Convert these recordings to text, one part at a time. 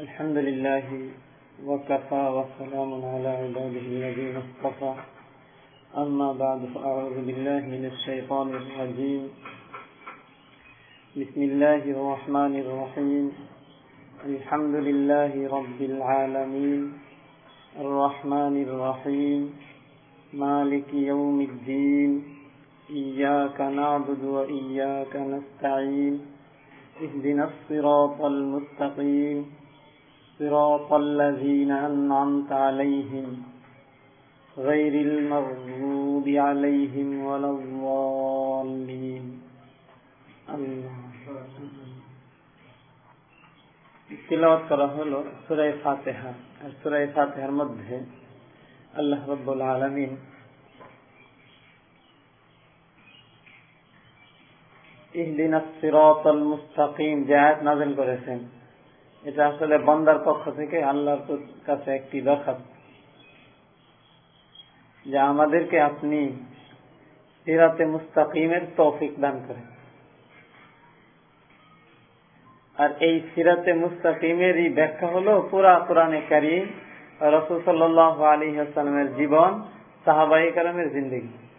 الحمد لله وكفى وسلام على عباده الذين اصطفى. أما بعد فأعوذ بالله من الشيطان الرجيم. بسم الله الرحمن الرحيم. الحمد لله رب العالمين. الرحمن الرحيم. مالك يوم الدين. إياك نعبد وإياك نستعين. اهدنا الصراط المستقيم. صراط الذين أنعمت عليهم غير المغضوب عليهم ولا الضالين الله তিলাওয়াত করা হলো সুরাই ফাতেহা আর সুরাই ফাতেহার মধ্যে আল্লাহ রব্বুল আলমিন ইহদিন সিরাতাল মুস্তাকিম যে আয়াত নাযিল করেছেন এটা আসলে বন্দার পক্ষ থেকে আল্লাহর কাছে একটি দরখাস্ত। যে আমাদেরকে আপনি সিরাতে মুস্তাকিমের তৌফিক দান করেন। আর এই সিরাতে মুস্তাকিমেরই ব্যাখ্যা হলো পুরা কোরআনে কারিম রসুল সাল্লাহ আলী হাসালামের জীবন সাহাবাই কালামের জিন্দগি।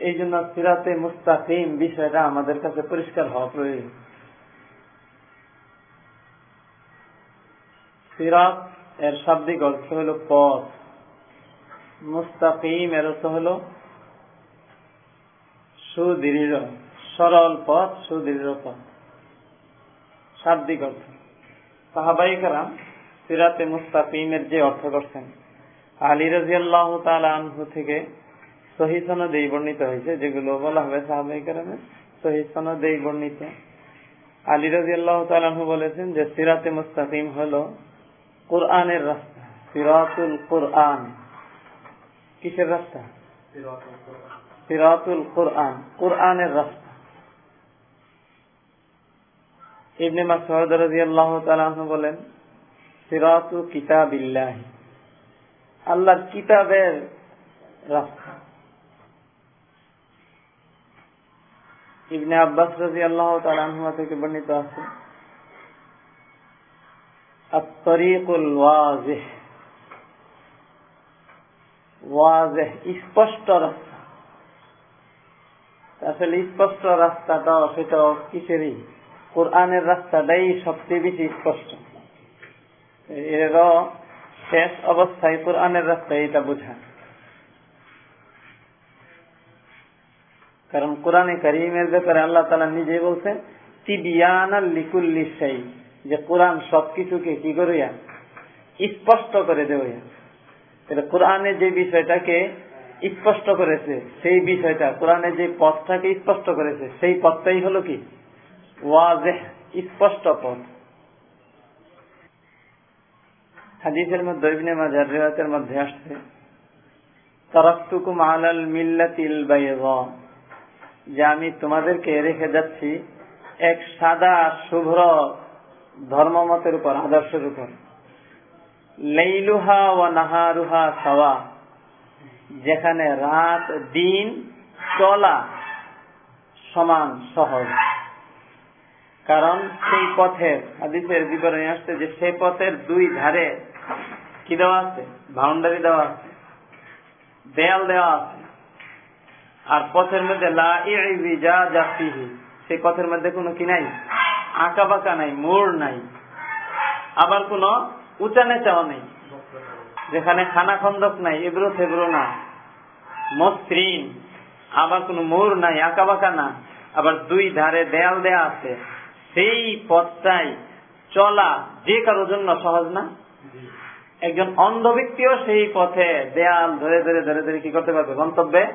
এই জন্য সিরাতে মুস্তাকিম বিষয়টা আমাদের কাছে পরিষ্কার হওয়া প্রয়োজন। সিরাত এর শাব্দিক অর্থ হল পথ। মুস্তাকিম এর অর্থ হল সুদৃঢ়, সরল পথ, সুদৃঢ় পথ। শাব্দিক অর্থ। সাহাবাই কালাম সিরাতে মুস্তাকিমের যে অর্থ করছেন। আলী রাজি আল্লাহ আনহু থেকে সহি বর্ণিত হয়েছে, যেগুলো বলা হবে সাহাবাই বর্ণিত। আলী রাজি আল্লাহ তালু বলেছেন যে, সিরাতে মুস্তাকিম হল কোরআনের রাস্তা, সিরাতুল কোরআন। কিসের রাস্তা? সিরাতুল কোরআন, কোরআনের রাস্তা। ইবনে বলেন, সিরাতু কিতাবিল্লাহ। আল্লাহর কিতাবের রাস্তা। ইবনে আব্বাস রাজি আল্লাহ তালাহুমা থেকে বর্ণিত আছে। স্পষ্ট রাস্তা। স্পষ্ট রাস্তাটা, সেটা কিসেরই? কোরআনের রাস্তাটাই সবচেয়ে বেশি স্পষ্ট। শেষ অবস্থায় কোরআনের রাস্তায় এটা বোঝা কারণ কোরআনে করিমের ব্যাপারে আল্লাহ তালা নিজে বলছেন লিকুল্লি সেই যে কোরআন সবকিছুকে কি করিয়া? স্পষ্ট করে দেওয়া। তাহলে কোরআনে যে বিষয়টাকে স্পষ্ট করেছে, সেই বিষয়টা, কোরআনে যে পথটাকে স্পষ্ট করেছে, সেই পথটাই হলো কি? স্পষ্ট পথ। হাদিসের মধ্যে, ইবনে মাজার রিওয়ায়াতের মধ্যে আসছে, তারাকতুকুম আলাল মিল্লাতিল বাইযা যে আমি তোমাদেরকে রেখে যাচ্ছি এক সাদা, শুভ্র ধর্মমতের উপর, আদর্শের উপর। লেইলুহা ও নাহারুহা সাওয়া, যেখানে রাত, দিন, চলা সমান সহজ। কারণ সেই পথের আদিতের বিবরণী আসছে যে সেই পথের দুই ধারে কি দেওয়া আছে? বাউন্ডারি দেওয়া আছে। দেয়াল দেওয়া আছে। আর পথের মধ্যে সেই পথের মধ্যে কোনো কি নাই? আঁকা বাঁকা নাই, মোড় নাই। আবার কোন উঁচা নেচাও নেই। যেখানে খানা খন্দক নাই, এগুলো সেগুলো না। মসৃণ, আবার কোন মোড় নাই আঁকা বাঁকা না। আবার দুই ধারে দেয়াল দেয়া আছে। সেই পথটাই চলা যে কারোর জন্য সহজ না? একজন অন্ধ ব্যক্তিও সেই পথে দেয়াল ধরে ধরে ধরে ধরে কি করতে পারবে? গন্তব্যে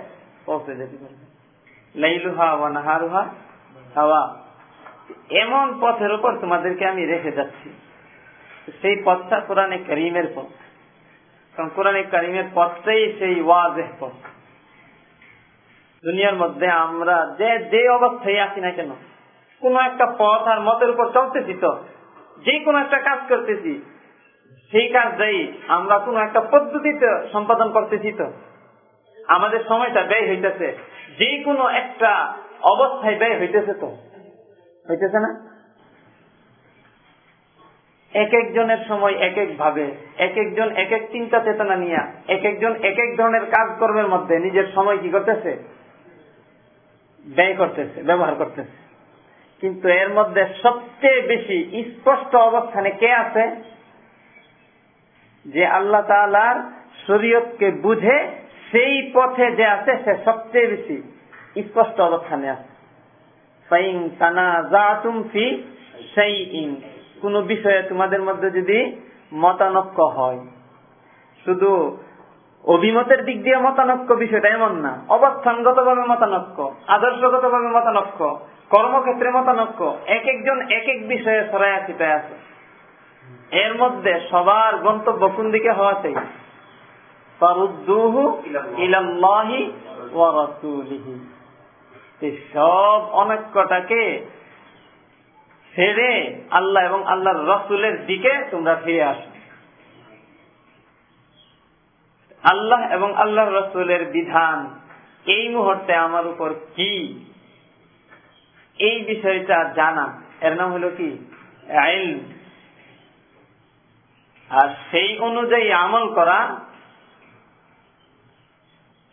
এমন পথের উপর তোমাদেরকে আমি রেখে যাচ্ছি। সেই পথটা কোরআনে করিমের পথ। কারণ কোরআনে করিমের পথটাই সেই ওয়াজেহ পথ। দুনিয়ার মধ্যে আমরা যে যে অবস্থায় আছি না কেন, কোন একটা পথ আর মতের উপর চলতেছি তো। যে কোনো একটা কাজ করতেছি। সেই কাজটাই আমরা কোন একটা পদ্ধতিতে সম্পাদন করতেছি তো। আমাদের সময়টা ব্যয় হইতেছে। যে কোনো একটা অবস্থায় ব্যয় হইতেছে তো। হইতেছে না? এক একজনের সময় এক এক ভাবে, এক একজন এক এক চিন্তা চেতনা নিয়ে, এক একজন এক এক ধরনের কাজকর্মের মধ্যে নিজের সময় কি করতেছে? ব্যয় করতেছে, ব্যবহার করতেছে। কিন্তু এর মধ্যে সবচেয়ে বেশি স্পষ্ট অবস্থানে কে আছে? যে আল্লাহ তালার শরীয়তকে বুঝে সেই পথে যে আছে, সে সবচেয়ে বেশি স্পষ্ট অবস্থানে আছে। কোন বিষয়ে তোমাদের মধ্যে যদি মতানক্য হয়, শুধু অভিমতের দিক দিয়ে মতানক্য বিষয়টা এমন না অবস্থানগত ভাবে মতানক্য আদর্শগত ভাবে মতানক্য, কর্মক্ষেত্রে মতানক্য, এক একজন এক এক বিষয়ে সরাই আছে। এর মধ্যে সবার গন্তব্য কোন দিকে হওয়া চাই? সব অনৈক্যটাকে আল্লাহ এবং আল্লাহর রসুলের দিকে তোমরা ফিরে আসো। আল্লাহ এবং আল্লাহ রসুলের বিধান, এই মুহূর্তে আমার উপর কি? এই বিষয়টা জানা। এর নাম হলো কি? আর সেই অনুযায়ী আমল করা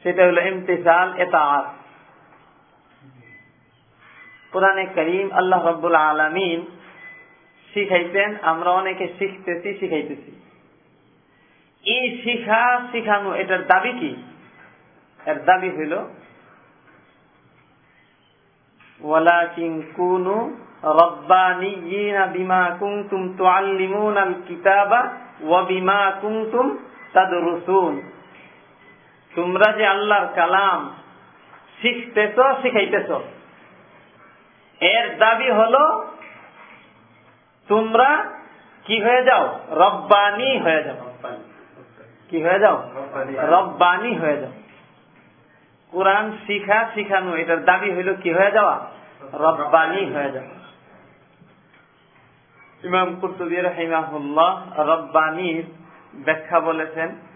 সেটা হলো ইমতেসাল এটা কোরআনে করিম আল্লাহ রব্বুল আলমিন শিখাইতেন আমরা অনেকে শিখতেছি, শিখাইতেছি। এই শিখা, শিখানো, এটার দাবি কি? এর দাবি হইল, ওয়ালাকিন বিমা কিতাবা বিমা তোমরা যে আল্লাহর কালাম শিখতেছ শিখাইতেছ। এর দাবি হলো তোমরা কি হয়ে যাও? রব্বানি হয়ে যাও। কি হয়ে যাও? রব্বানি। হয়ে যাও। কোরআন শিখা শিখানো এটার দাবি হইল কি হয়ে যাওয়া? রব্বানি হয়ে যাওয়া। ইমাম কুতুবী রহিমাহুল্লাহ রব্বানির ব্যাখ্যা বলেছেন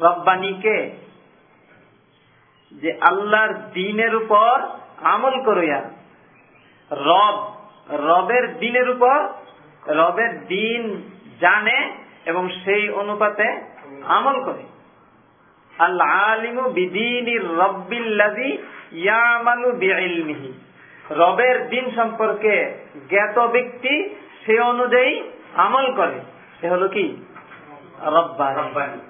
রব্বানিকে যে আল্লাহর দিনের উপর আমল করিয়া রব, রবের দিনের উপর রবের দিন জানে এবং সেই অনুপাতে আমল করে। আল্লাহ আলিমু বিদিনির রব্বিল্লাযী ইয়ামালু বিইলমিহি। রবের দিন সম্পর্কে জ্ঞাত ব্যক্তি সে অনুযায়ী আমল করে। সে হলো কি? রব্বানি।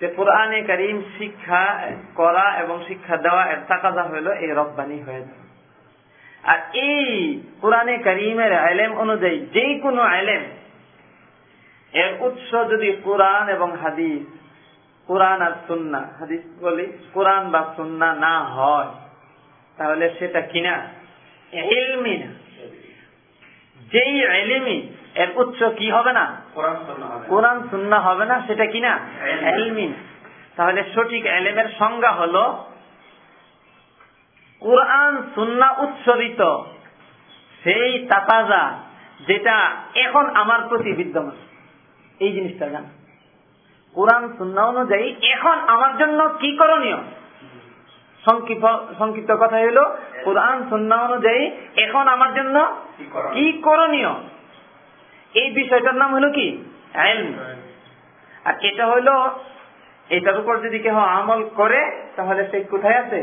যে কোরআনে করিম শিক্ষা করা এবং শিক্ষা দেওয়া এর তাকাজা হইল এই রব্বানি হয়ে যায়। আর এই কোরআনে করিমের আলেম অনুযায়ী যে কোনো আলেম এর উৎস যদি কোরআন এবং হাদিস কোরআন আর সুন্না হাদিস বলি কোরআন বা সুন্না না হয়। তাহলে সেটা কিনা? এলমি না যেই এলিমি এর উৎস কি হবে না? কোরআন সুন্না হবে না। সেটা কিনা? এলমি তাহলে সঠিক এলেমের সংজ্ঞা হলো কোরআন সুন্না উৎসবিত সেই তাকাজা যেটা এখন আমার প্রতি বিদ্যমান। এই জিনিসটা জান কোরআন সুন্না অনুযায়ী এখন আমার জন্য কি করণীয়? সংক্ষিপ্ত কথা হলো কোরআন সুন্না অনুযায়ী এখন আমার জন্য কি করণীয়? এই বিষয়টার নাম হলো কি? আর এটা হলো এটার উপর যদি কেউ আমল করে তাহলে সে কোথায় আছে?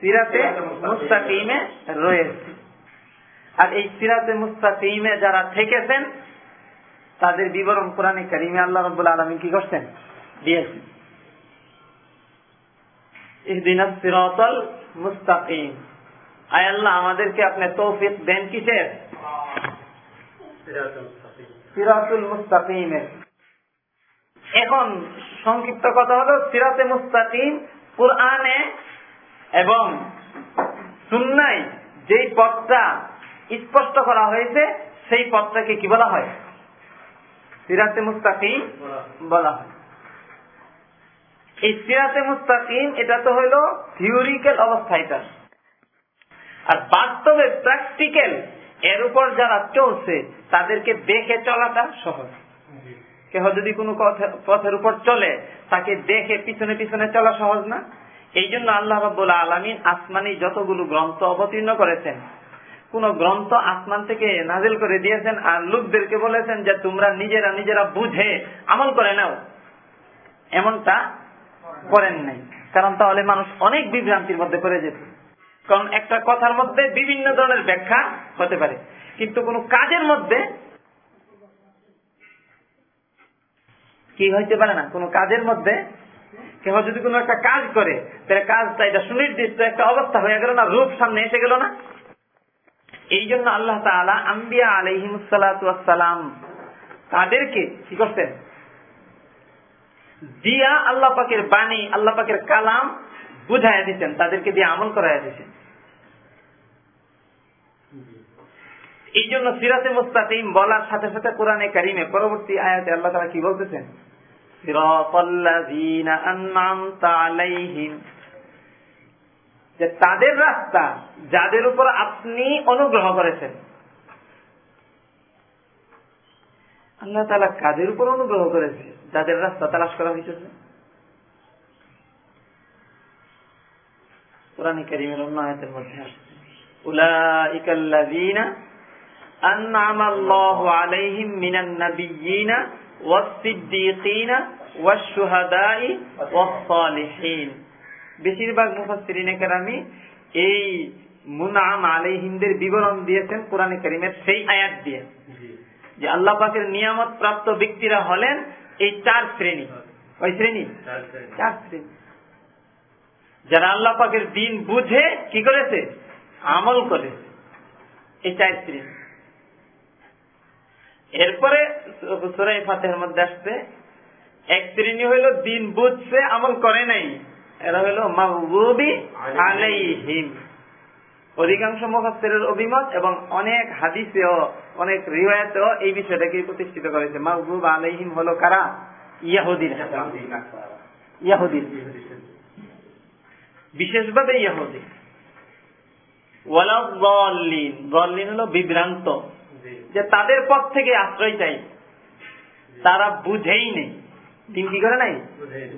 সিরাতে মুস্তাকিমে রয়েছে। আর এই সিরাতে মুস্তাকিমে যারা থেকেছেন তাদের বিবরণ কোরআনে কারিমে আল্লাহ রব্বুল আলমী কি করছেন? দিয়েছেন। মুস্তাকিম। আয় আল্লাহ আমাদেরকে আপনি তৌফিক দেন কিসের? সিরাতুল মুস্তাকিমের। এখন সংক্ষিপ্ত কথা হলো সিরাতে মুস্তাকিম কোরআনে এবং সুন্নাই যেই পথটা স্পষ্ট করা হয়েছে সেই পথটাকে কি বলা হয়? সিরাতে মুস্তাকিম বলা হয়। এই সিরাতে মুস্তাকিম, এটা তো হইল থিওরিক্যাল অবস্থা এটা আর বাস্তবে প্র্যাকটিক্যাল এর উপর যারা চলছে, তাদেরকে দেখে চলাটা সহজ। কেহ যদি কোনো পথের উপর চলে, তাকে দেখে পিছনে পিছনে চলা সহজ না? এই জন্য আল্লাহ রাবুল আলমিন আসমানি যতগুলো গ্রন্থ অবতীর্ণ করেছেন, কোন গ্রন্থ আসমান থেকে নাজিল করে দিয়েছেন আর লোকদেরকে বলেছেন যে তোমরা নিজেরা নিজেরা বুঝে আমল করে নাও। এমনটা করেন নাই। কারণ তাহলে মানুষ অনেক বিভ্রান্তির মধ্যে পড়ে যেত। কারণ একটা কথার মধ্যে বিভিন্ন ধরনের ব্যাখ্যা হতে পারে। কিন্তু কোন কাজের মধ্যে কি হইতে পারে না। কোন কাজের মধ্যে কেউ যদি কোনো একটা কাজ করে, তাহলে কাজটা এটা সুনির্দিষ্ট একটা অবস্থা হয়ে গেল না, রূপ সামনে এসে গেল না? এই জন্য আল্লাহ তালা আম্বিয়া আলহিমসালাম তাদেরকে কি করছেন দিয়া আল্লাহ পাকের বাণী, আল্লাহ পাকের কালাম বুঝাইয়া দিচ্ছেন তাদেরকে দিয়ে আমল করাইয়া দিচ্ছেন এই জন্য সিরাতে মুস্তাকিম বলার সাথে সাথে কোরআনে কারিমে পরবর্তী আয়াতে আল্লাহ তারা কি বলতেছেন? যে তাদের রাস্তা যাদের উপর আপনি অনুগ্রহ করেছেন আল্লাহ তালা কাদের উপর অনুগ্রহ করেছে? যাদের রাস্তা তালাশ করা হয়েছে মধ্যে আসছে বেশিরভাগ মুফাসসিরিনে এই বিবরণ দিয়েছেন কোরআন করিমের সেই আয়াত দিয়ে। যে আল্লাহ পাকের নিয়ামত প্রাপ্ত ব্যক্তিরা হলেন এই চার শ্রেণি। ওই শ্রেণি? চার শ্রেণি। যারা আল্লাহ পাকের দিন বুঝে কি করেছে? আমল করেছে। এই চার শ্রেণি। এরপরে সুরাই ফাতেহের মধ্যে আসছে এক শ্রেণি হইল দিন বুঝছে আমল করে নাই। এরা হইল মাহবুবি আলাইহিম। অধিকাংশ মুখাস্তের অভিমত এবং অনেক হাদিসেও অনেক রিওয়ায়তেও এই বিষয়টাকে প্রতিষ্ঠিত করেছে। মাহবুব আলাইহিম হলো কারা? ইয়াহুদির। ইয়াহুদির। বিশেষভাবে ইয়াহুদি। ওয়ালা দলিন দলিন হলো বিভ্রান্ত। যে তাদের পথ থেকে আশ্রয় চাই। তারা বুঝেই নেই। দিন কি করে নাই?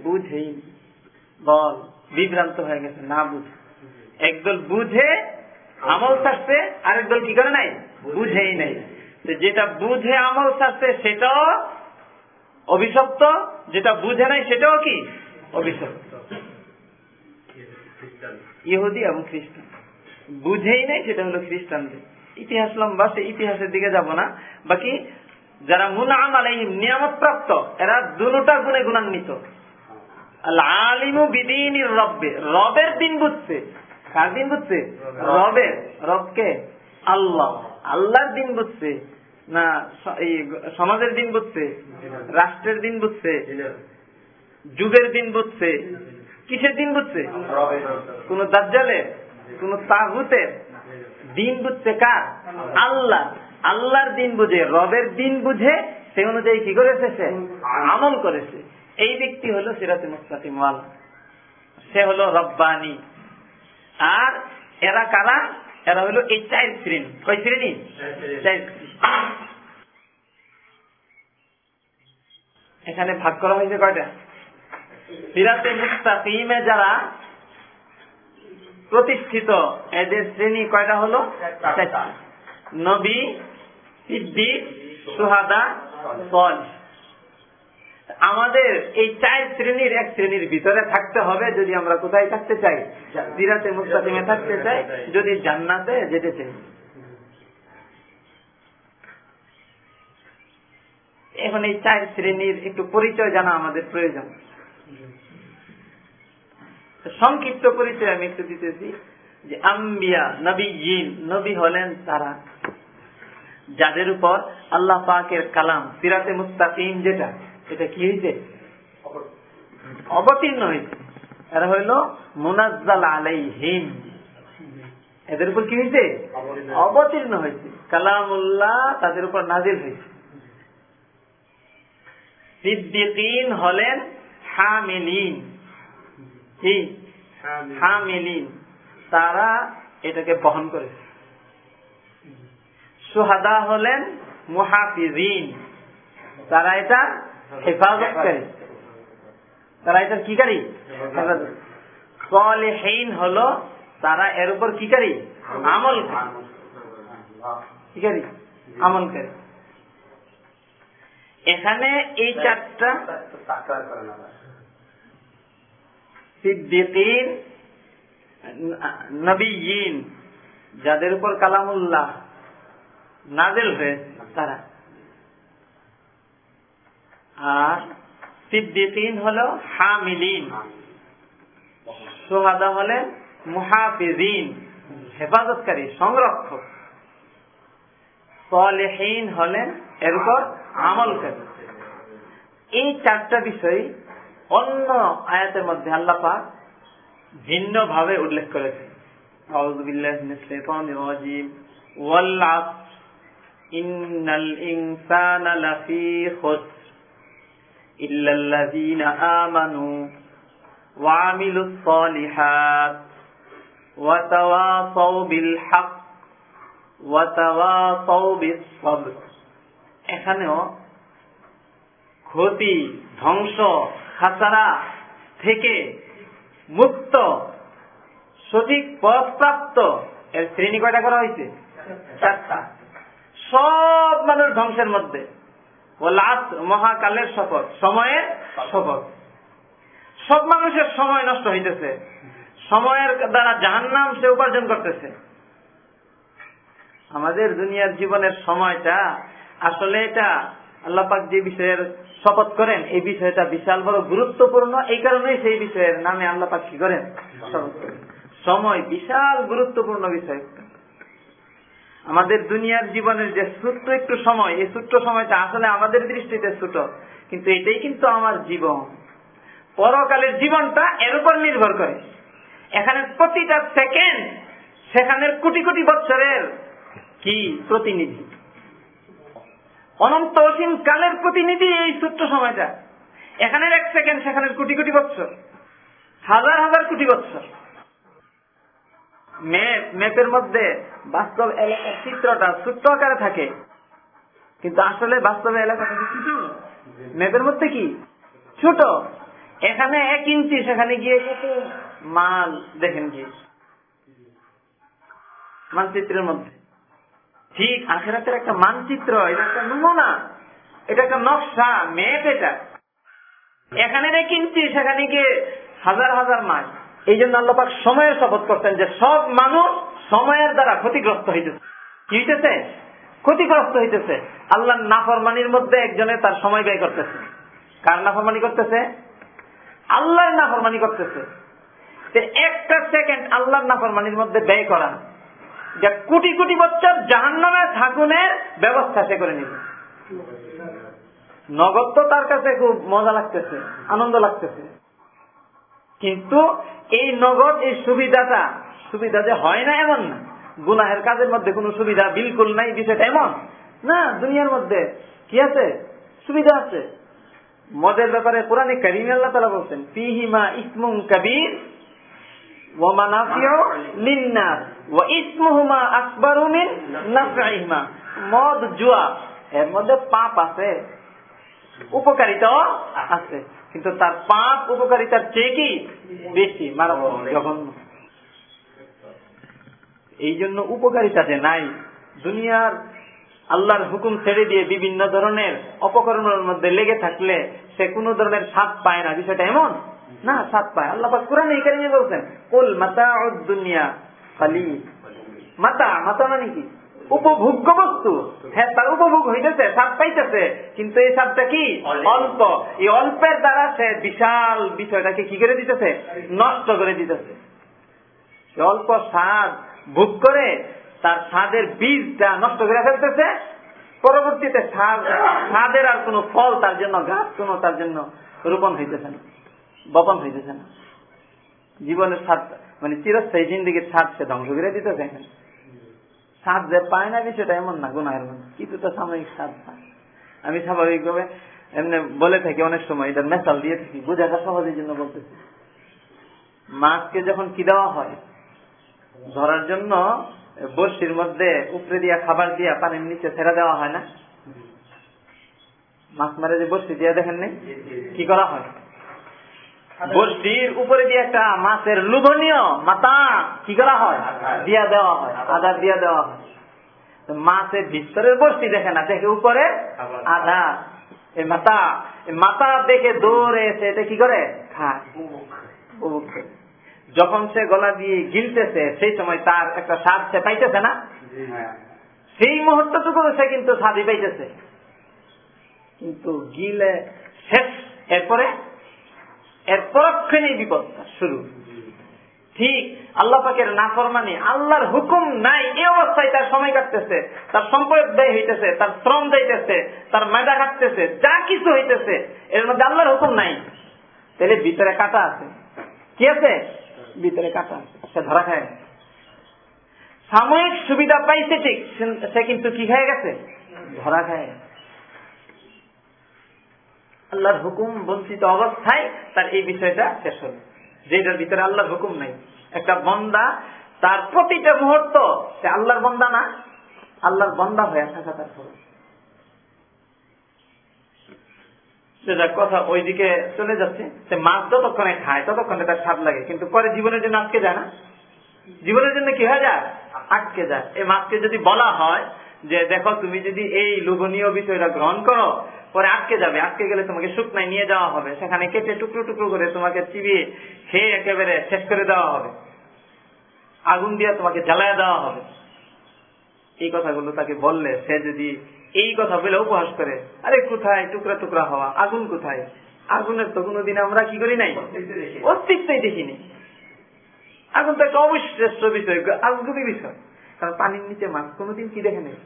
বুঝেই বল বিভ্রান্ত হয়ে গেছে না বুঝে। একদল বুঝে আমল ছাড়ছে আরেক দল কি করে নাই? বুঝেই নাই। যেটা বুঝে আমল ছাড়ছে সেটাও অভিশপ্ত, যেটা বুঝে নাই, সেটাও কি? অভিশপ্ত। ইহুদি এবং খ্রিস্টান। বুঝেই নাই, সেটা হলো খ্রিস্টানদের। ইতিহাস লম্বা, সে ইতিহাসের দিকে যাব না। বাকি, যারা মুনাম আলাইহিম নিয়ামত প্রাপ্ত এরা দুটা গুণে গুণান্বিত। আলিমু বিদিন রবের দিন বুঝছে। কার দিন বুঝছে? রবের। রবকে? আল্লাহ। আল্লাহর দিন বুঝছে? না এই সমাজের দিন বুঝছে? রাষ্ট্রের দিন বুঝছে? যুগের দিন বুঝছে? কিসের দিন বুঝছে? কোন দাজ্জালের? কোন তাহুতের দিন বুঝছে কার? আল্লাহ। আল্লাহর দিন বুঝে রবের দিন বুঝে সে অনুযায়ী কি করেছে সে? আমল করেছে। এই ব্যক্তি হলো সিরাতে মুস্তাকিম সে হলো রব্বানি। আর এরা কারা? এরা হলো এই চার শ্রেণি। কয় শ্রেণি? এখানে ভাগ করা হয়েছে কয়টা? সিরাতে মুস্তাকিমে যারা প্রতিষ্ঠিত এদের শ্রেণি কয়টা হলো? নবী সিদ্দিক সুহাদা সল আমাদের এই চার শ্রেণির এক শ্রেণির ভিতরে থাকতে হবে যদি আমরা কোথায় থাকতে চাই। সিরাতে মুস্তাকিমে থাকতে চাই যদি জান্নাতে যেতে চাই। এখন এই চার শ্রেণির একটু পরিচয় জানা আমাদের প্রয়োজন। সংক্ষিপ্ত পরিচয় আমি একটু দিতেছি যে আম্বিয়া নবী জিন নবী হলেন তারা। যাদের উপর আল্লাহ পাকের কালাম সিরাতে মুস্তাকিম যেটা এটা কি হয়েছে? অবতীর্ণ হয়েছে। এরা হইল মুনাজ্জাল আলাই হিম এদের উপর কি হয়েছে? অবতীর্ণ হয়েছে। কালামুল্লাহ তাদের উপর নাজিল হয়েছে। সিদ্দিকিন হলেন হামিলিন। কি? হামিলিন। তারা এটাকে বহন করেছে। সুহাদা হলেন মুহাফিজিন। তারা এটা তারা এটার সলেহীন হলো তারা এর উপর আমল এখানে এই চারটা সিদ্দিকিন, নবীন, যাদের উপর কালামুল্লাহ নাজেল হয়েছে তারা। আর সিদ্দিকিন হল হামিলিন। সোহাদা হেফাজতকারী, সংরক্ষক। সলেহীন হলেন এর উপর আমলকারী। এই চারটা বিষয় অন্য আয়াতের মধ্যে আল্লাহ পাক ভিন্ন ভাবে উল্লেখ করেছে ইন্নাল إلا الذين آمنوا وعملوا الصالحات وتواصوا بالحق وتواصوا بالصبر এখানেও ক্ষতি ধ্বংস খাসারা থেকে মুক্ত সঠিক পথ প্রাপ্ত এর শ্রেণী কয়টা করা হয়েছে চারটা সব মানুষ ধ্বংসের মধ্যে মহাকালের শপথ সময়ের শপথ। সব মানুষের সময় নষ্ট হইতেছে। সময়ের দ্বারা জাহান্নাম সে উপার্জন করতেছে। আমাদের দুনিয়ার জীবনের সময়টা আসলে এটা আল্লাপাক যে বিষয়ের শপথ করেন এই বিষয়টা বিশাল বড় গুরুত্বপূর্ণ। এই কারণেই সেই বিষয়ের নামে আল্লাপাক কি করেন? শপথ করেন। সময় বিশাল গুরুত্বপূর্ণ বিষয়। আমাদের দুনিয়ার জীবনের যে ছোট্ট একটু সময়, এই ছোট্ট সময়টা আসলে আমাদের দৃষ্টিতে ছোট, কিন্তু এটাই কিন্তু আমার জীবন। পরকালের জীবনটা এর উপর নির্ভর করে। এখানে প্রতিটা সেকেন্ড, সেখানের কোটি কোটি বছরের কি প্রতিনিধি? অনন্ত অসীম কালের প্রতিনিধি এই ছোট্ট সময়টা। এখানের এক সেকেন্ড, সেখানের কোটি কোটি বছর হাজার হাজার কোটি বছর ম্যাপ ম্যাপের মধ্যে বাস্তব এলাকার চিত্রটা ছোট্ট আকারে থাকে। কিন্তু আসলে বাস্তবে এলাকাটা ছোট ম্যাপের মধ্যে কি? ছোট। এখানে এক ইঞ্চি, সেখানে গিয়ে কত? মাল, দেখেন কি। মানচিত্রের মধ্যে। ঠিক আখেরাতের একটা মানচিত্র, এটা একটা নমুনা, এটা একটা নকশা ম্যাপ এটা। এখানে এক ইঞ্চি, সেখানে গিয়ে হাজার হাজার মাইল এই জন্য আল্লাপাক সময়ের শপথ করতেন যে সব মানুষ সময়ের দ্বারা ক্ষতিগ্রস্ত হইতেছে। কি হইতেছে? ক্ষতিগ্রস্ত হইতেছে। আল্লাহ নাফরমানির মধ্যে একজনে তার সময় ব্যয় করতেছে। কার নাফরমানি করতেছে? আল্লাহর নাফরমানি করতেছে। একটা সেকেন্ড আল্লাহর নাফরমানির মধ্যে ব্যয় করা যে কোটি কোটি বছর জাহান্নামে থাকুনের ব্যবস্থা সে করে নিবে। নগদ তো তার কাছে খুব মজা লাগতেছে, আনন্দ লাগতেছে। কিন্তু এই নগদ, এই সুবিধাটা, সুবিধা যে হয় না এমন না। গুনাহের কাজের মধ্যে কোনো সুবিধা বিলকুল নাই, বিষয়টা এমন। না, দুনিয়ার মধ্যে কি আছে? সুবিধা আছে। মদের ব্যাপারে কোরআনে কারিম আল্লাহ তালা বলছেন পিহিমা ইসমুম কাবির মদ, জুয়া পাপ আছে আছে। কিন্তু তার পাপ উপকারিতার চেয়ে কি বেশি জঘন্য এই জন্য উপকারিতা যে নাই, দুনিয়ার আল্লাহর হুকুম ছেড়ে দিয়ে বিভিন্ন ধরনের অপকর্মের মধ্যে লেগে থাকলে সে কোন ধরনের স্বাদ পায় না। বিষয়টা এমন? না, স্বাদ পায়। আল্লাহ কোরআন এই কারণে বলছেন, কুল মাতা দুনিয়া খালি মাতা মাতা মানে কি? উপভোগ্য বস্তু হ্যাঁ তার উপভোগ হইতেছে স্বাদ পাইতেছে। কিন্তু এই স্বাদটা কি? অল্প। এই অল্পের দ্বারা সে বিশাল বিষয়টাকে কি করে দিতেছে? নষ্ট করে দিতেছে। অল্প স্বাদ ভোগ করে তার স্বাদের বীজটা নষ্ট করে ফেলতেছে। পরবর্তীতে স্বাদের আর কোন ফল তার জন্য গাছ কোন তার জন্য রোপণ হইতেছে না বপন হইতেছে না। জীবনের স্বাদ মানে চিরস্থায়ী জিন্দিগির স্বাদ সে ধ্বংস করে দিতেছে। এখানে স্বাদ যে পায় না বিষয়টা এমন না গুনাহের মধ্যে। কিছুটা সাময়িক স্বাদ পায়। আমি স্বাভাবিকভাবে এমনি বলে থাকি অনেক সময় এটার মেসাল দিয়ে থাকি বোঝাটা সহজের জন্য বলতেছি। মাছকে যখন কি দেওয়া হয়? ধরার জন্য বর্ষির মধ্যে উপরে দিয়া খাবার দিয়া পানির নিচে ছেড়ে দেওয়া হয় না? মাছ মারে যে বসি দিয়া দেখেন নাই কি করা হয়? বস্তির উপরে দিয়ে একটা মাছের মাথা কি করা হয়? দিয়া দেওয়া হয় আধার দিয়া দেওয়া হয়। মাছের ভিতরের বস্তি দেখে না দেখে উপরে এই মাথা মাথা দেখে দৌড়ে এসে এটা কি করে? খায়। যখন সে গলা দিয়ে গিলতেছে সেই সময় তার একটা স্বাদ সে পাইতেছে না। সেই মুহূর্তটুকু সে কিন্তু স্বাদই পাইতেছে। কিন্তু গিলে শেষ এরপরে এর পরক্ষণেই বিপদটা শুরু। ঠিক, আল্লাহ পাকের নাফরমানি, আল্লাহর হুকুম নাই এই অবস্থায় তার সময় কাটতেছে, তার সম্পদ ব্যয় হইতেছে, তার শ্রম যাইতেছে, তার কাটতেছে যা কিছু হইতেছে, এর মধ্যে আল্লাহর হুকুম নাই। তাহলে ভিতরে কাটা আছে। কি আছে? ভিতরে কাটা আছে। সে ধরা খায়। সাময়িক সুবিধা পাইছে ঠিক, সে- কিন্তু কি গেছে? ধরা খায়। আল্লাহর হুকুম বঞ্চিত অবস্থায় তার এই বিষয়টা শেষ হল। যেটার ভিতরে আল্লাহর হুকুম নাই। একটা বন্দা তার প্রতিটা মুহূর্ত সে আল্লাহর বন্দা না, আল্লাহর বন্দা হয়ে থাকা তার ফরজ। সেটা কথা ওইদিকে চলে যাচ্ছে। সে মাছ যতক্ষণে খায়, ততক্ষণে তার স্বাদ লাগে। কিন্তু পরে জীবনের জন্য আটকে যায় না। জীবনের জন্য কি হয়ে যায়? আটকে যায়। এই মাছকে যদি বলা হয় যে, দেখো, তুমি যদি এই লোভনীয় বিষয়টা গ্রহণ করো পরে আটকে যাবে। আটকে গেলে তোমাকে শুকনায় নিয়ে যাওয়া হবে। সেখানে কেটে টুকরো টুকরো করে তোমাকে চিবিয়ে খেয়ে একেবারে শেষ করে দেওয়া হবে। আগুন দিয়ে তোমাকে জ্বালায় দেওয়া হবে। এই কথাগুলো তাকে বললে সে যদি এই কথা বলে উপহাস করে আরে কোথায়? টুকরা টুকরা হওয়া। আগুন কোথায়? আগুনের তো কোনোদিন আমরা কি করি নাই? অস্তিত্বই দেখিনি। আগুন তো একটা অবিশ্রেষ্ঠ বিষয় আগুনই বিষয়। কারণ পানির নিচে মাছ কোনোদিন কি দেখে নেই।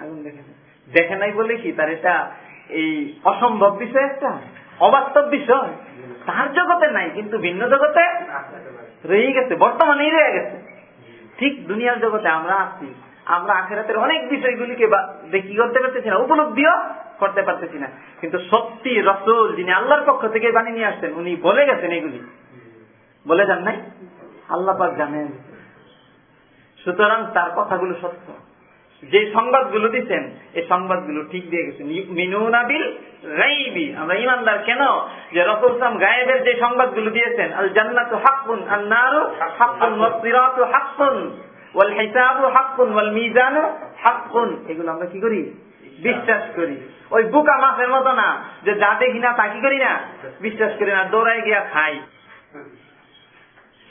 আগুন দেখে নেই। দেখে নাই বলে কি তার এটা এই অসম্ভব বিষয় একটা? অবাস্তব বিষয়? তার জগতে নাই, কিন্তু ভিন্ন জগতে রয়ে গেছে, বর্তমানেই রয়ে গেছে। ঠিক দুনিয়ার জগতে আমরা আছি, আমরা আখেরাতের অনেক বিষয়গুলিকে দেখি করতে পারতেছি না, উপলব্ধিও করতে পারতেছি না। কিন্তু সত্যি রসুল যিনি আল্লাহর পক্ষ থেকে বানিয়ে নিয়ে আসছেন, উনি বলে গেছেন এগুলি। বলে যান নাই? আল্লাহ পাক জানেন। সুতরাং তার কথাগুলো সত্য। যে সংবাদগুলো দিচ্ছেন এই সংবাদগুলো ঠিক দিয়ে গেছেন। মিনুনাবিল গাইবি। আমরা ইমানদার কেন? যে রসুল সাম গায়েবের যে সংবাদগুলো দিয়েছেন আল জান্নাতু হাক্কুন আল নারু হাক্কুন ওয়াস ওয়াল ওয়াল এগুলো আমরা কি করি? বিশ্বাস করি। ওই বুকা মাছের মতো না, যে যা দেখি তা কি করি না? বিশ্বাস করি না, দৌড়ায় গিয়া খাই।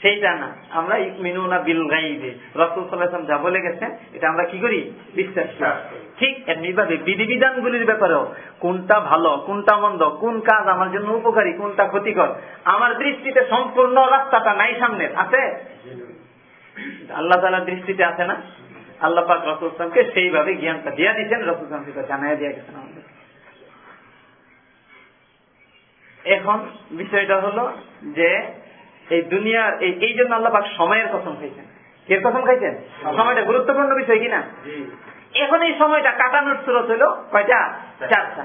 সেইটা না। আমরা মিনুনা বিল গাইবে। রসুল সাল্লাম যা বলে গেছেন এটা আমরা কি করি? বিশ্বাস করি। ঠিক এমনিভাবে বিধিবিধান গুলির ব্যাপারেও কোনটা ভালো কোনটা মন্দ কোন কাজ আমার জন্য উপকারী কোনটা ক্ষতিকর আমার দৃষ্টিতে সম্পূর্ণ রাস্তাটা নাই সামনে আছে? আল্লাহ তালার দৃষ্টিতে আছে না? আল্লাহ পাক রসুল ইসলামকে সেইভাবে জ্ঞানটা দিয়া দিচ্ছেন রসুল ইসলাম সেটা জানাই দিয়া গেছেন আমাদের। এখন বিষয়টা হলো যে এই দুনিয়ার এই জন্য আল্লাহ পাক সময়ের কসম খাইছেন। কে কসম খাইছেন? সময়টা গুরুত্বপূর্ণ বিষয় কিনা এখন এই সময়টা কাটানোর স্রোত হলো কয়টা? চারটা।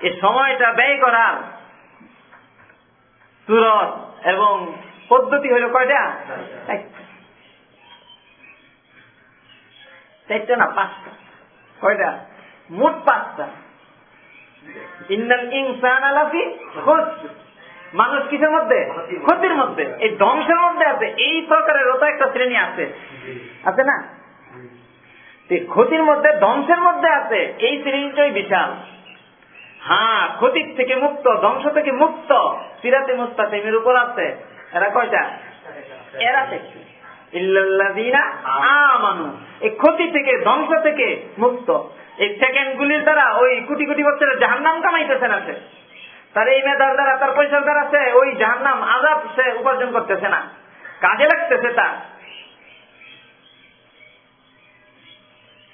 এই সময়টা ব্যয় করার সুরত এবং পদ্ধতি হলো কয়টা? চারটা। না পাঁচটা। কয়টা? মোট পাঁচটা। ইন্নাল ইনসান আলাফি খুসর। মানুষ কিসের মধ্যে? ক্ষতির মধ্যে। এই ধ্বংসের মধ্যে আছে এই প্রকারের ওটা একটা শ্রেণি আছে। আছে না? ক্ষতির মধ্যে ধ্বংসের মধ্যে আছে এই শ্রেণীটাই বিশাল। হ্যাঁ ক্ষতির থেকে মুক্ত ধ্বংস থেকে মুক্ত। সিরাতে মুস্তাকিমের উপর আছে। এরা কয়টা? এরা থেকে আমানু। এই ক্ষতি থেকে ধ্বংস থেকে মুক্ত। এই সেকেন্ড গুলির দ্বারা ওই কোটি কোটি বছরের জাহান্নাম কামাইতেছেন আছে তার এই মেধার দ্বারা, তার পয়সার দ্বারা সে ওই জাহান্নাম আজাব সে উপার্জন করতেছে না। কাজে লাগতেছে তার।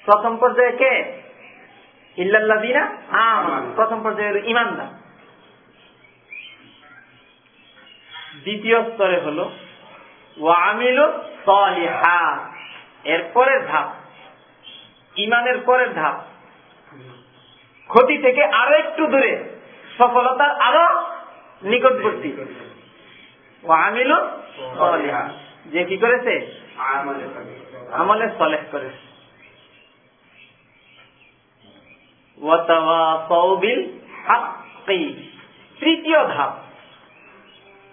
প্রথম পর্যায়ে কে? ইল্লাল্লাযীনা প্রথম পর্যায়ে হলো ইমানদার দ্বিতীয় স্তরে হলো ওয়ামিলু সলিহাত এর পরের ধাপ। ইমানের পরের ধাপ। ক্ষতি থেকে আরও একটু দূরে। সফলতার আরও নিকটবর্তী। ওয়ামিলু সলিহাত যে কি করেছে? আমলে সলেহ করেছে। তৃতীয় ধাপ।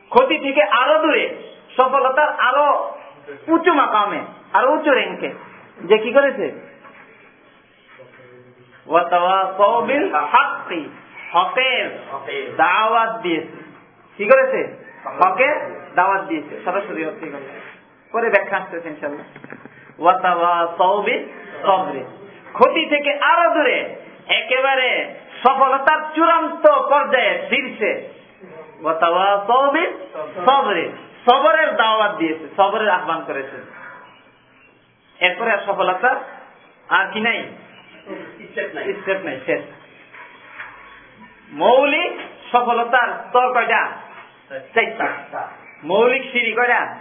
ক্ষতি থেকে আরও দূরে। সফলতার আরও উঁচু মাকামে, আরও উঁচু র্যাঙ্কে। যে কি করেছে? ওয়াতাওয়াসাউ বিল হাক্কি। হকের দাওয়াত দিয়েছে। কি করেছে? হকের দাওয়াত দিয়েছে। সরাসরি অর্থে পরে ব্যাখ্যা আসতেছে ইনশাল্লাহ ক্ষতি থেকে আরও দূরে একেবারে সফলতার চূড়ান্ত পর্যায়ে শীর্ষে সবরের দাওয়াত দিয়েছে সবরের আহ্বান করেছে। এরপরে আর সফলতা আর কি নাই। স্টেপ নাই শেষ। মৌলিক সফলতার স্তর কয়টা? চারটা। মৌলিক সিঁড়ি কয়টা?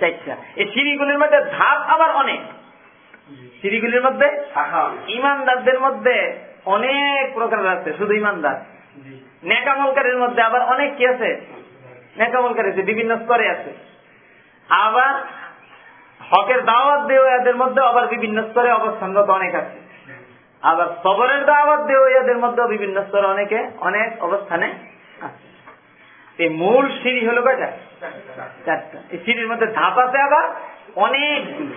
চারটা। এই সিঁড়িগুলির মধ্যে ধাপ আবার অনেক। সিঁড়িগুলির মধ্যে ইমানদারদের মধ্যে অনেক প্রকার আছে শুধু ইমানদার। নেকামলকারের মধ্যে আবার অনেক কি আছে? নেকামলকারী আছে বিভিন্ন স্তরে আছে। আবার হকের দাওয়াত দেওয়া এদের মধ্যে আবার বিভিন্ন স্তরে অবস্থানগত অনেক আছে। আবার সবরের দাওয়াত দেওয়া এদের মধ্যে বিভিন্ন স্তরে অনেকে, অনেক অবস্থানে আছে। এই মূল সিঁড়ি হলো কয়টা? চারটা। এই সিঁড়ির মধ্যে ধাপ আছে আবার অনেকগুলো।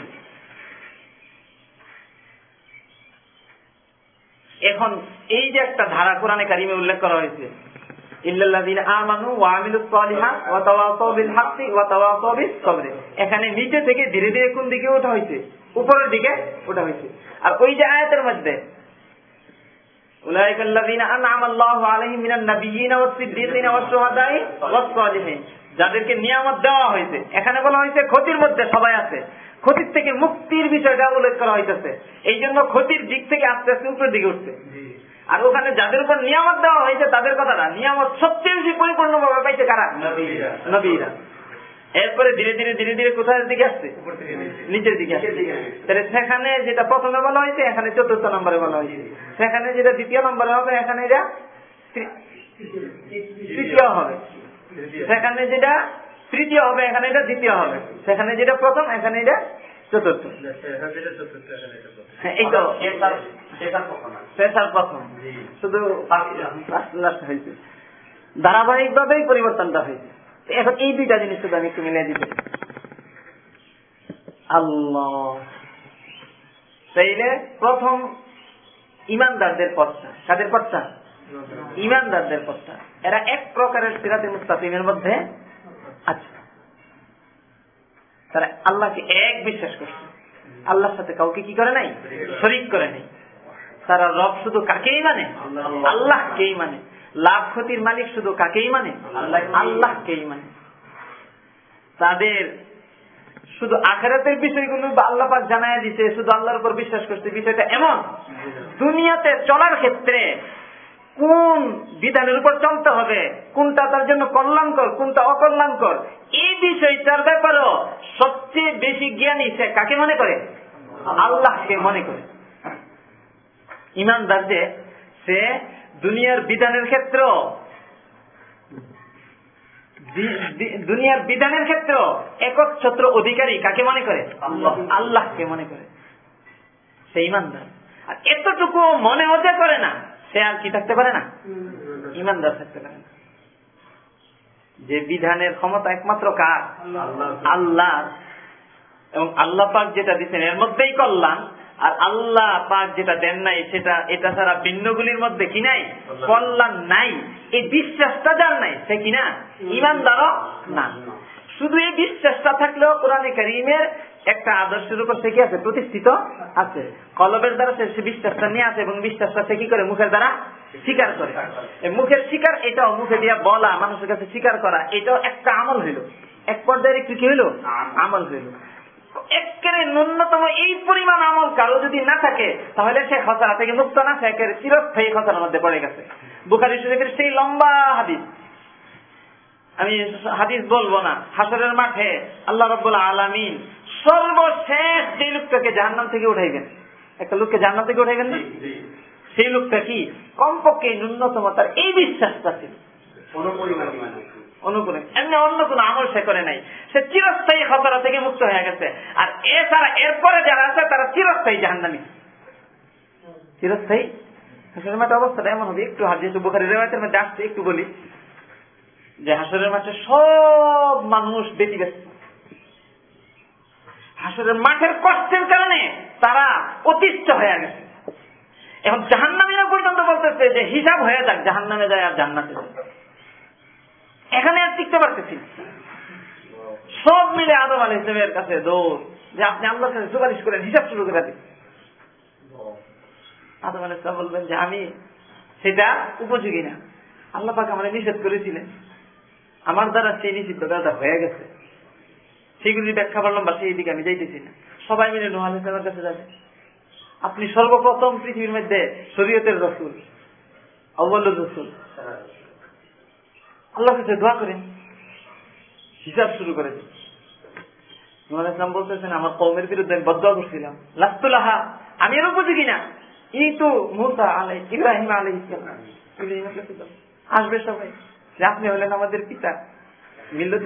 এখন এই যে একটা ধারা কোরআনে কারিমে উল্লেখ করা হয়েছে এখানে নিচে থেকে ধীরে ধীরে কোন দিকে ওঠা হয়েছে? উপরের দিকে ওঠা হয়েছে। আর ওই যে আয়াতের মধ্যে যাদেরকে নিয়ামত দেওয়া হয়েছে। এখানে বলা হয়েছে ক্ষতির মধ্যে সবাই আছে। ক্ষতির থেকে মুক্তির বিষয়টা উল্লেখ করা হইতেছে। এই জন্য ক্ষতির দিক থেকে আস্তে আস্তে উপরের দিকে উঠছে। আর ওখানে যাদের উপর নিয়ামত দেওয়া হয়েছে তাদের কথাটা নিয়ামত সবচেয়ে বেশি পরিপূর্ণভাবে পাইছে কারা? নবীরা এরপরে ধীরে ধীরে ধীরে ধীরে কোথায় দিকে আসছে? নিচের দিকে আসছে। তাহলে সেখানে যেটা প্রথমে বলা হয়েছে এখানে চতুর্থ নম্বরে বলা হয়েছে। সেখানে যেটা দ্বিতীয় নম্বরে হবে এখানে এটা তৃতীয় হবে। সেখানে যেটা তৃতীয় হবে এখানে এটা দ্বিতীয় হবে। সেখানে যেটা প্রথম এখানে এটা চতুর্থ। এই তো। প্রথম। শুধু ধারাবাহিক ভাবেই পরিবর্তনটা হয়েছে। এখন এই দুইটা জিনিস শুধু আমি একটু মিলিয়ে দিতে আল্লাহ। তাইলে প্রথম ইমানদারদের পথটা। কাদের পথটা? ইমানদারদের পথটা। এরা এক প্রকারের সিরাতে মুস্তাফিমের মধ্যে আছে। তারা আল্লাহকে এক বিশ্বাস করছে। আল্লাহর সাথে কাউকে কি করে নাই? শরিক করে নাই। তারা রব শুধু কাকেই মানে? আল্লাহকেই মানে। লাভ ক্ষতির মালিক শুধু কাকেই মানে? আল্লাহকেই। মানে। তাদের শুধু আখেরাতের বিষয়গুলো আল্লাহ পাক জানায় দিতে শুধু আল্লাহর উপর বিশ্বাস করছে বিষয়টা এমন। দুনিয়াতে চলার ক্ষেত্রে কোন বিধানের উপর চলতে হবে? কোনটা তার জন্য কল্যাণকর কোনটা অকল্যাণকর? এই বিষয়টার ব্যাপারও সবচেয়ে বেশি জ্ঞানী সে কাকে মনে করে? আল্লাহকে মনে করে। ইমানদার যে সে দুনিয়ার বিধানের ক্ষেত্র। দুনিয়ার বিধানের ক্ষেত্র। একচ্ছত্র অধিকারী কাকে মনে করে? আল্লাহকে মনে করে। সে ইমানদার। আর এতটুকু মনে হতে করে না সে আর কি থাকতে পারে না? ইমানদার থাকতে পারে না। যে বিধানের ক্ষমতা একমাত্র কার? আল্লাহ। এবং আল্লাহ পাক যেটা দিচ্ছেন এর মধ্যেই কল্যাণ। আর আল্লাহ পাক যেটা দেন নাই সেটা এটা ছাড়া ভিন্নগুলির মধ্যে কি নাই? কল্যাণ নাই। এই বিশ্বাসটা যার নাই সে কিনা ইমানদারও না। শুধু এই বিশ্বাসটা থাকলেও কোরআনে করিমের একটা আদর্শের উপর সে কি আছে? প্রতিষ্ঠিত আছে। কলবের দ্বারা সে বিশ্বাসটা নিয়ে আসে এবং বিশ্বাসটা সে কি করে? মুখের দ্বারা স্বীকার করে। মুখের স্বীকার এটাও মুখে দিয়ে বলা মানুষের কাছে স্বীকার করা এটাও একটা আমল হইল। এক পর্যায়ে একটু কি হইল? আমল হইল। একেবারে ন্যূনতম এই পরিমাণ আমল কারও যদি না থাকে তাহলে সে খসড়া থেকে মুক্ত না সে একেবারে চিরস্থায়ী খসড়ার মধ্যে পড়ে গেছে। বুখারি শরীফের সেই লম্বা হাদিস। আমি হাদিস বলব না হাসরের মাঠে আল্লাহ রব্বুল আলমিন সর্বশেষ যে লোকটাকে জাহান্নাম থেকে উঠাইবেন একটা লোককে জাহান্নাম থেকে উঠাইবেন না? সেই লোকটা কি? কমপক্ষে ন্যূনতম তার এই বিশ্বাসটা ছিল অনুকূলে এমনি অন্য আমল সে করে নাই। সে চিরস্থায়ী খতরা থেকে মুক্ত হয়ে গেছে। আর এছাড়া এরপরে যারা আছে, তারা চিরস্থায়ী জাহান্নামি। চিরস্থায়ী? হাসরের মাঠে অবস্থাটা এমন হবে। একটু হাত যেহেতু বোখারি আসছে, একটু বলি। যে হাসরের মাঠে সব মানুষ বেশি ব্যস্ত। হাসরের মাঠের কষ্টের কারণে তারা অতিষ্ঠ হয়ে গেছে। এখন জাহান্নামীরা পর্যন্ত বলতেছে যে হিসাব হয়ে যাক, জাহান্নামে যায় আর জান্নাতে যায়। এখানে আর টিকতে পারতেছি সব মিলে আদম আল ইসলামের কাছে দৌড় যে আপনি আল্লাহর কাছে সুপারিশ করেন, হিসাব শুরু করে দিন। আদম আল ইসলাম বলবেন যে, আমি সেটা উপযোগী না। আল্লাহ পাক আমার নিষেধ করেছিলেন। আমার দ্বারা সেই নিষিদ্ধ হয়ে গেছে। সেগুলি ব্যাখ্যা করলাম বা সেই দিকে আমি যাইতেছি না। সবাই মিলে নোহাল ইসলামের কাছে যাবে। আপনি সর্বপ্রথম পৃথিবীর মধ্যে শরীয়তের রসুল অবল্ল রসুল। আল্লাহ কাছে দোয়া করেন। হিসাব শুরু করে দিন। ইসলাম বলতেছেন, আমার কৌমের বিরুদ্ধে আমি বদয়া করছিলাম। লাস্তুলাহা আমি এর উপযোগী না। এই তো মুসা আলাই, ইব্রাহিম আলাই আসবে সবাই। আপনি হলেন আমাদের পিতা।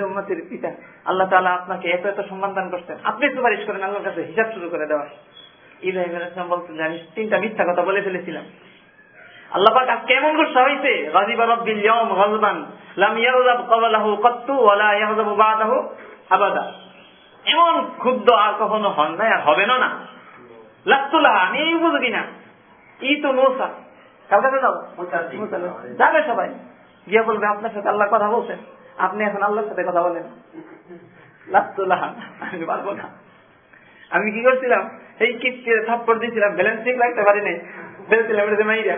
উম্মতের পিতা। আল্লাহ তালা আপনাকে এত এত সম্মান দান করছেন। আপনি সুপারিশ করেন আল্লাহর কাছে হিসাব শুরু করে দেওয়া। ইব্রাহিম আলাইসলাম বলছেন যে আমি তিনটা মিথ্যা কথা বলে ফেলেছিলাম। আল্লাহ পাক আজকে এমন করছে হয়েছে গাজিবা রব্বিল ইয়াউম গাজবান লাম ইয়াগযাব ক্বাবলাহু কাত্তু ওয়া লা ইয়াগযাবু বাদাহু আবাদা। এমন ক্ষুব্ধ আর কখনো হন আর হবে না। আমি এই না। ই তো মৌসা। কার কাছে যাব? যাবে সবাই। গিয়ে বলবে আপনার সাথে আল্লাহ কথা বলছেন। আপনি এখন আল্লাহর সাথে কথা বলেন। লাস্তুলাহ আমি পারব না। আমি কি করছিলাম? এই কিটকে থাপ্পড় দিয়েছিলাম ব্যালেন্স ঠিক রাখতে পারি নাই। বেরোছিলাম এটা মাইরা।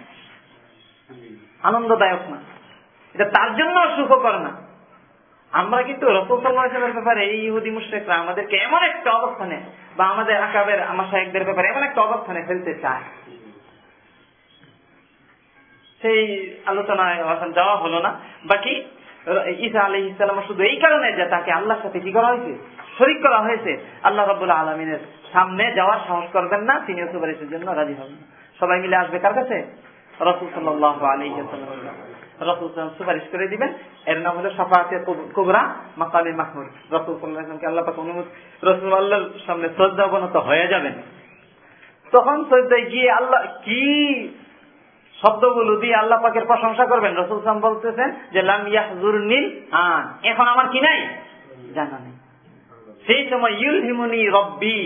আনন্দদায়ক না। এটা তার জন্য সুখকর না। আমরা কিন্তু রসুল সাল্লাহামের ব্যাপারে, এই ইহুদি মুশ্রেকরা আমাদেরকে এমন একটা অবস্থানে বা আমাদের আকাবের, আমার সাহেবদের ব্যাপারে এমন একটা অবস্থানে ফেলতে চায়। সেই আলোচনায় যাওয়া হলো না। বাকি, ঈসা আলহ ইসলাম শুধু এই কারণে যে তাকে আল্লাহর সাথে কি করা হয়েছে? শরিক করা হয়েছে। আল্লাহ রবুল্লাহ আলমিনের সামনে যাওয়ার সাহস করবেন না, তিনি সুপারিশের জন্য রাজি হবেন সবাই মিলে আসবে কার কাছে? রসুল সাল্লাহ আলী রসুল সুপারিশ করে দিবেন, এর নাম হলো সাফাতে কুবরা মাকালি মাহমুদ। রসুল সাল্লাহামকে আল্লাহ পাক রসুল সামনে শ্রদ্ধা অবনত হয়ে যাবেন। তখন শ্রদ্ধায় গিয়ে আল্লাহ কি শব্দগুলো দিয়ে আল্লাহ পাকের প্রশংসা করবেন? রসুল সাম বলতেছেন যে, লাম ইয়াহজুর নীল আন এখন আমার কি নাই? জানা নেই। সেই সময় ইউল হিমুনি রব্বি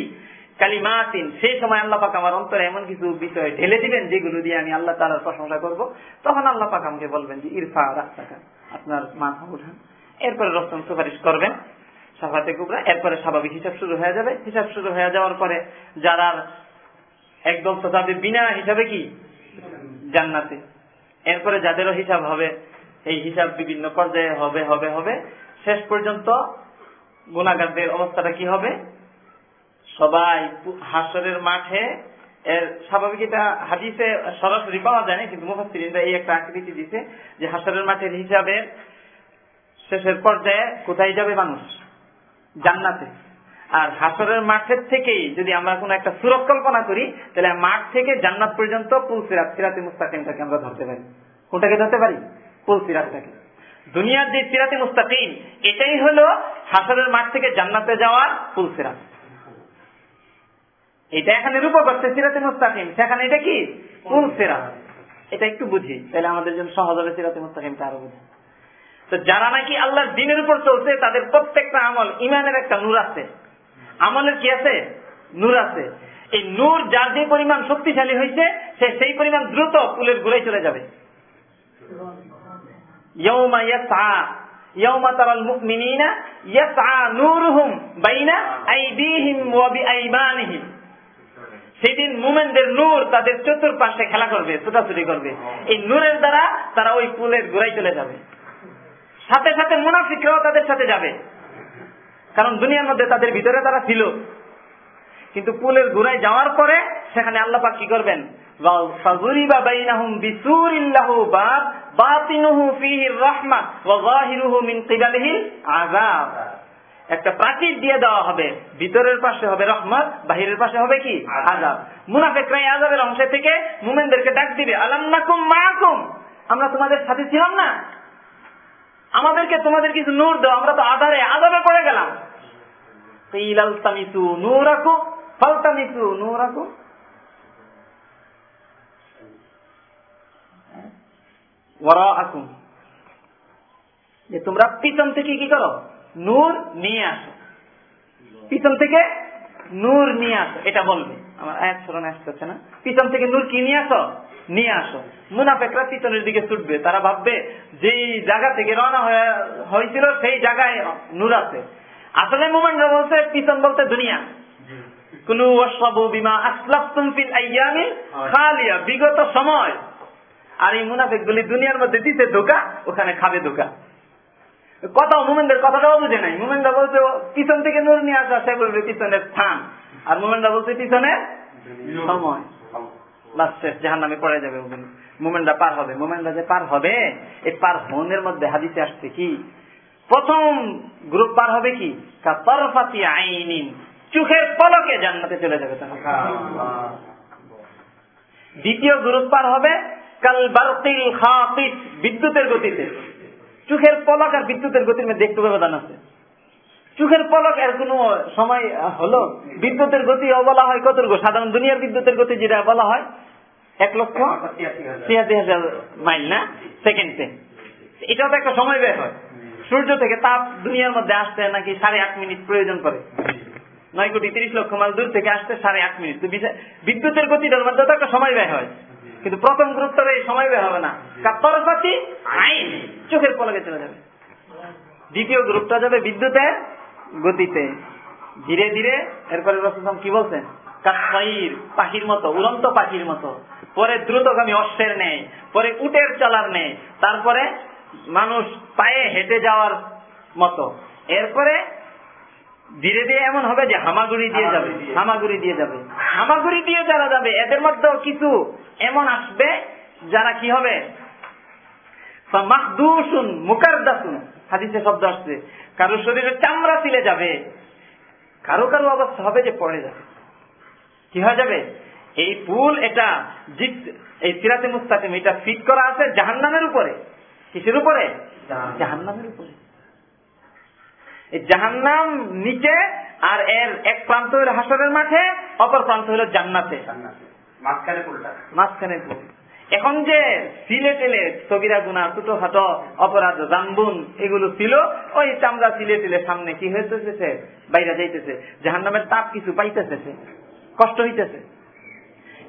কালিমাতিন, সেই সময় আল্লাহ পাক আমার অন্তরে এমন কিছু বিষয় ঢেলে দিবেন, যেগুলো দিয়ে আমি আল্লাহ তালার প্রশংসা করব। তখন আল্লাহ পাক আমাকে বলবেন যে, ইরফা রাস্তাকা আপনার মাথা উঠান। এরপরে রসম সুপারিশ করবেন, সাফাতে কুবরা। এরপরে স্বাভাবিক হিসাব শুরু হয়ে যাবে। হিসাব শুরু হয়ে যাওয়ার পরে যারা একদম তো তাদের বিনা হিসাবে কি? জান্নাতে। এরপরে যাদেরও হিসাব হবে, এই হিসাব বিভিন্ন পর্যায়ে হবে হবে হবে। শেষ পর্যন্ত গুণাগারদের অবস্থাটা কি হবে? সবাই হাসরের মাঠে, এর স্বাভাবিক এটা হাদিসে সরাসরি পাওয়া যায় না, কিন্তু মুফাসিরিনরা এই একটা আকৃতি দিছে যে হাসরের মাঠের হিসাবে শেষের পর্যায়ে কোথায় যাবে মানুষ? জান্নাতে। আর হাসরের মাঠের থেকেই যদি আমরা কোন একটা সুরত কল্পনা করি, তাহলে মাঠ থেকে জান্নাত পর্যন্ত পুল সিরাত মুস্তাকিমটাকে আমরা ধরতে পারি। কোনটাকে ধরতে পারি? পুল সিরাতটাকে। দুনিয়ার যে সিরাতে মুস্তাকিম, এটাই হলো হাসরের মাঠ থেকে জান্নাতে যাওয়ার পুল সিরাত। এটা এখানে রূপ করছে সিরাতে মুস্তাকিম। সেখানে এটা কি? সিরাত? এটা একটু বুঝি, তাহলে আমাদের জন্য সহজ হবে সিরাতে মুস্তাকিমটা আরও বুঝি। তো যারা নাকি আল্লাহর দিনের উপর চলছে, তাদের প্রত্যেকটা আমল ইমানের একটা নূর আছে। আমলের কি আছে? নূর আছে। এই নূর যার যে পরিমাণ শক্তিশালী হয়েছে, সে সেই পরিমাণ দ্রুত ফুলের ঘুরে চলে যাবে। সেদিন মুমেনদের নূর তাদের চতুর্পাশে খেলা করবে, ছোটাছুটি করবে। এই নূরের দ্বারা তারা ওই পুলের গোড়ায় চলে যাবে। সাথে সাথে মুনাফিকরাও তাদের সাথে যাবে। কারণ দুনিয়ার মধ্যে তাদের ভিতরে তারা ছিল। কিন্তু পুলের ঘুরায় যাওয়ার পরে সেখানে আল্লাপা কি করবেন? আজাব একটা প্রাচীর দিয়ে দেওয়া হবে। ভিতরের পাশে হবে রহমত বাহিরের পাশে হবে কি? আজাব মুনাফেকরা এই আজাবের অংশ থেকে মুমেনদেরকে ডাক দিবে আলান্নাকুম মাকুম আমরা তোমাদের সাথে ছিলাম না। আমাদেরকে তোমাদের কিছু নূর দাও আমরা তো আধারে আজাবে পড়ে গেলাম। ইলাল তামিসু নূরাকু ফালতামিসু নূরাকু ওয়ারাআকুম। যে তোমরা পিছন থেকে কি করো? নূর নিয়ে আসো। পিছন থেকে নূর নিয়ে আসো। এটা বলবে। আমার আয়াত স্মরণে আসতেছে না। পিছন থেকে নূর কি নিয়ে আসো? নিয়ে আসো। মুনাফেকরা পিছনের দিকে ছুটবে। তারা ভাববে যেই জায়গা থেকে রওনা হয়েছিল সেই জায়গায় নূর আছে। আসলে মোমেন্টরা বলছে পিছন বলতে দুনিয়া। কোন বিমা আসলাফতুম ফিল আইয়ামি খালিয়া। বিগত সময়। আর এই মুনাফেক গুলি দুনিয়ার মধ্যে দিতে ধোকা ওখানে খাবে ধোকা। কথা মোমেনদের কথাটাও বুঝে নাই। মোমেনরা বলছে পিছন থেকে নূর নিয়ে আসা, সে বলবে পিছনের স্থান। আর মোমেনরা বলছে পিছনের সময়। জাহান নামে পড়ে যাবে মোমেনরা পার হবে। মোমেনরা যে পার হবে এই পার হনের মধ্যে আসছে কি? প্রথম গ্রুপ পার হবে কি? চোখের পলকে জান্নাতে চলে যাবে দ্বিতীয় গ্রুপ পার হবে, কাল বারতিল বিদ্যুতের গতিতে। চোখের পলক আর বিদ্যুতের গতির মধ্যে একটু ব্যবধান আছে। চোখের পলক এর কোন সময় হলো? বিদ্যুতের গতি বলা হয় কত সাধারণ দুনিয়ার বিদ্যুতের গতি যেটা বলা হয়, এক লক্ষ ছিয়াশি হাজার মাইল, না? সেকেন্ডে। এটাও তো একটা সময় ব্যয় হয়। সূর্য থেকে তাপ দুনিয়ার মধ্যে আসতে নাকি সাড়ে আট মিনিট প্রয়োজন করে। নয় কোটি তিরিশ লক্ষ মাইল দূর থেকে আসতে সাড়ে আট মিনিট। বিদ্যুতের গতিটার মধ্যে তো একটা সময় ব্যয় হয়। কিন্তু প্রথম গ্রুপটার এই সময় বের হবে না। কাত্তরপাতি আইন। চোখের পলকে চলে যাবে। দ্বিতীয় গ্রুপটা যাবে বিদ্যুতের গতিতে। ধীরে ধীরে এরপরে রসম কি বলছেন পাখির মতো উড়ন্ত পাখির মতো। পরে দ্রুতগামী অশ্বের নেই পরে উটের চলার নেই তারপরে মানুষ পায়ে হেঁটে যাওয়ার মতো। এরপরে ধীরে ধীরে এমন হবে যে হামাগুড়ি দিয়ে যাবে হামাগুড়ি দিয়ে। যাবে। হামাগুড়ি দিয়ে যারা যাবে এদের মধ্যেও কিছু এমন আসবে যারা কি হবে? মাহদুসুন মুকারদাসুন হাদিসে শব্দ আসছে। কারও শরীরে চামড়া ছিলে যাবে কারও কারও অবস্থা হবে যে পড়ে যাবে। কি হয়ে যাবে? এই পুল এটা এই সিরাতে মুস্তাকিম এটা ফিট করা আছে জাহান্নামের উপরে। কিসের উপরে? জাহান্নামের উপরে। এই জাহান্নাম নিচে আর এর এক প্রান্ত হইল হাসরের মাঠে অপর প্রান্ত হইল জান্নাতে। মাঝখানে পুলটা। মাঝখানে পুল। এখন যে সিলে টেলে সবিরা গুনা ছোট খাটো অপরাধ জাম্বুন এগুলো ছিল ওই চামড়া সিলে টেলে সামনে কি হইতেছে বাইরে যাইতেছে। জাহান নামের তাপ কিছু পাইতেছে কষ্ট হইতেছে।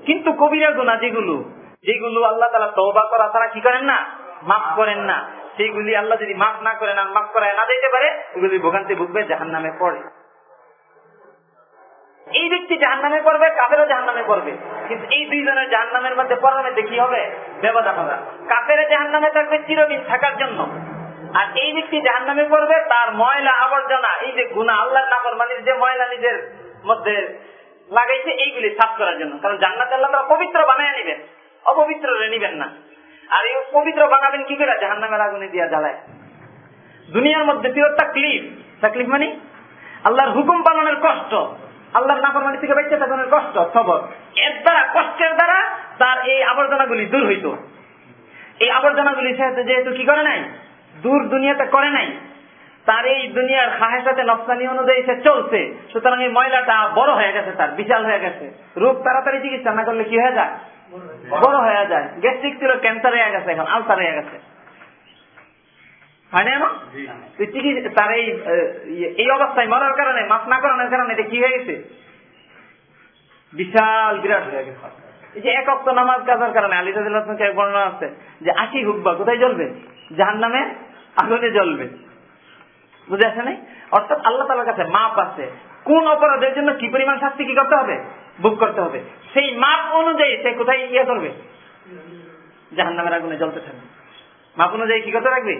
কিন্তু কবিরা গুণা যেগুলো যেগুলো আল্লাহ তালা তহবা করা তারা কি করেন না? মাফ করেন না। সেইগুলি আল্লাহ যদি মাফ না করেন আর মাফ করায় না দিতে পারে, ওগুলি ভোগান্তি ভুগবে জাহান নামে পড়ে। এই ব্যক্তি জাহান নামে পড়বে, কাফেরও জাহান নামে পড়বে। কিন্তু এই দুইজনের জাহান নামের মধ্যে পড়ার মধ্যে কি হবে? ব্যবধান হবে কাফের জাহান নামে থাকবে চিরদিন থাকার জন্য। আর এই ব্যক্তি জাহান নামে পড়বে, তার ময়লা আবর্জনা, এই যে গুণা আল্লাহ নাফর মানির যে ময়লা নিজের মধ্যে লাগাইছে, এইগুলি সাফ করার জন্য। কারণ জান্নাত আল্লাহ তারা পবিত্র বানায় নিবেন। অপবিত্র নিবেন না। আর এই পবিত্র বানাবেন কি করে? জাহান নামের আগুনে দিয়া জ্বালায়। দুনিয়ার মধ্যে ছিল তাকলিফ। তাকলিফ মানে? আল্লাহর হুকুম পালনের কষ্ট। আল্লাহর নাফরমানি থেকে বেঁচে থাকানোর কষ্ট সবর এর দ্বারা, কষ্টের দ্বারা তার এই আবর্জনাগুলি দূর হইত। এই আবর্জনাগুলি যেহেতু কি করে নাই? দূর দুনিয়াতে করে নাই। তার এই দুনিয়ার খাহের সাথে নকশানি অনুযায়ী সে চলছে। সুতরাং এই ময়লাটা বড় হয়ে গেছে তার, বিশাল হয়ে গেছে। রূপ তাড়াতাড়ি চিকিৎসা না করলে কি হয়ে যায়? বড় হয়ে যায়। গ্যাস্ট্রিক ছিল ক্যান্সার হয়ে গেছে এখন আলসার হয়ে গেছে। হয় না এমন তুই চিকিৎসা তার এই এই অবস্থায় মরার কারণে মাফ না করানোর কারণে এটা কি হয়ে গেছে? বিশাল বিরাট হয়ে গেছে। এই যে এক অক্ত নামাজ কাজার কারণে আলী রাজিল্লাহকে বর্ণনা আছে যে আশি হুকবা কোথায় জ্বলবে? জাহান নামে আগুনে জ্বলবে। বুঝে আসে নাই অর্থাৎ আল্লাহ তালার কাছে মাপ আছে। কোন অপরাধের জন্য কি পরিমাণ শাস্তি কি করতে হবে? বুক করতে হবে। সেই মাপ অনুযায়ী সে কোথায় ইয়ে করবে? জাহান নামের আগুনে জ্বলতে থাকবে। মাপ অনুযায়ী কি করতে রাখবে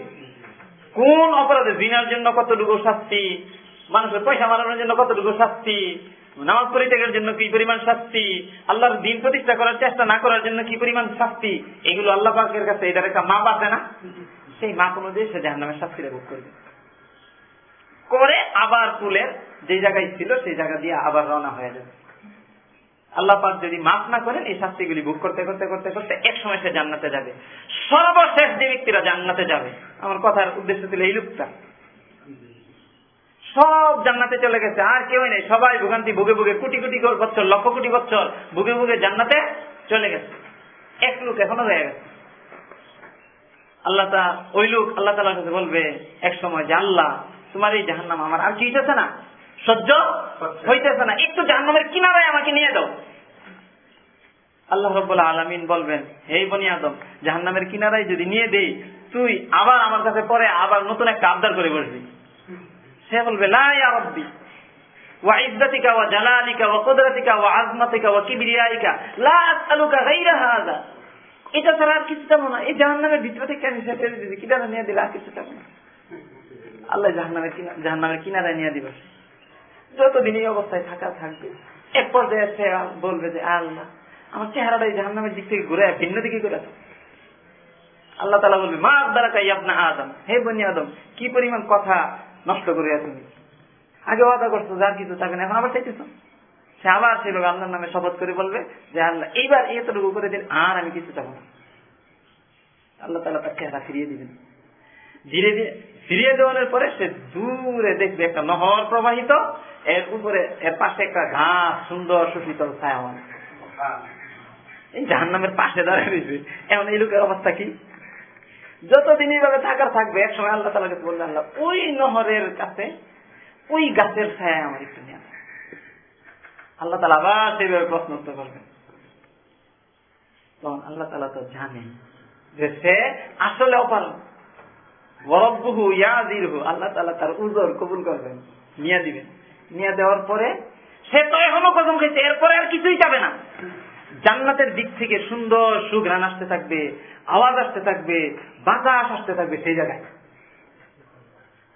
কোন অপরাধে দিনের জন্য কতটুকু শাস্তি, মানুষের পয়সা মারানোর জন্য কতটুকু শাস্তি, নামাজ পরিত্যাগের জন্য কি পরিমাণ শাস্তি, আল্লাহর দিন প্রতিষ্ঠা করার চেষ্টা না করার জন্য কি পরিমাণ শাস্তি, এগুলো আল্লাহ পাকের কাছে এটার একটা মাপ আছে না? সেই মাপ অনুযায়ী সে জাহান নামের শাস্তিটা ভোগ করবে। করে আবার তুলের যে জায়গায় ছিল, সেই জায়গা দিয়ে আবার রওনা হয়ে যাবে। আল্লাহ পাক যদি মাফ না করেন, এই শাস্তিগুলি ভোগ করতে করতে করতে করতে এক সময় সে জান্নাতে যাবে। সর্বশেষ যে ব্যক্তিরা জান্নাতে যাবে, আমার কথার উদ্দেশ্য ছিল এই লোকটা। সব জান্নাতে চলে গেছে, আর কেউ নেই। সবাই ভোগান্তি, ভুগে ভুগে, কোটি কোটি বছর লক্ষ কোটি বছর ভুগে ভুগে জান্নাতে চলে গেছে। এক লোক এখনও রয়ে গেছে। আল্লাহ তা, ওই লোক আল্লাহ তালার কাছে বলবে এক সময় আল্লাহ, তোমার এই জাহান্নাম আমার, আর কি হইতেছে না? সহ্য? হইতেছে না। একটু জাহান্নামের কিনারায় আমাকে নিয়ে দাও আল্লাহ রব্বুল্লাহ আলমিন বলবেন হে বনি আদম জাহান্নামের কিনারায় যদি নিয়ে দেই তুই আবার আমার কাছে পরে আবার নতুন একটা আবদার করে বসবি। সে বলবে লা রব্বি ওয়া ইজ্জাতিকা ওয়া জালালিকা ওয়া কুদরাতিকা ওয়া আযমাতিকা ওয়া কিবরিয়াইকা লা আসআলুকা গায়রা হাযা। এটা ছাড়া আর কিছু চাবো না। এই জাহান্নামের ভিতরে থেকে আমি সেটা দিদি কিনারা নিয়ে দিলে আর কিছু চাবো না। আল্লাহ জাহান্নামের কিনারা জাহান্নামের কিনারায় নিয়ে দিবে যতদিন এই অবস্থায় থাকা থাকবে, এক পর্যায়ে বলবে যে আল্লাহ আমার চেহারাটা এই জাহান্নামের দিক থেকে ঘুরে ভিন্ন দিকে ঘুরে আল্লাহ তালা বলবে, মা আব্দারা কাই আপনা আদম? হে বনি আদম, কি পরিমাণ কথা নষ্ট করিয়া তুমি? আগে ওয়াদা করছ, যার কিছু থাকে না, এখন আবার চাইতেছ? সে আবার সে লোক আল্লাহর নামে শপথ করে বলবে যে আল্লাহ এইবার এতটুকু করে দিন, আর আমি কিছু চাবো না। আল্লাহ তালা তার চেহারা ফিরিয়ে দিবেন। ধীরে ধীরে ফিরিয়ে দেওয়ানোর পরে সে দূরে দেখবে একটা নহর প্রবাহিত এর উপরে, এর পাশে একটা ঘাস, সুন্দর সুশীতল ছায়াওয়ান এই জাহান নামের পাশে দাঁড়িয়ে রয়েছে। এমন এই লোকের অবস্থা কি? যতদিন এইভাবে থাকার থাকবে এক সময় আল্লাহ তালাকে বললে আল্লাহ, ওই নহরের কাছে, ওই গাছের ছায়া আমার একটু নিয়ে আসে আল্লাহ তালা আবার সেইভাবে প্রশ্ন উত্তর করবেন। তখন আল্লাহ তালা তো জানেন যে সে আসলে অপারণ বরব্বহু ইয়াদিরহু আল্লাহ তালা তার উজর কবুল করবেন, নিয়ে দিবেন নিয়ে দেওয়ার পরে সে তো এখনও কদম খেয়েছে এরপরে আর কিছুই যাবে না। জান্নাতের দিক থেকে সুন্দর সুঘ্রাণ আসতে থাকবে, আওয়াজ আসতে থাকবে, বাতাস আসতে থাকবে সেই জায়গায়।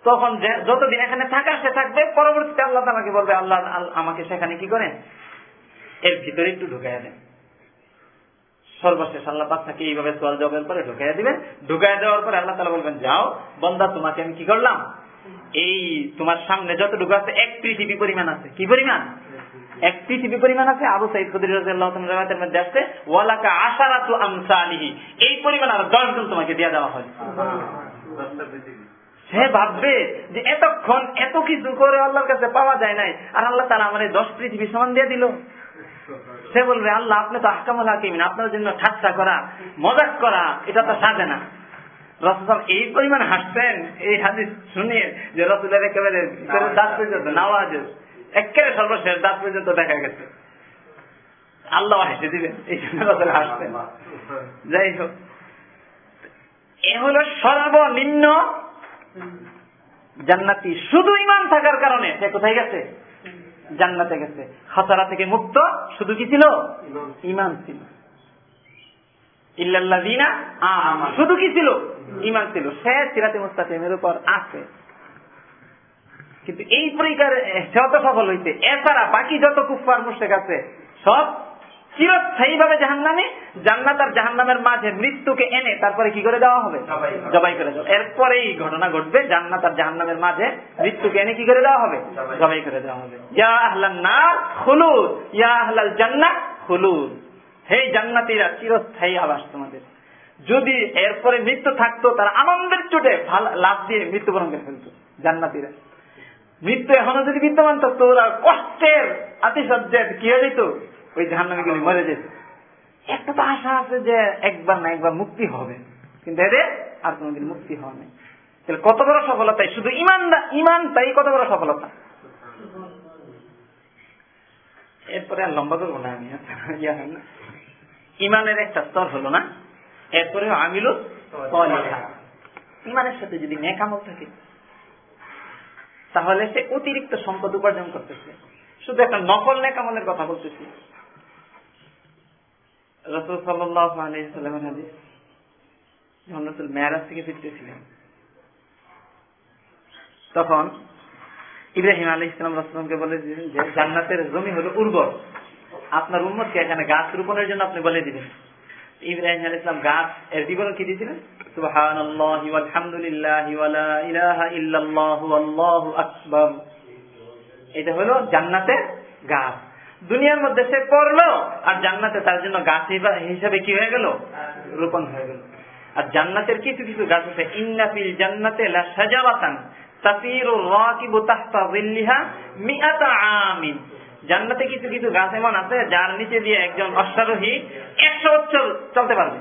তখন যতদিন এখানে থাকা সে থাকবে, পরবর্তীতে আল্লাহ তালাকে বলবে, আল্লাহ আমাকে সেখানে কি করেন? এর ভিতরে একটু ঢুকাইয়া দেন। সর্বশেষ আল্লাহ বাচ্চাকে এইভাবে সোয়াল জবের পরে ঢুকাইয়া দিবেন। ঢুকাইয়া দেওয়ার পরে আল্লাহ তালা বলবেন, যাও, বন্দা, তোমাকে আমি কি করলাম? এই তোমার সামনে যতটুকু আছে, এক পৃথিবী পরিমাণ আছে। কি পরিমাণ? এক পৃথিবী পরিমাণ আছে। আবু সাইদ খুদির রাজের মধ্যে আসছে ওয়ালাকা আশারাতু আমসালিহি। এই পরিমাণ আর দশ জন তোমাকে দিয়ে দেওয়া হয়। সে ভাববে যে এতক্ষণ এত কিছু করে আল্লাহর কাছে পাওয়া যায় নাই, আর আল্লাহ তারা আমার এই দশ পৃথিবী সমান দিয়ে দিল। সে বলবে, আল্লাহ, আপনি তো আহকামুল হাকিমিন, আপনার জন্য ঠাট্টা করা, মজাক করা, এটা তো সাজে না। রসুল এই পরিমাণ হাসতেন এই হাদিস শুনিয়ে যে রসুলের একেবারে দাঁত পর্যন্ত একেবারে সর্বশেষ দাঁত পর্যন্ত দেখা গেছে। আল্লাহ হেসে দিবেন এই জন্য রসুল হাসতেন যাই হোক এ হলো সর্বনিম্ন জান্নাতি। শুধু ইমান থাকার কারণে সে কোথায় গেছে? জান্নাতে গেছে। খাতারা থেকে মুক্ত শুধু কি ছিল? ইমান ছিল। ইল্লাল্লাযিনা আমানু। শুধু কি ছিল? ইমান ছিল। সে সিরাতে মুস্তাকিমের উপর আছে। কিন্তু এই পরীক্ষার যত সফল হইছে এছাড়া বাকি যত কুফার মুশেক আছে সব চিরস্থায়ী ভাবে জাহান নামে জান্নাত আর জাহান নামের মাঝে মৃত্যুকে এনে তারপরে কি করে দেওয়া হবে? জবাই করে। দেওয়া এরপরে এই ঘটনা ঘটবে জান্নাত আর জাহান নামের মাঝে মৃত্যুকে এনে কি করে দেওয়া হবে? জবাই। করে দেওয়া হবে। ইয়া আহলান না খুলুদ ইয়া আহলাল জান্নাত খুলুদ। হে জান্নাতিরা, চিরস্থায়ী আবাস তোমাদের। যদি এরপরে মৃত্যু থাকতো, তারা আনন্দের চোটে লাভ দিয়ে মৃত্যুবরণ করে ফেলতো, জান্নাতিরা। মৃত্যু এখনও যদি বিদ্যমান থাকতো ওরা কষ্টের আতিশয্যের কি হয়ে যেত? ওই জাহান্নামীগুলি মরে যেত। একটা তো আশা আছে যে একবার না একবার মুক্তি হবে। কিন্তু এদের আর কোনোদিন মুক্তি হওয়া নেই। তাহলে কত বড় সফলতা? শুধু ইমান ইমান তাই কত বড় সফলতা? এরপরে আর লম্বা করব না আমি ইয়া হয় না। ইমানের একটা স্তর হলো না, এরপরে আমিল ইমানের সাথে যদি নেকামল থাকে, তাহলে সে অতিরিক্ত সম্পদ উপার্জন করতেছে। শুধু একটা নকল নেকামলের কথা বলতেছি। তখন ইব্রাহিম আলী ইসলাম রসলামকে বলে যে, জান্নাতের জমি হলো উর্বর। আপনার উন্মতকে এখানে গাছ রোপণের জন্য আপনি বলে দিবেন? ইব্রাহিম আলী ইসলাম গাছ এর বিবরণ কি দিয়েছিলেন? এটা হলো জান্নাতের গাছ। দুনিয়ার মধ্যে সে করল আর জান্নাতে তার জন্য গাছ হিসাবে কি হয়ে গেল? রোপণ হয়ে গেল। আর জান্নাতের কিছু কিছু গাছ আছে। ইন্নাফিল জান্নাতে লা সাজাওয়াতান তাসিরু রাকিবু তাহতা যিল্লিহা মিআতা আমিন। জান্নাতে কিছু কিছু গাছ এমন আছে যার নিচে দিয়ে একজন অশ্বারোহী একশো বছর চলতে পারবে।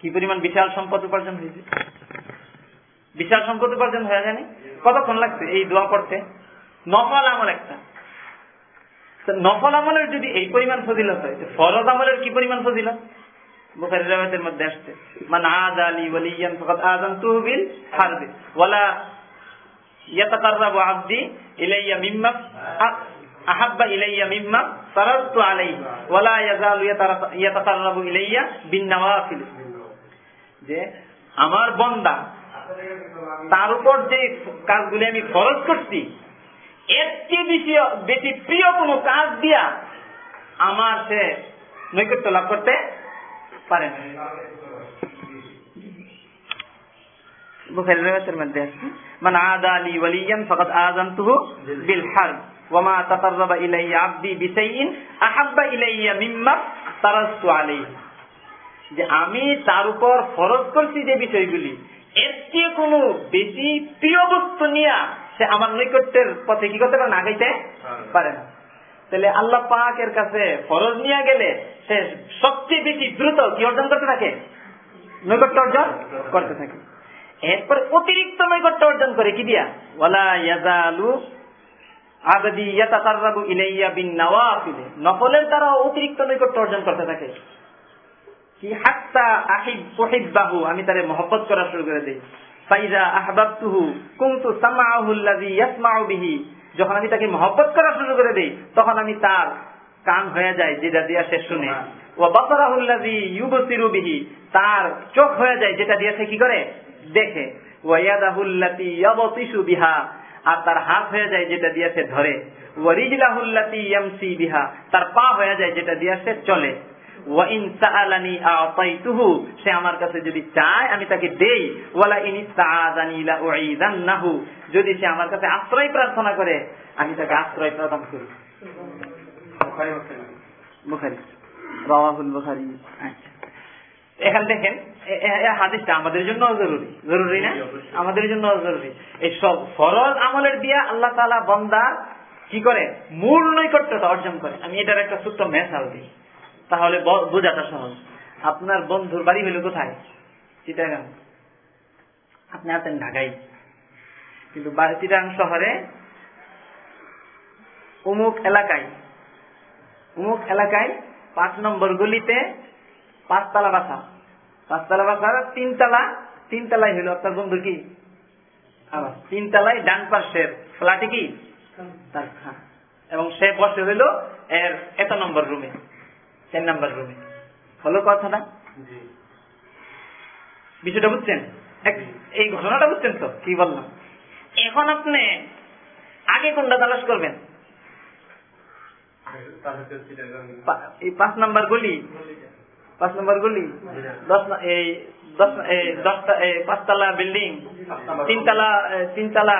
কি পরিমাণ বিশাল সম্পদ উপার্জন হয়েছে? বিশাল সম্পদ উপার্জন হয়ে জানি কতক্ষণ লাগছে এই দোয়া করতে নফল আমল একটা। নফল আমলের যদি এই পরিমাণ ফজিলত হয় ফরজ আমলের কি পরিমাণ ফজিলত? বুখারী রাওয়ায়াতের মধ্যে আসছে, মান আজ আলী ওয়ালিয়ান ফাকাদ আযানতুহু বিল হারবি ওয়ালা ইলাইয়া মিম্মা যে আমার বন্দা, তার উপর যে কাজগুলি আমি খরচ করছি এর চেয়ে বেশি বেশি প্রিয় কোন কাজ দিয়া আমার সে নৈকট্য লাভ করতে পারে না। বুখারী মধ্যে আছে। মান আদা লি ওয়ালিয়ান ফাকাদ আযানতুহু বিল হারব। ওয়ামা তাকাররাবা ইলাইয়া আবদি বিশাইইন আহাব্বা ইলাইয়া মিম্মা তারাস্তু আলাইহি। যে আমি তার উপর ফরজ করছি যে বিষয়গুলি এর চেয়ে কোনো বেশি প্রিয় বস্তু নিয়ে সে আমার নৈকট্যের পথে কি করতে পারে না আগাইতে পারে। না। তাহলে আল্লাহ পাকের কাছে ফরজ নিয়ে গেলে সে সবচেয়ে বেশি দ্রুত কি অর্জন করতে থাকে? নৈকট্য অর্জন করতে থাকে। এরপরে অতিরিক্ত নৈকট্য অর্জন করে কি দিয়া? অতিরিক্ত নৈকট্য অর্জন করতে থাকে। কি আমি তারে মহব্বত করা শুরু করে ফাইজা যখন আমি তাকে মহব্বত করা শুরু করে দেই, তখন আমি তার কান হয়ে যায়, যেটা দিয়া সে শুনে। ওয়া বাসারাহু আল্লাযী ইউবসিরু বিহি, তার চোখ হয়ে যায়, যেটা দিয়া সে কি করে? দেখে ইয়াবতিশু বিহা আর তার হাত হয়ে যায় যেটা দিয়ে সে ধরে। ইয়ামসি বিহা তার পা হয়ে যায় যেটা দিয়া সে চলে। সে আমার কাছে যদি চায় আমি তাকে দেই। ওয়ালা নাহু যদি সে আমার কাছে আশ্রয় প্রার্থনা করে আমি তাকে আশ্রয় প্রদান করি। বুখারি। আচ্ছা। এখানে দেখেন হাদিসটা আমাদের জন্য জরুরি জরুরি না? আমাদের জন্য জরুরি। এই সব ফরজ আমলের দিয়া আল্লাহ তালা বন্দার কি করে? মূল নৈকট্যতা অর্জন করে। আমি এটার একটা ছোট্ট মেসাল দিই। তাহলে বোঝাটা সহজ। আপনার বন্ধুর বাড়ি হলো কোথায়? চিটাগাং। আপনি আছেন ঢাকাই কিন্তু চিটাগাং শহরে অমুক এলাকায় অমুক এলাকায় পাঁচ নম্বর গলিতে পাঁচতলা বাসা। পাঁচতলা বাসা তিনতলা তিনতলাই হলো আপনার বন্ধু কি? আবার তিনতলায় ডান পাশের ফ্ল্যাটে কি? তার এবং সে বসে হইল এর এত নম্বর রুমে তিন নাম্বার রুমে হলো কথাটা বিষয়টা বুঝছেন? এই ঘটনাটা বুঝছেন তো? কি বললাম? এখন আপনি আগে কোনটা তালাশ করবেন? এই পাঁচ নাম্বার গলি? পাঁচ নাম্বার গলি দশ এই দশ দশটা পাঁচতলা বিল্ডিং তিনতলা তিনতলা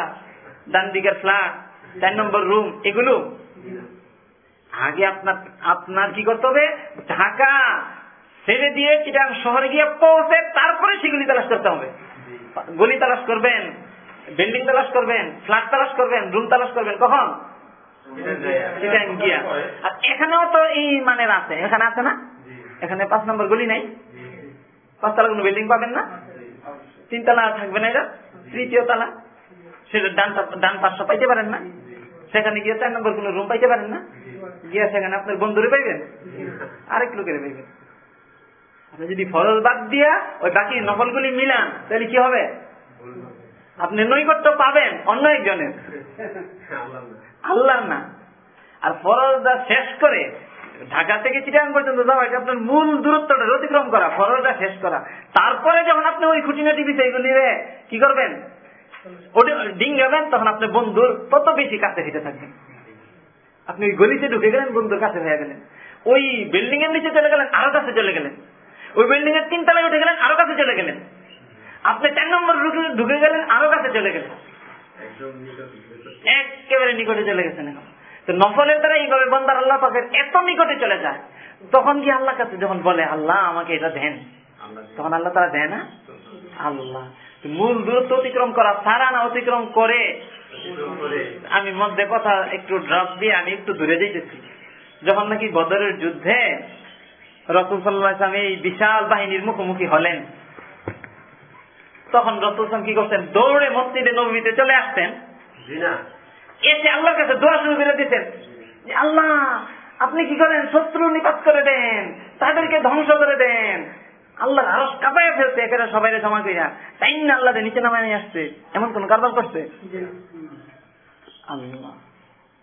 ডান দিকের ফ্ল্যাট চার নম্বর রুম এগুলো? আগে আপনার আপনার কি করতে হবে? ঢাকা ছেড়ে দিয়ে চিটাং শহরে গিয়ে পৌঁছে তারপরে সেগুলি তালাশ করতে হবে। গলি তালাশ করবেন বিল্ডিং তালাশ করবেন ফ্ল্যাট তালাশ করবেন রুম তালাশ করবেন কখন? চিটাং গিয়া। আর এখানেও তো এই মানের আছে। এখানে আছে না? এখানে পাঁচ নম্বর গলি নাই? পাঁচতলা কোনো বিল্ডিং পাবেন না? তিনতলা থাকবে না এটা? তৃতীয় তালা। সেটা ডান ডান পাঁচশো পাইতে পারেন না। সেখানে গিয়ে চার নম্বর কোন রুম পাইতে পারেন না? গিয়ে সেখানে আপনার বন্ধুরে পাইবেন? আরেক লোকের পাইবেন। আপনি যদি ফরজ বাদ দিয়া ওই বাকি নকলগুলি মিলান তাহলে কি হবে? আপনি নৈকট্য পাবেন অন্য একজনের। আল্লাহ না আর ফরজটা শেষ করে ঢাকা থেকে চিটাং পর্যন্ত যাওয়া এটা আপনার মূল দূরত্বটা অতিক্রম করা ফরজটা শেষ করা। তারপরে যখন আপনি ওই খুঁটিনাটি বিষয়গুলি কি করবেন? ডিঙ্গাবেন তখন আপনি বন্ধুর তত বেশি কাছে হেঁটে থাকবেন। আপনি ওই গলিতে ঢুকে গেলেন বন্ধুর কাছে হয়ে গেলেন। ওই বিল্ডিং এর নিচে চলে গেলেন আরও কাছে চলে গেলেন। ওই বিল্ডিং এর তিনতলায় উঠে গেলেন আরও কাছে চলে গেলেন। আপনি চার নম্বর ঢুকে- ঢুকে গেলেন আরও কাছে চলে গেলেন। একেবারে নিকটে চলে গেছেন এখন। তো নফলের দ্বারা এইভাবে বন্দার আল্লাহ পাকের এত নিকটে চলে যায়। তখন কি আল্লাহ কাছে যখন বলে আল্লাহ আমাকে এটা দেন। তখন আল্লাহ তারা দেয় না? আল্লাহ। মূল দূরত্ব অতিক্রম করা সারা না অতিক্রম করে আমি মধ্যে কথা একটু ড্রপ দিয়ে আমি একটু দূরে যেতেছি যখন নাকি বদরের যুদ্ধে রসুল সাল্লাহ এই বিশাল বাহিনীর মুখোমুখি হলেন তখন রসুল কি করতেন দৌড়ে মসজিদে নবীতে চলে আসতেন এসে আল্লাহর কাছে দোয়া শুরু করে দিতেন যে আল্লাহ আপনি কি করেন? শত্রু নিপাত করে দেন তাদেরকে ধ্বংস করে দেন। আল্লাহ আরও কাপায় ফেলতে এখানে সবাই জমা করিয়া তাই না আল্লাহ নিচে নামায় নিয়ে আসছে এমন কোন কারবার করছে? আল্লাহ।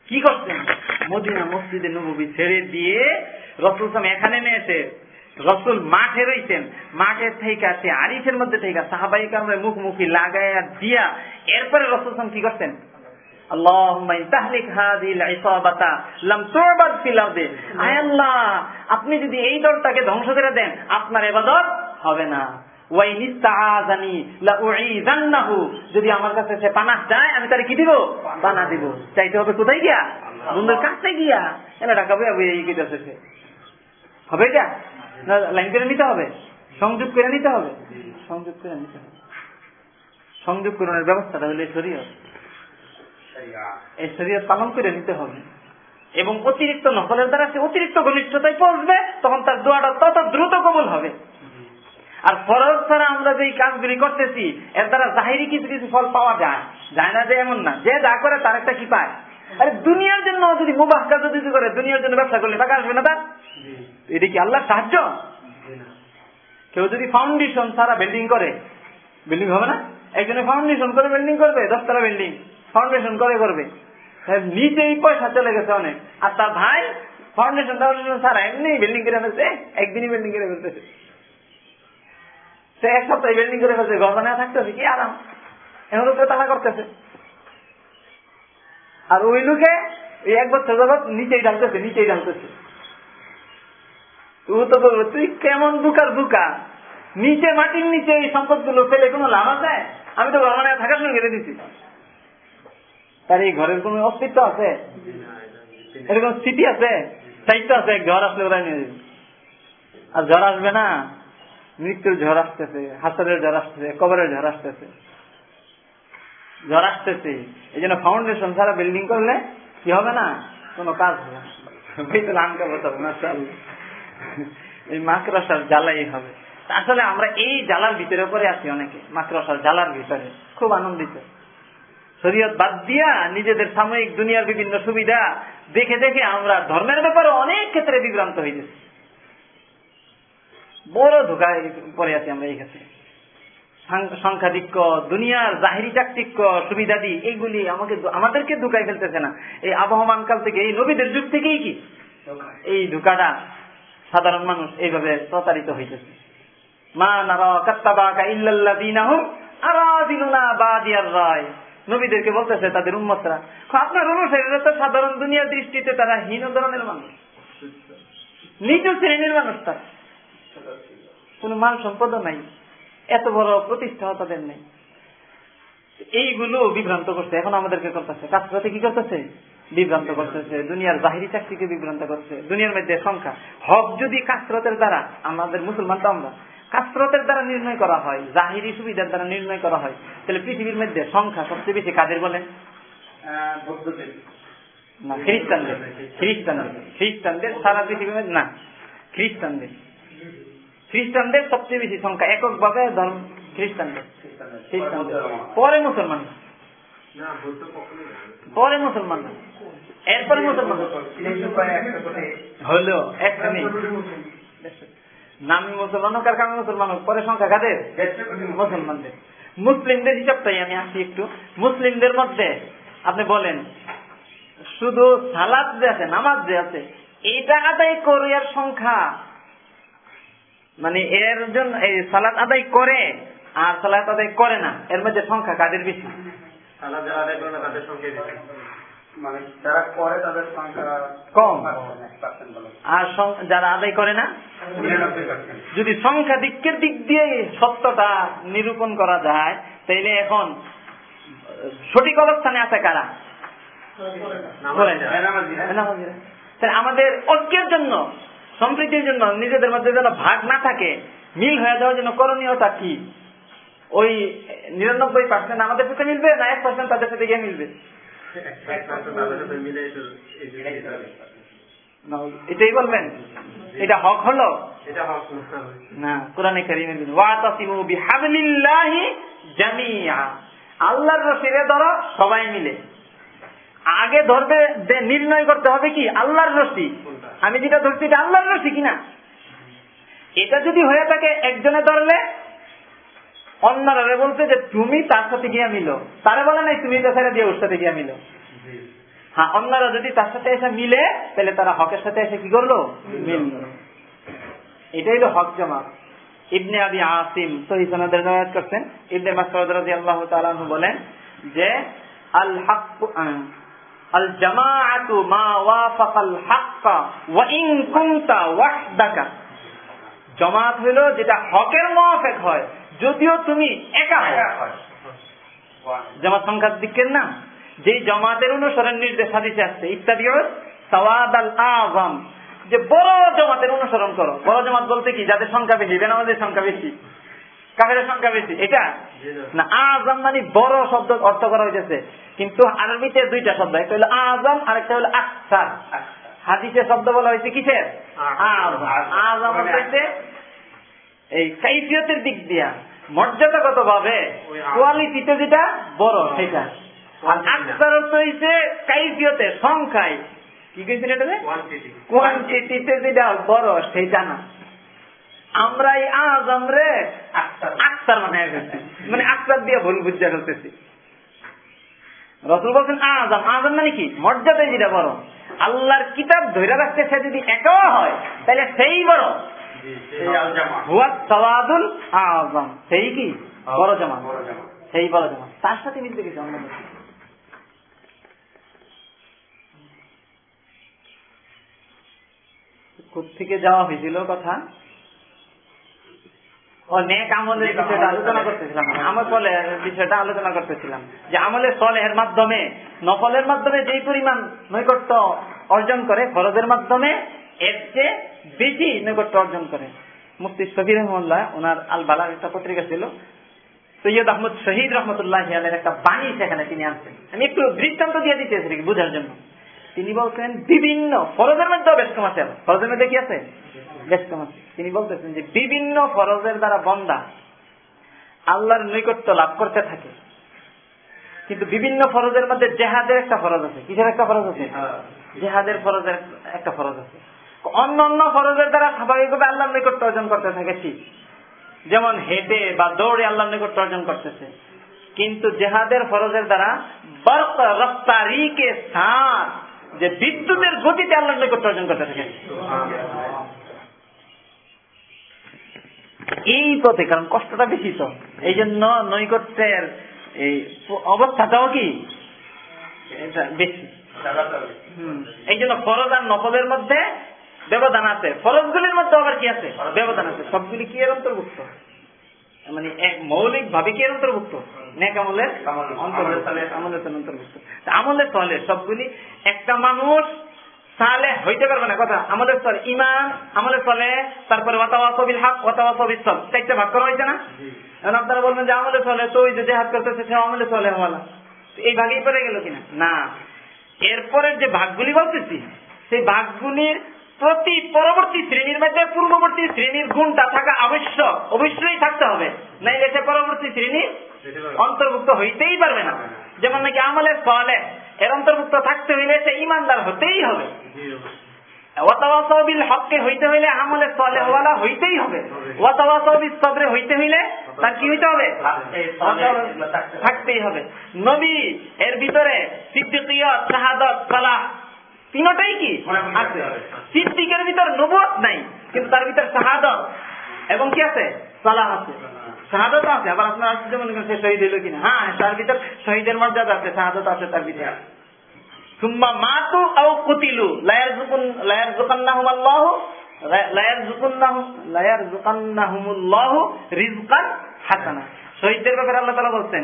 কি করছেন? মদিনা মসজিদে নবী ছেড়ে দিয়ে রসুল সাম এখানে নিয়েছে রসুল মাঠে রইছেন। মাঠের থেকে আছে আরিফের মধ্যে থেকে সাহাবাই কামড়ে মুখোমুখি লাগাইয়া দিয়া এরপরে রসুল সাম কি করছেন? আপনি যদি এই দলটাকে ধ্বংস করে দেন, আপনার ইবাদত হবে না। যদি আমার কাছে সে পানাহ চায়, আমি তারে কি দিব? পানা দিব। চাইতে হবে কোথায় গিয়া? বন্ধুর কাছে গিয়া। এনে টাকা বইয়া বইয়া কইতাছে সে। হবে এটা লাইন করে নিতে হবে? সংযোগ করে নিতে হবে? সংযোগ করে নিতে হবে। সংযোগ করার ব্যবস্থাটা হলে শরীয়ত। এই শরীয়ত পালন করে নিতে হবে। এবং অতিরিক্ত নকলের দ্বারা সে অতিরিক্ত ঘনিষ্ঠতায় পৌঁছবে তখন তার দোয়াটা তত দ্রুত কবল হবে। আর ফরজ ছাড়া আমরা যে কাজগুলি করতেছি এর দ্বারা জাহিরি কিছু কিছু ফল পাওয়া যায়। যায় না যে এমন না যে যা করে তার একটা কি পায়। আরে দুনিয়ার জন্য যদি মুবাহ কাজ যদি করে দুনিয়ার জন্য ব্যবসা করলে টাকা আসবে না তার? এটা কি আল্লাহর সাহায্য? কেউ যদি ফাউন্ডেশন ছাড়া বিল্ডিং করে বিল্ডিং হবে না? একজনে ফাউন্ডেশন করে বিল্ডিং করবে দশতলা বিল্ডিং ফাউন্ডেশন করে করবে। নিজেই পয়সা চলে গেছে অনেক। আর তার ভাই ফাউন্ডেশন ফাউন্ডেশন ছাড়া এমনি বিল্ডিং করে ফেলছে, একদিনই বিল্ডিং করে ফেলতেছে। সে এক সপ্তাহে বিল্ডিং করে ফেলছে, ঘর বানায় থাকতেছে কি আরাম। এখন উপরে তালা করতেছে। আর ওই লোকে এই এক বছর যাবৎ নিচেই ঢালতেছে নিচেই ঢালতেছে। ও তো বলব, তুই কেমন বুকার বুকা? নিচে মাটির নিচে এই সম্পদগুলো ফেলে কোনো লাভ আছে? আমি তো বানায় থাকার সঙ্গে দিচ্ছি তার এই ঘরের কোন অস্তিত্ব আছে? এরকম স্থিতি আছে? সাহিত্য আছে? ঝড় আসলে ওরা নিয়ে আর ঝড় আসবে না। মৃত্যুর ঝড় আসতেছে, হাসরের ঝড় আসতেছে, কবরের ঝড় আসতেছে। ঝড় আসতেছে। এই জন্য ফাউন্ডেশন ছাড়া বিল্ডিং করলে কি হবে না? কোনো কাজ হবে না। এই মাকড়সার জ্বালাই হবে। আসলে আমরা এই জ্বালার ভিতরে পরে আছি অনেকে, মাকড়সার জ্বালার ভিতরে। খুব আনন্দিত। শরীয়ত বাদ দিয়া নিজেদের সাময়িক দুনিয়ার বিভিন্ন সুবিধা দেখে দেখে আমরা ধর্মের ব্যাপারে অনেক ক্ষেত্রে বিভ্রান্ত হয়েছি বড় ধোকায় পরে আছি আমরা এই ক্ষেত্রে। সংখ্যাধিক্য দুনিয়ার জাহিরি চাকচিক্য সুবিধাদি এইগুলি আমাকে আমাদেরকে ধোকায় ফেলতেছে না। এই আবহমান কাল থেকে এই নবীদের যুগ থেকেই কি? এই ধোকাটা সাধারণ মানুষ এইভাবে প্রতারিত হইতেছে। মা নারা কাত্তাবাকা ইল্লাল্লাযীনাহুম আরাদিলুনা বাদিয়ার রায়। নবীদেরকে বলতেছে তাদের উন্মতরা আপনার অনুসারীরা তো সাধারণ দুনিয়ার দৃষ্টিতে তারা হীন ধরনের মানুষ। নিজ শ্রেণির মানুষ তারা। কোন মাল সম্পদও নাই। এত বড় প্রতিষ্ঠা তাদের নেই। এইগুলো বিভ্রান্ত করছে। এখন আমাদেরকে করতেছে। কাজটাতে কি করতেছে? বিভ্রান্ত করতেছে। দুনিয়ার বাহিরি চাকরিকে বিভ্রান্ত করছে। দুনিয়ার মধ্যে সংখ্যা। হক যদি কাসরতের দ্বারা, আমাদের মুসলমান তো আমরা। কাসরতের দ্বারা নির্ণয় করা হয় জাহিরি সুবিধার দ্বারা নির্ণয় করা হয়। তাহলে পৃথিবীর মধ্যে সংখ্যা সবচেয়ে বেশি কাদের বলেন না খ্রিস্টানদের। খ্রিস্টানদের। খ্রিস্টানদের সারা পৃথিবীর মধ্যে না খ্রিস্টানদের। খ্রিস্টানদের সবচেয়ে বেশি সংখ্যা একক ভাবে ধর্ম খ্রিস্টানদের। খ্রিস্টানদের। পরে মুসলমান। পরে মুসলমান। এরপরে মুসলমান। হলো এক নামি মুসলমান হোক আর কামি মুসলমান হোক, পরে সংখ্যা কাদের? মুসলমানদের। মুসলিমদের হিসাবটাই আমি আসি একটু। মুসলিমদের মধ্যে আপনি বলেন, শুধু সালাদ যে আছে, নামাজ যে আছে, এইটা আদায় করিয়ার সংখ্যা। মানে এর জন্য এই সালাদ আদায় করে, আর সালাত আদায় করে না। এর মধ্যে সংখ্যা কাদের বেশি? সালাদ আদায় করে না, তাদের সংখ্যা বেশি। মানে যারা করে তাদের সংখ্যা কম। এক পার্সেন্ট বলো। আর যারা আদায় করে না? যদি সংখ্যা দিকের দিক দিয়ে সত্যটা নিরূপণ করা যায় তাইলে এখন সঠিক অবস্থানে আছে কারা? আমাদের ঐক্যের জন্য সম্প্রীতির জন্য নিজেদের মধ্যে যেন ভাগ না থাকে মিল হয়ে যাওয়ার জন্য করণীয়তা কি? ওই নিরানব্বই পার্সেন্ট আমাদের সাথে মিলবে না এক পার্সেন্ট তাদের সাথে গিয়ে মিলবে? এটাই বলবেন? এটা হক হলো? এটা হক না কোরআনে কারিমের বিধান। ওয়াতাসিমু বিহাবলিল্লাহি জামিআ। আল্লাহর রশিরে ধরো সবাই মিলে। আগে ধরবে নির্ণয় করতে হবে কি? আল্লাহর রশি আমি যেটা ধরছি এটা আল্লাহর রশি কিনা? এটা যদি হয়ে থাকে একজনে ধরলে অন্যরা বলছে যে তুমি তার সাথে গিয়া মিলো। তারে বলে নাই তুমি এটা দিয়ে ওর সাথে গিয়া মিলো। হ্যাঁ অন্যরা যদি তার সাথে এসে মিলে তাহলে তারা হকের সাথে এসে কি করল? মিললো। এটাই হলো হক জমা ইবনে আবি আসিম সহি সনদের করছেন। ইবনে মাসউদ রাদিয়াল্লাহু তাআলা আনহু বলেন যে আল হক আল জামাআতু মা ওয়াফাকাল ওয়া ইন কুনতা ওয়াহদাকা। জামাত হলো যেটা হকের মুওয়াফিক হয়। যদিও তুমি একা জামাত সংখ্যার দিকের না যেই জামাতের অনুসরণ নির্দেশ হাদিসে আসছে ইত্যাদি সওয়াদ আল যে বড় জামাতের অনুসরণ করো। বড় জামাত বলতে কি? যাদের সংখ্যা বেশি বেনামাজের সংখ্যা বেশি কাফের সংখ্যা বেশি। এটা? না আজম মানে বড় শব্দ অর্থ করা হয়েছে কিন্তু আরবিতে দুইটা শব্দ একটা হলো আজম আর একটা হলো আকসার। হাদিসে শব্দ বলা হয়েছে কিসের? আজম আজম হচ্ছে এই কাইফিয়তের দিক দিয়া। মর্যাদাগত ভাবে কোয়ালিটিতে যেটা বড় সেটা। আর আকসার অর্থ হয়েছে কাইফিয়তে সংখ্যায়। কি কইছেন এটাতে কোয়ান্টিটিতে যেটা বড় সেটা না। আমরা এই আজম রে আক্তার মানে মানে আক্তার দিয়ে ভুল বুঝা ফেলতেছি রসুল বলছেন আজম। আজম মানে কি? মর্যাদায় যেটা বড়। আল্লাহর কিতাব ধরে রাখতে সে যদি একাও হয় তাহলে সেই বড়। হুয়া সওয়াদুল আজম সেই কি? বড় জমা। সেই বড় জমা। তার সাথে মিলতে গেছে বলছি। থেকে যাওয়া হয়েছিল কথা? ও নেক আমলের বিষয়টা আলোচনা করতেছিলাম। আমল সলেহের বিষয়টা আলোচনা করতেছিলাম। যে আমলে সলেহের মাধ্যমে নফলের মাধ্যমে যেই পরিমাণ নৈকট্য অর্জন করে ফরজের মাধ্যমে এর চেয়ে বেশি নৈকট্য অর্জন করে। মুফতি শফির রহমুল্লাহ ওনার আল বালার একটা পত্রিকা ছিল। সৈয়দ আহমদ শহীদ রহমতুল্লাহ আলের একটা বাণী সেখানে তিনি আনছেন। আমি একটু দৃষ্টান্ত দিয়ে দিতে এসেছি বুঝার জন্য। তিনি বলছেন বিভিন্ন ফরজের মধ্যেও কম আছে ফরজের মধ্যে কি আছে? কম আছে তিনি বলতেছেন যে বিভিন্ন ফরজের দ্বারা বন্দা আল্লাহর নৈকট্য লাভ করতে থাকে। কিন্তু বিভিন্ন ফরজের মধ্যে জেহাদের একটা ফরজ আছে। কিসের একটা ফরজ আছে? জেহাদের ফরজের একটা ফরজ আছে। অন্য অন্য ফরজের দ্বারা স্বাভাবিকভাবে আল্লাহর নৈকট্য অর্জন করতে থাকে ঠিক। যেমন হেঁটে বা দৌড়ে আল্লাহর নৈকট্য অর্জন করতেছে। কিন্তু জেহাদের ফরজের দ্বারা বরক রফতারিকে সাথ যে বিদ্যুতের গতিতে আল্লাহর নৈকট্য অর্জন করতে এই পথে কারণ কষ্টটা বেশি তো। এই জন্য নৈকট্যের এই অবস্থাটাও কি? এটা বেশি। এই জন্য ফরজ আর নকলের মধ্যে ব্যবধান আছে। ফরজগুলির মধ্যে আবার কি আছে? ব্যবধান আছে। সবগুলি কি এর অন্তর্ভুক্ত? মানে এক মৌলিক ভাবে কি এর অন্তর্ভুক্ত? নেক আমলের আমলের তলে। অন্তর্ভুক্ত। আমলের তলে সবগুলি একটা মানুষ সালে হইতে পারবে না। কথা আমাদের চলে ইমান আমলের চলে তারপরে ওয়াতাওয়াসবিল হক ওয়াতাওয়াসবিল সব। চারটা ভাগ করা হয়েছে না? এখন আপনারা বলবেন যে আমলে চলে তো ওই যে জেহাদ করতেছে সে আমলে চলে হওয়ালা। এই ভাগেই পড়ে গেল কিনা? না। এরপরের যে ভাগগুলি বলতেছি সেই ভাগগুলির প্রতি পরবর্তী শ্রেণির মধ্যে পূর্ববর্তী শ্রেণির গুণটা থাকা আবশ্যক, অবশ্যই থাকতে হবে। নাইলে সে পরবর্তী শ্রেণির অন্তর্ভুক্ত হইতেই পারবে না। যেমন নাকি আমলের ফলে এর অন্তর্ভুক্ত থাকতে হইলে সে ইমানদার হতেই হবে। ওয়াতাওয়াসাবিল শাহাদত, সালাহ তিনটাই কি? আছে। সিদ্দিকের ভিতর নবুয়ত নাই কিন্তু তার ভিতর শাহাদত। এবং কি আছে? সালাহ আছে। শাহাদত আছে আবার আপনার আশ্চর্য মনে করেন সে শহীদ হইল কিনা। হ্যাঁ তার ভিতর শহীদের মর্যাদা আছে শাহাদত আছে তার ভিতরে। সুম্মা মাতু আও কুতিলু লায়ার জুকুন লায়ার জুকান্নাহুম আল্লাহ লায়ার লায়ার জুকান্নাহুমুল্লাহ রিজকান হাসানা। শহীদদের ব্যাপারে আল্লাহ তাআলা বলছেন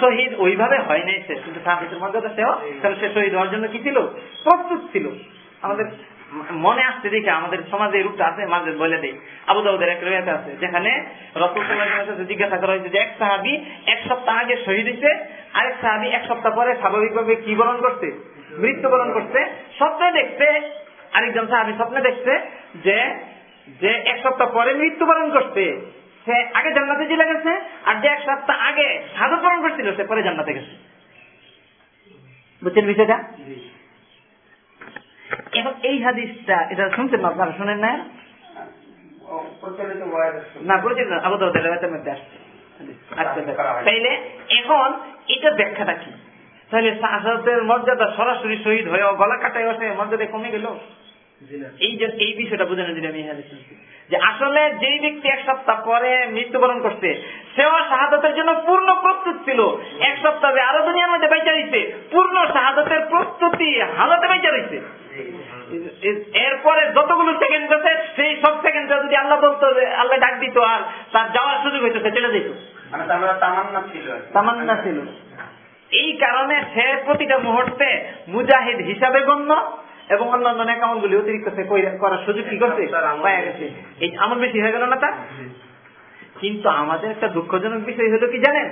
শহীদ আমাদের মনে আসছে দেখে আমাদের সমাজে রূপটা আছে মাঝে বলে দেয় আবু দাউদের এক রেয়াত আছে যেখানে রসুল জিজ্ঞাসা করা হয়েছে যে এক সাহাবি এক সপ্তাহ আগে শহীদ হয়েছে আরেক সাহাবি এক সপ্তাহ পরে স্বাভাবিকভাবে কি বরণ করছে? মৃত্যুবরণ করছে। স্বপ্নে দেখতে আরেকজন সাহাবি স্বপ্নে দেখছে যে যে এক সপ্তাহ পরে মৃত্যুবরণ করছে। সে আগে জান্নাতে চলে গেছে আর যে এক সপ্তাহ আগে সাধু বরণ করছিল সে পরে জান্নাতে গেছে। বুঝছেন বিষয়টা? এখন এই হাদিসটা এটা শুনছেন না আপনারা? শুনেন না? না প্রচলিত না মধ্যে আসছে। আচ্ছা তাইলে এখন এটা ব্যাখ্যাটা কি? তাহলে শাহাদাতের মর্যাদা সরাসরি শহীদ হয়ে গলা কাটায় বসে মর্যাদা কমে গেল? এই যে এই বিষয়টা হাদিস যে আসলে যেই ব্যক্তি এক সপ্তাহ পরে মৃত্যুবরণ করছে সেও শাহাদতের জন্য পূর্ণ প্রস্তুত ছিল। এক সপ্তাহে আরও দুনিয়ার মধ্যে বাইচা রয়েছে পূর্ণ শাহাদতের প্রস্তুতি হালতে বাইচা রয়েছে। এরপরে যতগুলো সেকেন্ড গেছে সেই সব সেকেন্ড যদি আল্লাহ বলতো আল্লাহ ডাক দিত আর তার যাওয়ার সুযোগ হইতো সে চলে যেত। তামান্না ছিল। এই কারণে সে প্রতিটা মুহূর্তে মুজাহিদ হিসাবে গণ্য এবং অন্যান্য নেকামল গুলি অতিরিক্ত সে করার সুযোগ কি করছে? এই আমল বেশি হয়ে গেল না তা কিন্তু আমাদের একটা দুঃখজনক বিষয় হলো কি জানেন?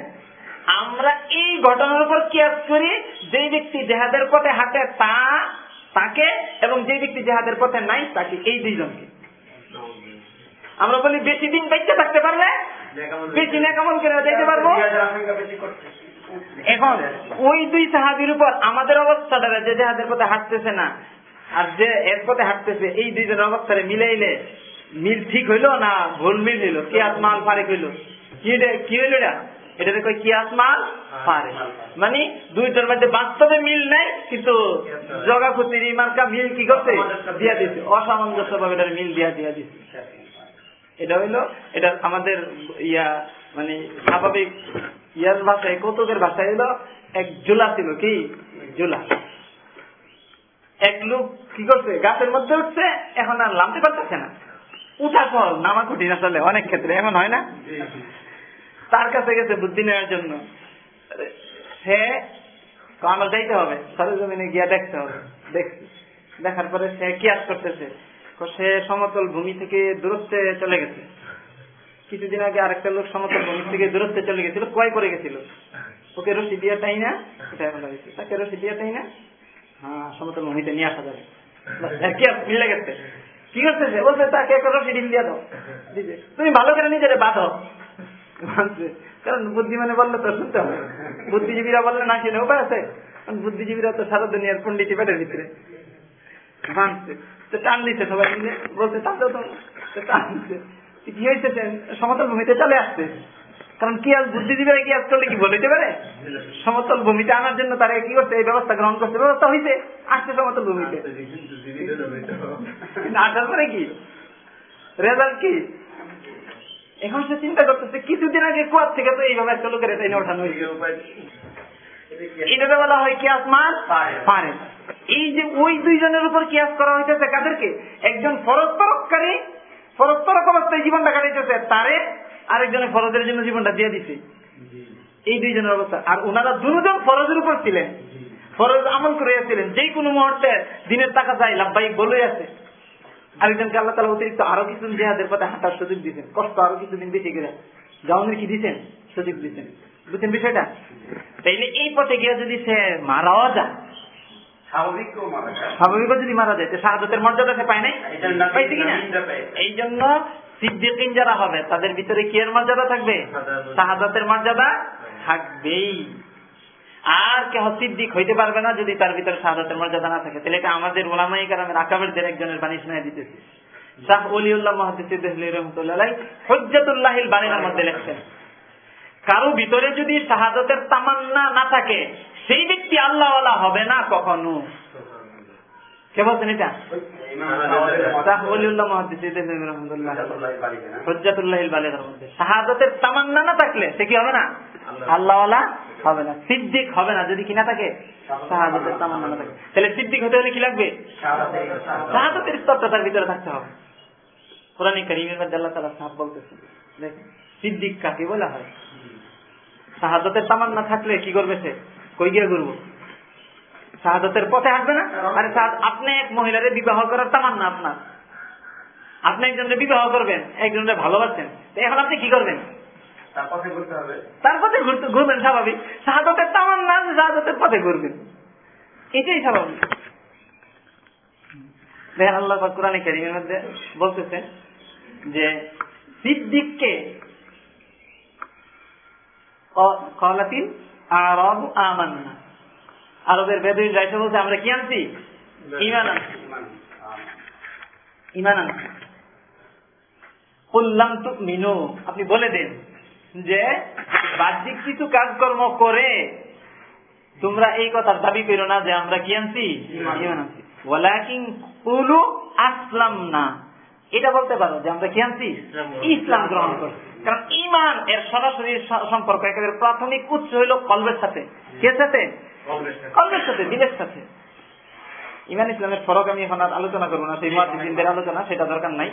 আমরা এই ঘটনার উপর কিয়াস করি যে ব্যক্তি জেহাদের পথে হাঁটে তা তাকে এবং যে ব্যক্তি জেহাদের পথে নাই তাকে এই দুইজনকে। আমরা বলি বেশি দিন বেঁচে থাকতে পারলে বেশি নেকামল করে যেতে পারব। এখন ওই দুই সাহাবির উপর আমাদের অবস্থা অবস্থাটা যে জেহাদের পথে হাঁটতেছে না আর যে এর পথে হাঁটতেছে এই দুইজনের অবস্থারে মিলাইলে মিল ঠিক হইল না ভুল মিল হইল? কি মাল ফারেক হইল? কি কি হইল এটা? এটাতে কই কি আসমাল পারে মানে দুইটার মধ্যে বাস্তবে মিল নাই কিন্তু জগাকুতির ইমানকা মিল কি করছে? দিয়া দিচ্ছে অসামঞ্জস্য ভাবে এটার মিল দিয়া দিয়া দিচ্ছে এটা হইল এটা আমাদের ইয়া মানে স্বাভাবিক ইয়ার ভাষায় কৌতুকের ভাষায় হইল এক জুলা ছিল কি? জুলা। এক লোক কি করছে? গাছের মধ্যে উঠছে এখন আর নামতে পারতেছে না। উঠা সহজ নামা কঠিন আসলে অনেক ক্ষেত্রে এখন হয় না? তার কাছে গেছে বুদ্ধি নেওয়ার জন্য। সে আমার যাইতে হবে সরজমিনে গিয়া দেখতে হবে। দেখার পরে সে কিয়াস করতেছে? সে সমতল ভূমি থেকে দূরত্বে চলে গেছে। কিছুদিন আগে আরেকটা লোক ভূমি থেকে দূরত্বে চলে গেছিল কয় করে গেছিল। ওকে রশি দিয়া তাই না? তাকে রশি দিয়া তাই না? হ্যাঁ সমতল ভূমিতে নিয়ে আসা যাবে। মিলে গেছে? কি বলছে, তাকে একটা ডিম দিয়ে দাও। তুমি ভালো করে নিজের বললে তো শুনতে হবে। বুদ্ধিজীবীরা বললে না শুনে উপায় আছে? বুদ্ধিজীবীরা তো সারা দুনিয়ার পন্ডিতি পেটের ভিতরে। মানছে তো টান দিচ্ছে সবাই মিলে। বলছে তাহলেও তো। টান কি হয়েছে সমতল ভূমিতে চলে আসছে। কারণ কি আজ বুদ্ধিজীবীরা কি আজ চলে কি বলতে পারে? সমতল ভূমিতে আনার জন্য তারা কি করছে? এই ব্যবস্থা গ্রহণ করছে। ব্যবস্থা হয়েছে আসছে সমতল ভূমিতে। আসার পরে কি? রেজাল্ট কি? এখন সে চিন্তা করতেছে কিছুদিন আগে কুয়ার থেকে তো এইভাবে একটা লোকের এটা ওঠানো হয়েছে। এটাকে বলা হয় কিয়াস মান পারে এই যে ওই দুইজনের উপর কিয়াস করা হইতেছে কাদেরকে? একজন ফরজ তরককারী ফরজ তরক অবস্থায় জীবনটা কাটাইতেছে তারে আরেকজনের ফরজের জন্য জীবনটা দিয়ে দিছে। এই দুইজনের অবস্থা। আর ওনারা দুজন ফরজের উপর ছিলেন। ফরজ আমল যে কোনো মুহূর্তে দিনের টাকা চাই লাভবাহিক বলে আছে। আরেকজনকে আল্লাহ তালা অতিরিক্ত আরও কিছুদিন জেহাদের পথে হাঁটার সুযোগ দিচ্ছেন কষ্ট আরও কিছুদিন বেশি করে যাওয়ানের কি দিচ্ছেন সুযোগ দিচ্ছেন বুঝছেন বিষয়টা? তাইলে এই পথে গিয়ে যদি সে মারাও যায় স্বাভাবিক যদি মারা যায় শাহাদতের মর্যাদা সে পায় নাই? এই জন্য সিদ্দিকিন যারা হবে তাদের ভিতরে কি এর মর্যাদা থাকবে? শাহাদাত। শাহাদাতের মর্যাদা থাকবেই। আর কেহ সিদ্দিক হইতে পারবে না যদি তার ভিতরে শাহাদাতের মর্যাদা না থাকে। তাহলে এটা আমাদের ওলামাই কারামের আকাবেরদের একজনের বাণী শোনায় দিতেছে। শাহ অলিউল্লাহ মহাদিস রহমতুল্লাহ হজ্জাতুল্লাহিল বাণীর মধ্যে লেখছেন কারও ভিতরে যদি শাহাদতের তামান্না না থাকে সেই ব্যক্তি আল্লাহওয়ালা হবে না কখনো। কে বলছেন এটা? শাহাদতের তামান্না না থাকলে সে কি হবে না? আল্লাহওয়ালা হবে না। সিদ্দিক হবে না, যদি কি না থাকে, শাহাদতের তামান্না না থাকে। তাহলে সিদ্দিক হতে হলে কি লাগবে? শাহাদতের স্তরটা তার ভিতরে থাকতে হবে। মধ্যে আল্লাহ তালা সাহাব সিদ্দিক কাকে বলা হয়? শাহাদতের তামান্না থাকলে কি করবে সে? কই গিয়ে ঘুরবো? শাহাদতের পথে হাঁটবে না? আরে আপনি এক মহিলারে বিবাহ করার তামান্না আপনার। আপনি একজনকে বিবাহ করবেন একজনকে ভালোবাসেন। এখন আপনি কি করবেন? তার পথে ঘুরবেন স্বাভাবিক। শাহাদতের তামান্না শাহাদতের পথে ঘুরবেন। এটাই স্বাভাবিক। দেখেন আল্লাহ কোরআনে কারিমের মধ্যে বলতেছেন যে সিদ্দিককে কলাতিন আরব আমান্না আরবের বেদুইন রাইসে বলছে আমরা কি আনছি? ইমান আনছি। ইমান। আনছি। কুল্লাম তু মিনু আপনি বলে দেন যে বাহ্যিক কিছু কাজকর্ম করে তোমরা এই কথার দাবি করো না যে আমরা কি আনছি? ইমান আনছি। ওয়ালাকিন কুলু আসলাম না এটা বলতে পারো যে আমরা কি আনছি? ইসলাম গ্রহণ করছি। কারণ ইমান এর সরাসরি সম্পর্ক একেবারে প্রাথমিক উৎস হইল কলবের সাথে। কে সাথে? কলবের সাথে। দিলের সাথে। ইমান ইসলামের ফরক আমি এখন আর আলোচনা করব না সেই মহাদিনদের আলোচনা সেটা দরকার নাই।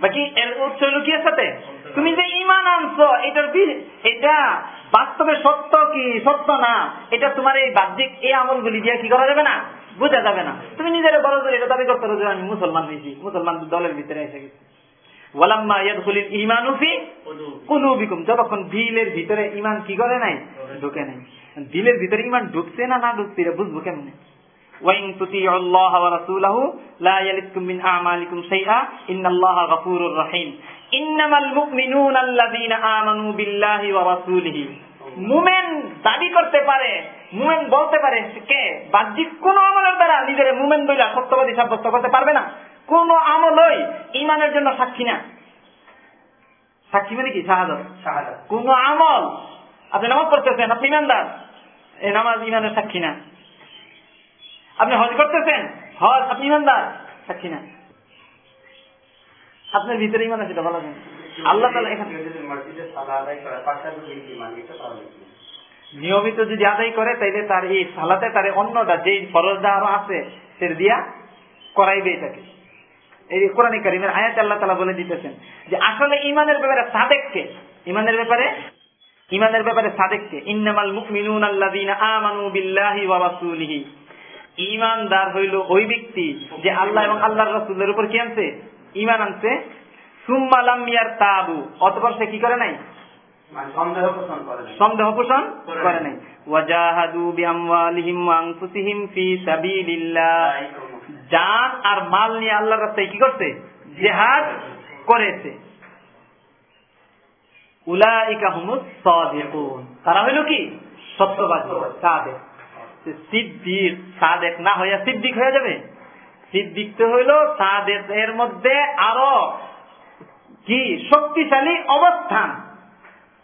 বাকি এর উৎস হলো কি সাথে? তুমি যে ইমান আনছো এটার এটা বাস্তবে সত্য কি? সত্য না? এটা তোমার এই বাহ্যিক এই আমলগুলি দিয়ে কি করা যাবে না? বোঝা যাবে না। তুমি নিজের বড় এটা দাবি করতে পারো যে আমি মুসলমান হয়েছি মুসলমান দলের ভিতরে এসে গেছি। ওয়ালাম্মা ইয়াদখুলিল ভিতরে ঈমান কি করে নাই? ঢুকে নাই। দিলের ভিতরে ঢুকছে না না ঢুকছে বুঝব কেমনে? মুমেন করতে পারে মুমেন বলতে পারে বাহ্যিক কোন আমলের দ্বারা নিজের মুমেন বইলা সত্যবাদী সাব্যস্ত করতে পারবে না। কোন আমলই ইমানের জন্য সাক্ষী না। সাক্ষী মানে কি? শাহাদত। শাহাদাত। কোন আমল আপনি নামাজ পড়তেছেন আপনি ইমানদার। এই নামাজ ইমানের সাক্ষী না। আপনি হজ করতেছেন হজ আপনি ইমানদার সাক্ষী না। আপনার ভিতরে ইমান আছে বলা যায় আল্লাহ তালা এখানে? নিয়মিত যদি আদায় করে তাইলে তার এই সালাতে তার অন্যটা যেই ফরজটা আরও আছে সেটা দিয়া করাইবে এটাকে। এই কোরআন কারিমের আয়াত আল্লাহ তালা বলে দিতেছেন যে আসলে ইমানের ব্যাপারে সাদেককে ইমানের ব্যাপারে? ইমানের ব্যাপারে সাদেককে। ইন্নামাল মুকমিনুন আল্লাযীনা আমানু বিল্লাহি ওয়া রাসূলিহি। ইমানদার হইল ওই ব্যক্তি যে আল্লাহ এবং আল্লাহর রাসূলের উপর কি আনছে? ইমান আনছে। সুম্মা লাম ইয়ারতাবু। অতঃপর সে কি করে নাই? মানে সন্দেহ পোষণ করে না। সন্দেহ পোষণ করে নাই। ওয়াজাহাদু বিআমওয়ালিহিম ওয়া আনফুসিহিম ফি সাবিলিল্লাহ। জান আর মাল নিয়ে আল্লাহর রাস্তায় কি করছে? জিহাদ করেছে। তারা হইল কি? সত্যবাদী হয়ে যাবে? সিদ্দিক এর মধ্যে আরও কি? শক্তিশালী অবস্থান।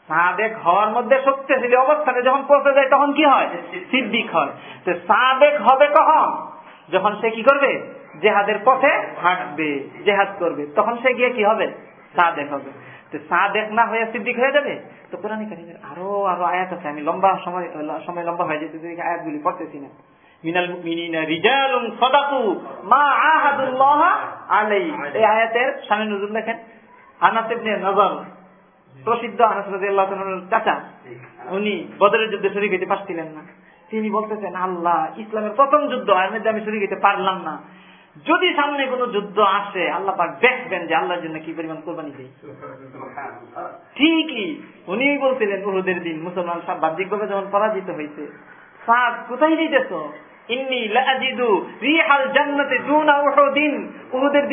সাদেক হওয়ার মধ্যে শক্তিশালী অবস্থানে যখন পৌঁছে যায়, তখন কি হয়? সিদ্দিক হয়। তো সাদেক হবে কখন? যখন সে কি করবে? জেহাদের পথে হাঁটবে, জেহাদ করবে। তখন সে গিয়ে কি হবে? সাদেক হবে। তো সাদেক না হয়ে সিদ্দিক হয়ে যাবে? তো কোরআন কারিমের আরও আরও আয়াত আছে। আমি লম্বা সময় সময় লম্বা হয়ে যেতে আয়াতগুলি পড়তেছি না। প্রসিদ্ধ আনাস চাচা। উনি বদরের যুদ্ধে শরীক হইতে পারছিলেন না। তিনি বলতেছেন, আল্লাহ, ইসলামের প্রথম যুদ্ধ, এর মধ্যে আমি শরীক হইতে পারলাম না। যদি সামনে কোনো যুদ্ধ আসে, আল্লাহ পাক দেখবেন যে আল্লাহর জন্য কি পরিমাণ কোরবানি দেয়। ঠিকই উনি বলছিলেন, উহুদের দিন মুসলমান সব বাহ্যিক ভাবে যখন পরাজিত হয়েছে সাদ, কোথায় উহুদিন। উহুদের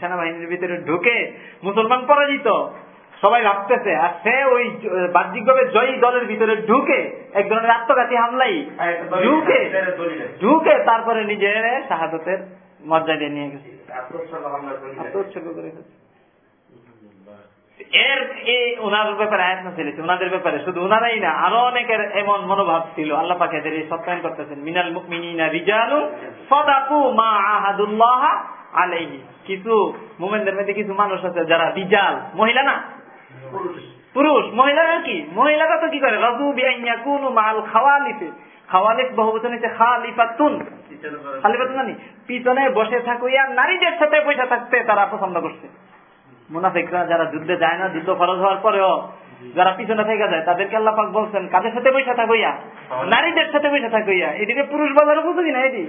সেনাবাহিনীর ভিতরে ঢুকে মুসলমান পরাজিত। সবাই ভাবতেছে আর সে ওই বাহ্যিকভাবে জয়ী দলের ভিতরে ঢুকে এক ধরনের আত্মঘাতী হামলাই ঢুকে ঢুকে তারপরে নিজের শাহাদতের মর্যাদা নিয়ে গেছে। আত্মোৎসর্গ করে গেছে এর এই ওনার ব্যাপারে আয়াত ওনাদের ব্যাপারে। শুধু ওনারাই না আরও অনেকের এমন মনোভাব ছিল। আল্লাহ পাকে এদের এই সত্যায়ন করতেছেন। মিনাল মুকমিনিনা রিজালু সদাকু মা আহাদুল্লাহ আলাইহি। কিছু মোমেনদের মধ্যে কিছু মানুষ আছে যারা রিজাল মহিলা না পুরুষ। মহিলারা কি? মহিলারা তো কি করে? রাজু বিআইয়া মাল খাওয়ালিফে। খাওয়ালিফ বহু বচন হচ্ছে খালিফাতুন। খালিফাতুন জানি পিছনে বসে থাকুইয়া নারীদের সাথে পয়সা থাকতে তারা পছন্দ করছে। মুনাফিকরা যারা যুদ্ধে যায় না যুদ্ধ খরচ হওয়ার পরেও যারা পিছনে থেকে যায় তাদেরকে আল্লাহ পাক বলছেন কাদের সাথে পয়সা থাকইয়া? নারীদের সাথে পয়সা থাকইয়া। এদিকে পুরুষ বাজার বুঝি না এটি?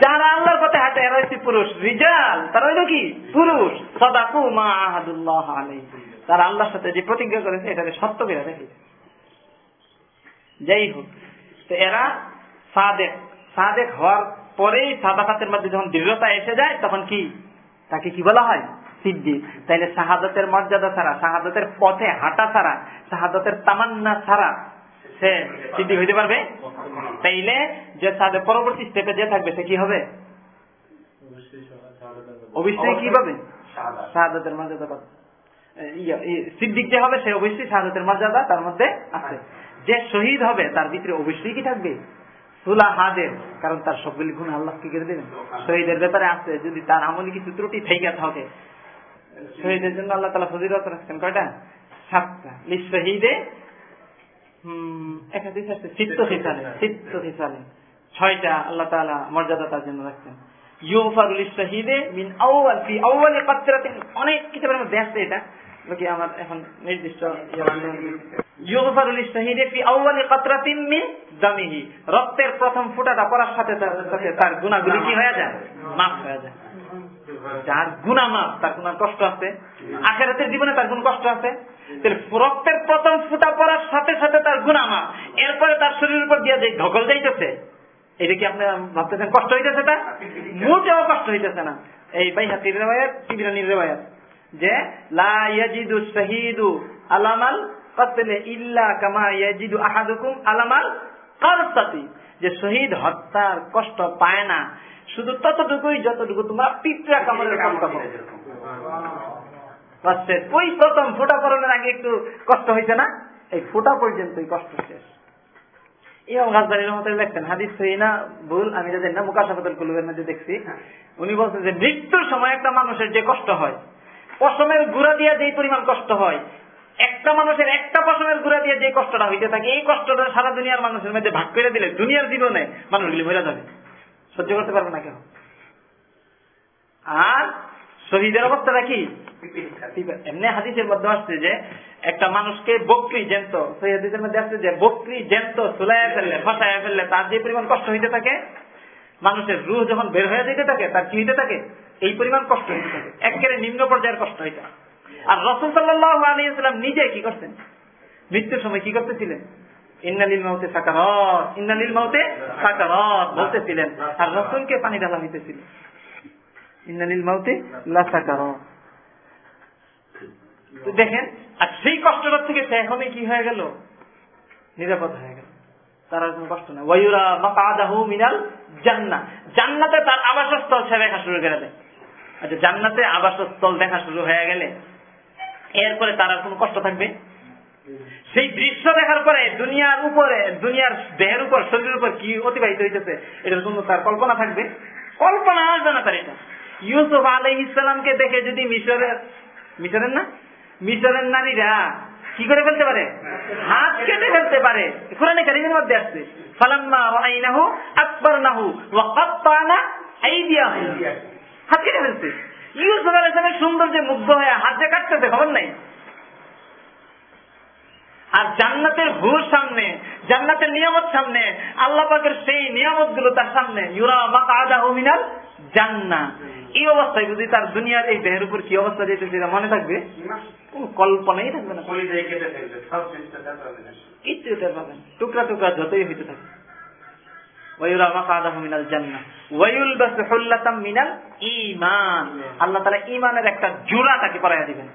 যারা আল্লাহর পথে হাঁটে এরা হচ্ছে পুরুষ। রিজাল তারা হইল কি? পুরুষ। সদাকু মা আহাদুল্লাহ আলাইহি। তারা আল্লাহর সাথে যে প্রতিজ্ঞা করেছে এটাকে সত্য করে দেখে। যাই হোক তো এরা সাদেক। সাদেক হওয়ার পরেই সাদাকাতের মধ্যে যখন দৃঢ়তা এসে যায় তখন কি? তাকে কি বলা হয়? সিদ্দিক। তাইলে শাহাদতের মর্যাদা ছাড়া শাহাদতের পথে হাঁটা ছাড়া শাহাদতের তামান্না ছাড়া সে সিদ্দিক হইতে পারবে? তাইলে যে তাদের পরবর্তী স্টেপে যে থাকবে সে কি হবে? অবশ্যই কি পাবে? শাহাদতের মর্যাদা পাবে। সিদ্দিক যে হবে, সে অবশ্যই শাহাদতের মর্যাদা তার মধ্যে আছে। যে শহীদ হবে, তার ভিতরে অবশ্যই কি থাকবে? সুলা হাদের কারণ তার সবগুলি গুণ আল্লাহ কি করে দেবেন। শহীদের ব্যাপারে আছে, যদি তার আমলি কিছু ত্রুটি থেকে থাকে, শহীদের জন্য আল্লাহ তালা ফজিরত রাখছেন। কয়টা? সাতটা। শহীদে ছয়টা আল্লাহ তালা মর্যাদা তার জন্য রাখছেন। ইউফারুল শহীদে মিন আউয়াল, ফি আউয়ালি অনেক কিতাবের মধ্যে আছে এটা। কি আমার এখন নির্দিষ্ট রক্তের প্রথম ফুটাটা পড়ার সাথে সাথে তার গুণাগুলি কি হয়ে যায়? মাফ হয়ে যায়। যার গুণা মাপ তার কোন কষ্ট আছে। আখেরাতের জীবনে তার কোন কষ্ট আছে। রক্তের প্রথম ফুটা পড়ার সাথে সাথে তার গুণা মাপ এরপরে তার শরীরের উপর দিয়ে যে ধকল যাইতেছে, এটা কি আপনি ভাবতেছেন কষ্ট হইতেছে তা? মোটেও কষ্ট হইতেছে না। এই ভাই হাতির রেবায়াত তিবিরানির রেবায়াত যে লা ইয়াজিদু শাহিদু আলামাল কাতলে ইল্লা কামা ইয়াজিদু আহাদুকুম আলামাল কারসাতি যে শহীদ হত্যার কষ্ট পায় না শুধু ততটুকুই যতটুকু তোমরা পিঁপড়া কামড়ের কষ্ট কষ্টের ওই প্রথম ফোটা পড়ানোর আগে একটু কষ্ট হয়েছে না? এই ফোটা পর্যন্তই কষ্ট শেষ। ইমাম গাজদারি রহমতুল্লাহ লেখছেন হাদিস সহি না? ভুল আমি যাদের না মুকাশাফাতুল কুলুবের মধ্যে দেখছি উনি বলছেন যে মৃত্যুর সময় একটা মানুষের যে কষ্ট হয় পশমের গুড়া দিয়ে যেই পরিমাণ কষ্ট হয়, একটা মানুষের একটা পশমের গুড়া দিয়ে যে কষ্টটা হইতে থাকে, এই কষ্টটা সারা দুনিয়ার মানুষের মধ্যে ভাগ করে দিলে দুনিয়ার জীবনে মানুষগুলি মরে যাবে। সহ্য করতে পারবে না কেন আর শহীদের অবস্থাটা কি? এমনি হাদিসের মধ্যে আসছে যে, একটা মানুষকে বকরি জ্যান্ত, সেই হাদিসের মধ্যে আসছে যে, বকরি জ্যান্ত সুলাইয়া ফেললে, ফাঁসাইয়া ফেললে তার যে পরিমাণ কষ্ট হইতে থাকে, মানুষের রুহ যখন বের হয়ে যেতে থাকে, তার কি হইতে থাকে? এই পরিমাণ কষ্ট একেবারে নিম্ন পর্যায়ের কষ্ট হইতে আর রসুল সাল্লাহ নিজে কি করতেন মৃত্যুর সময় কি করতেছিলেন? ইন্নালিল মাউতে সাকারত, ইন্নালিল মাউতে সাকারত বলতেছিলেন। আর রসুলকে পানি ঢালা হইতেছিল। ইন্নালিল মাউতে লা দেখেন, আর সেই কষ্টটা থেকে সে এখনই কি হয়ে গেল? নিরাপদ হয়ে গেল। তার কষ্ট না জান্না জান্নাতে তার আবাসস্থল সে দেখা শুরু করে দেয়। আচ্ছা জান্নাতে আবাসস্থল দেখা শুরু হয়ে গেলে এরপরে তার কোনো কষ্ট থাকবে? সেই দৃশ্য দেখার পরে দুনিয়ার উপরে, দুনিয়ার দেহের উপর, শরীরের উপর কি অতিবাহিত হইতেছে, এটার জন্য তার কল্পনা থাকবে? কল্পনা আসবে না তার এটা। ইউসুফ আলাই ইসলামকে দেখে যদি মিশরের মিশরের না? মিশরের নারীরা কি করে ফেলতে পারে? হাত কেটে ফেলতে পারে। কোরআনে কারিমের মধ্যে আসছে, ফালাম্মা রাআইনাহু আকবারনাহু ওয়া কাত্তানা আইদিয়াহু ফেলছে। ইউসুফ আলাইহিস সালামের সৌন্দর্যে মুগ্ধ হয়ে হাত কাটতেছে খবর নাই। আর জান্নাতের সামনে জান্নাতের নিয়ামত সামনে আল্লাহ পাকের সেই নিয়ামতগুলো তার সামনে ইউরা মাকাদা মিনাল জান্না এই অবস্থায় যদি তার দুনিয়ার এই দেহের উপর কি অবস্থা এটা মনে থাকবে? কোন কল্পনাই থাকবে না। কিচ্ছু টের পাবেন টুকরা টুকরা যতই হইতে থাকে ওয়ায়ুরা মাকাদাহু মিনাল জান্নাহ। ওয়ায়ুলবাস হুল্লাতাম মিনাল ঈমান। আল্লাহ তাআলা ঈমানের একটা জোড়া তাকে পরাইয়া দিবেন।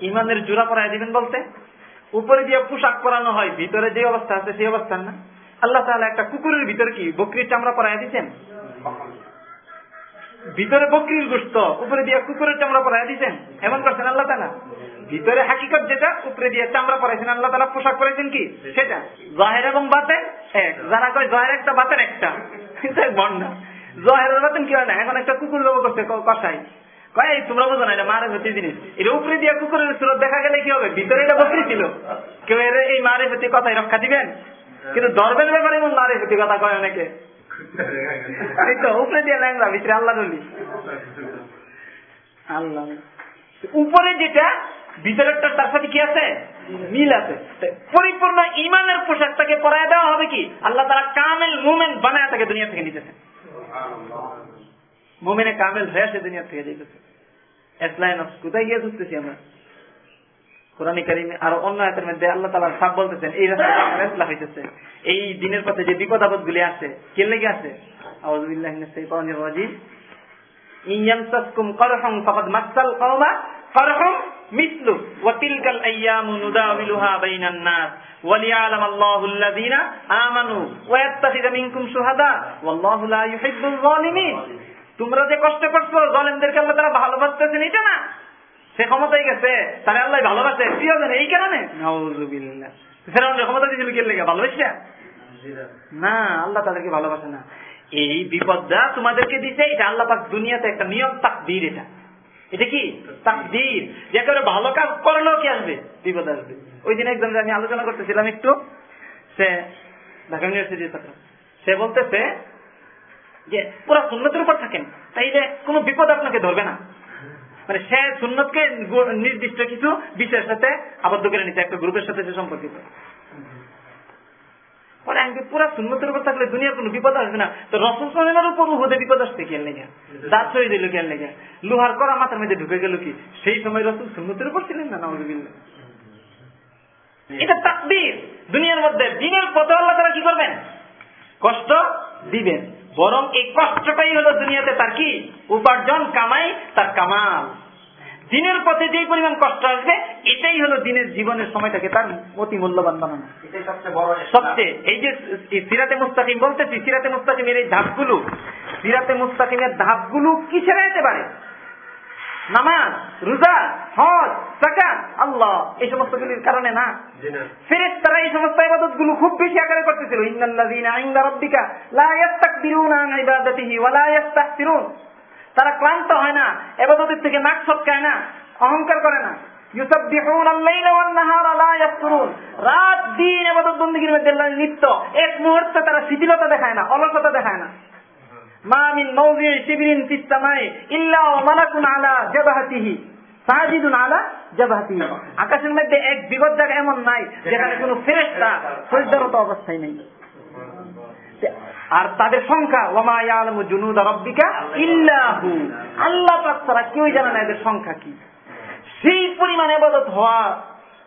ইমানের জোড়া পরাইয়া দিবেন বলতে উপরে দিয়ে পোশাক পরানো হয় ভিতরে যে অবস্থা আছে সেই অবস্থা না। আল্লাহ তাআলা একটা কুকুরের ভিতরে কি বকরির চামড়া পরাই দিচ্ছেন ভিতরে বকরির গোস্ত, উপরে দিয়ে কুকুরের চামড়া পরাইয়া দিচ্ছেন এমন করছেন আল্লাহ তাআলা? ভিতরে হাকিকত যেটা, উপরে দিয়ে চামড়া পরাইছেন। আল্লাহ তাআলা পোশাক পরাইছেন কি? সেটা। জাহের এবং বাতেন এক। যারা কয় জাহের একটা বাতেন একটা? বন্যা। জহের বাতেন কি হয় না? এখন একটা কুকুর লোক করছে কষাই কয় তোমরা বোঝো না, এটা মারে হতে জিনিস। এটা উপরে দিয়ে কুকুরের সুরত দেখা গেলে কি হবে? ভিতরে এটা বকরি ছিল। কেউ এর এই মারে হতে কথাই রক্ষা দিবেন? কিন্তু ধর্মের ব্যাপারে এমন মারে হতে কথা কয় অনেকে। এই তো উপরে দিয়ে ল্যাংলা ভিতরে আল্লাহ নলি আল্লাহ উপরে যেটা ভিতরেরটা তার সাথে কি আছে মিল আছে পরিপূর্ণ ইমানের পোশাকটাকে পরায় দেওয়া হবে কি আল্লাহ তারা কামেল মুমেন্ট বানায় তাকে দুনিয়া থেকে নিতেছে মুমেনে কামেল হয়ে সে দুনিয়া থেকে যেতেছে এসলাইন কোথায় গিয়ে আমরা কোরআনী কারিমে আর অন্য আয়াতের মধ্যে আল্লাহ তালা সাপ বলতেছেন, এই রাস্তা হইতেছে। এই দিনের পথে যে বিপদ আপদ গুলি আছে, কে লেগে আছে? তোমরা যে কষ্ট করছ জলেনদেরকে আমরা তারা ভালোবাসতেছেন, এটা না। সে ক্ষমতায় গেছে তাহলে আল্লাহ ভালোবাসে কি হবে এই কারণে? ফেরাউনের ক্ষমতা দিয়েছিল কে লেগে? ভালোবাসছে না? আল্লাহ তাদেরকে ভালোবাসে না। এই বিপদটা তোমাদেরকে দিতে এটা আল্লাহ পাক দুনিয়াতে একটা নিয়ম তাকদীর এটা। এটা কি? তাকদীর। যে একেবারে ভালো কাজ করলেও কি আসবে? বিপদ আসবে। ওই দিন একজন আমি আলোচনা করতেছিলাম একটু সে ঢাকা ইউনিভার্সিটির ছাত্র। সে বলতেছে যে পুরা সুন্নতের উপর থাকেন তাইলে কোনো বিপদ আপনাকে ধরবে না। মানে সে সুন্নতকে নির্দিষ্ট কিছু বিষয়ের সাথে আবদ্ধ করে নিচ্ছে একটা গ্রুপের সাথে সে সম্পর্কিত। বিপদ লোহার করা মাথার মধ্যে ঢুকে গেল কি? সেই সময় রসুল সুন্নতের উপর ছিলেন না এটা দুনিয়ার মধ্যে দিনের পথে আল্লাহ তারা কি করবেন? কষ্ট দিবেন। বরং এই কষ্টটাই হলো দুনিয়াতে তার কি? উপার্জন কামাই তার কামাল। দিনের পথে যে পরিমাণ কষ্ট আসবে এটাই হলো দিনের জীবনের সময়টাকে তার অতি মূল্যবান বানানো। এটাই সবচেয়ে বড় সবচেয়ে এই যে সিরাতে মুস্তাকিম বলতেছি সিরাতে মুস্তাকিমের এই ধাপগুলো সিরাতে মুস্তাকিমের ধাপগুলো ছেড়ে যেতে পারে? নামাজ রোজা হজ সাকা আল্লাহ এই সমস্ত গুলির কারণে না। ফেরেস তারা এই সমস্ত ইবাদতগুলো খুব বেশি আকারে করতেছিল। তারা ক্লান্ত হয় না ইবাদতের থেকে নাক সটকায় না অহংকার করে না। রাত দিন ইবাদত বندگیর মধ্যে এক মুহূর্তে তারা শিথিলতা দেখায় না অলসতা দেখায় না। আকাশের মধ্যে এক বিগত জায়গা এমন নাই, যেখানে সজদারত অবস্থায় নেই। আর তাদের সংখ্যা আল্লাহ ছাড়া কেউ জানে না এদের সংখ্যা কি। সেই পরিমাণ হওয়া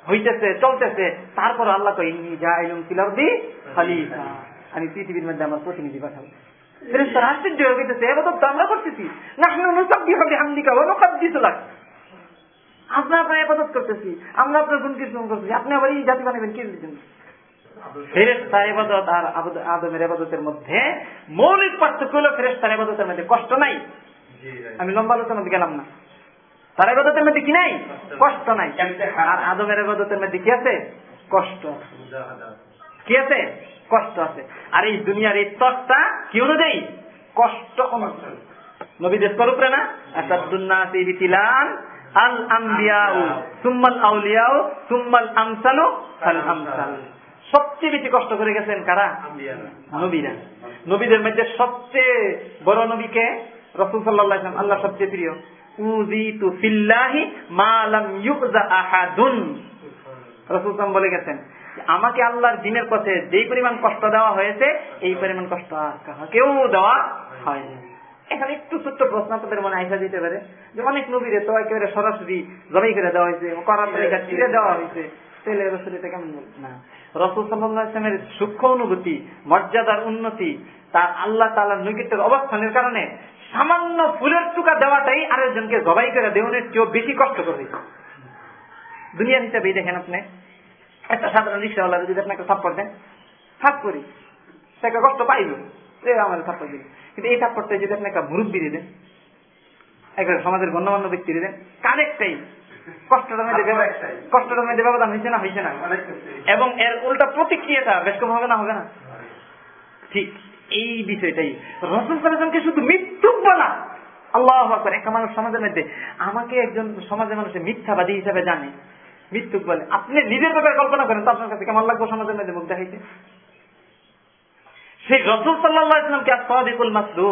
হইতেছে, চলতেছে। তারপর আল্লাহ কই ইন্নী আমি পৃথিবীর মধ্যে আমার প্রতিনিধি পাঠাবো। ফেরেশতারা আশ্চর্য হয়ে গেছে ইবাদত তো আমরা করতেছি নাহনু নুসাব্বিহু বিহামদিকা ওয়া নুকাদ্দিসু লাক আমরা আপনার ইবাদত করতেছি আমরা আপনার গুণ কীর্তন করতেছি আপনি আবার এই জাতি বানাবেন কি জন্য ফেরেস্তা ইবাদত আর আদমের ইবাদতের মধ্যে মৌলিক পার্থক্য হলো ফেরেস্তার ইবাদতের মধ্যে কষ্ট নাই আমি লম্বা আলোচনা গেলাম না তার ইবাদতের মধ্যে কি নাই কষ্ট নাই আর আদমের ইবাদতের মধ্যে কি আছে কষ্ট। কি আছে কষ্ট আছে। আর এই দুনিয়ার এই তকটা কি অনুযায়ী? কষ্ট অনুযায়ী। নবীদের স্বরূপরে না? আসাদুন্নাসি বিতিলান আল আম্বিয়াউ সুম্মাল আউলিয়াউ সুম্মাল আমসালু আল আমসাল সবচেয়ে বেশি কষ্ট করে গেছেন কারা। নবীরা। নবীদের মধ্যে সবচেয়ে বড় নবীকে রসুল সাল্লাহ আল্লাহ সবচেয়ে প্রিয়। উযিতু ফিল্লাহি মা লাম ইউযা আহাদুন। রসুল বলে গেছেন আমাকে আল্লাহর দিনের পথে যেই পরিমাণ কষ্ট দেওয়া হয়েছে, এই পরিমাণ কষ্ট আর কাহাকেও দেওয়া হয়নি। এখানে একটু ছোট্ট প্রশ্ন মনে আইসা দিতে পারে, যে অনেক নবীরে তো একেবারে সরাসরি করে দেওয়া হয়েছে করার ছিঁড়ে দেওয়া হয়েছে। তেলে রসুল এটা কেমন না, রসুল সূক্ষ্ম অনুভূতি, মর্যাদার উন্নতি, তার আল্লাহ তালার নৈকট্যের অবস্থানের কারণে সামান্য ফুলের টুকা দেওয়াটাই আরেকজনকে জবাই করে দেওয়ানের চেয়েও বেশি কষ্ট করে দুনিয়া হিসাবেই দেখেন আপনি একটা সাধারণ রিক্সাওয়ালা যদি আপনাকে থাপ্পড় দেন করি। সে একটা কষ্ট পাইল আমার থাপ্পড় দিল। কিন্তু এই থাপ্পড়টা যদি আপনি একটা মুরব্বী দিয়ে দেন একটা সমাজের গণ্যমান্য ব্যক্তি দিয়ে দেন কানেকটাই কষ্টটা কষ্টটা মেয়েদের ব্যবধান হয়েছে না হয়েছে না। এবং এর উল্টা প্রতিক্রিয়াটা বেশ কম হবে না হবে না? ঠিক এই বিষয়টাই। রসুল সালামকে শুধু মৃত্যু বলা। আল্লাহ একটা মানুষ সমাজের মধ্যে আমাকে একজন সমাজের মানুষের মিথ্যাবাদী হিসাবে জানে। মৃত্যু বলে। আপনি নিজের ব্যাপারে কল্পনা করেন তো আপনার কাছে কেমন লাগবে সমাজের মধ্যে মুখ দেখাইতে? সেই রসুল সাল্লাহ ইসলামকে আসাদিকুল মাসলু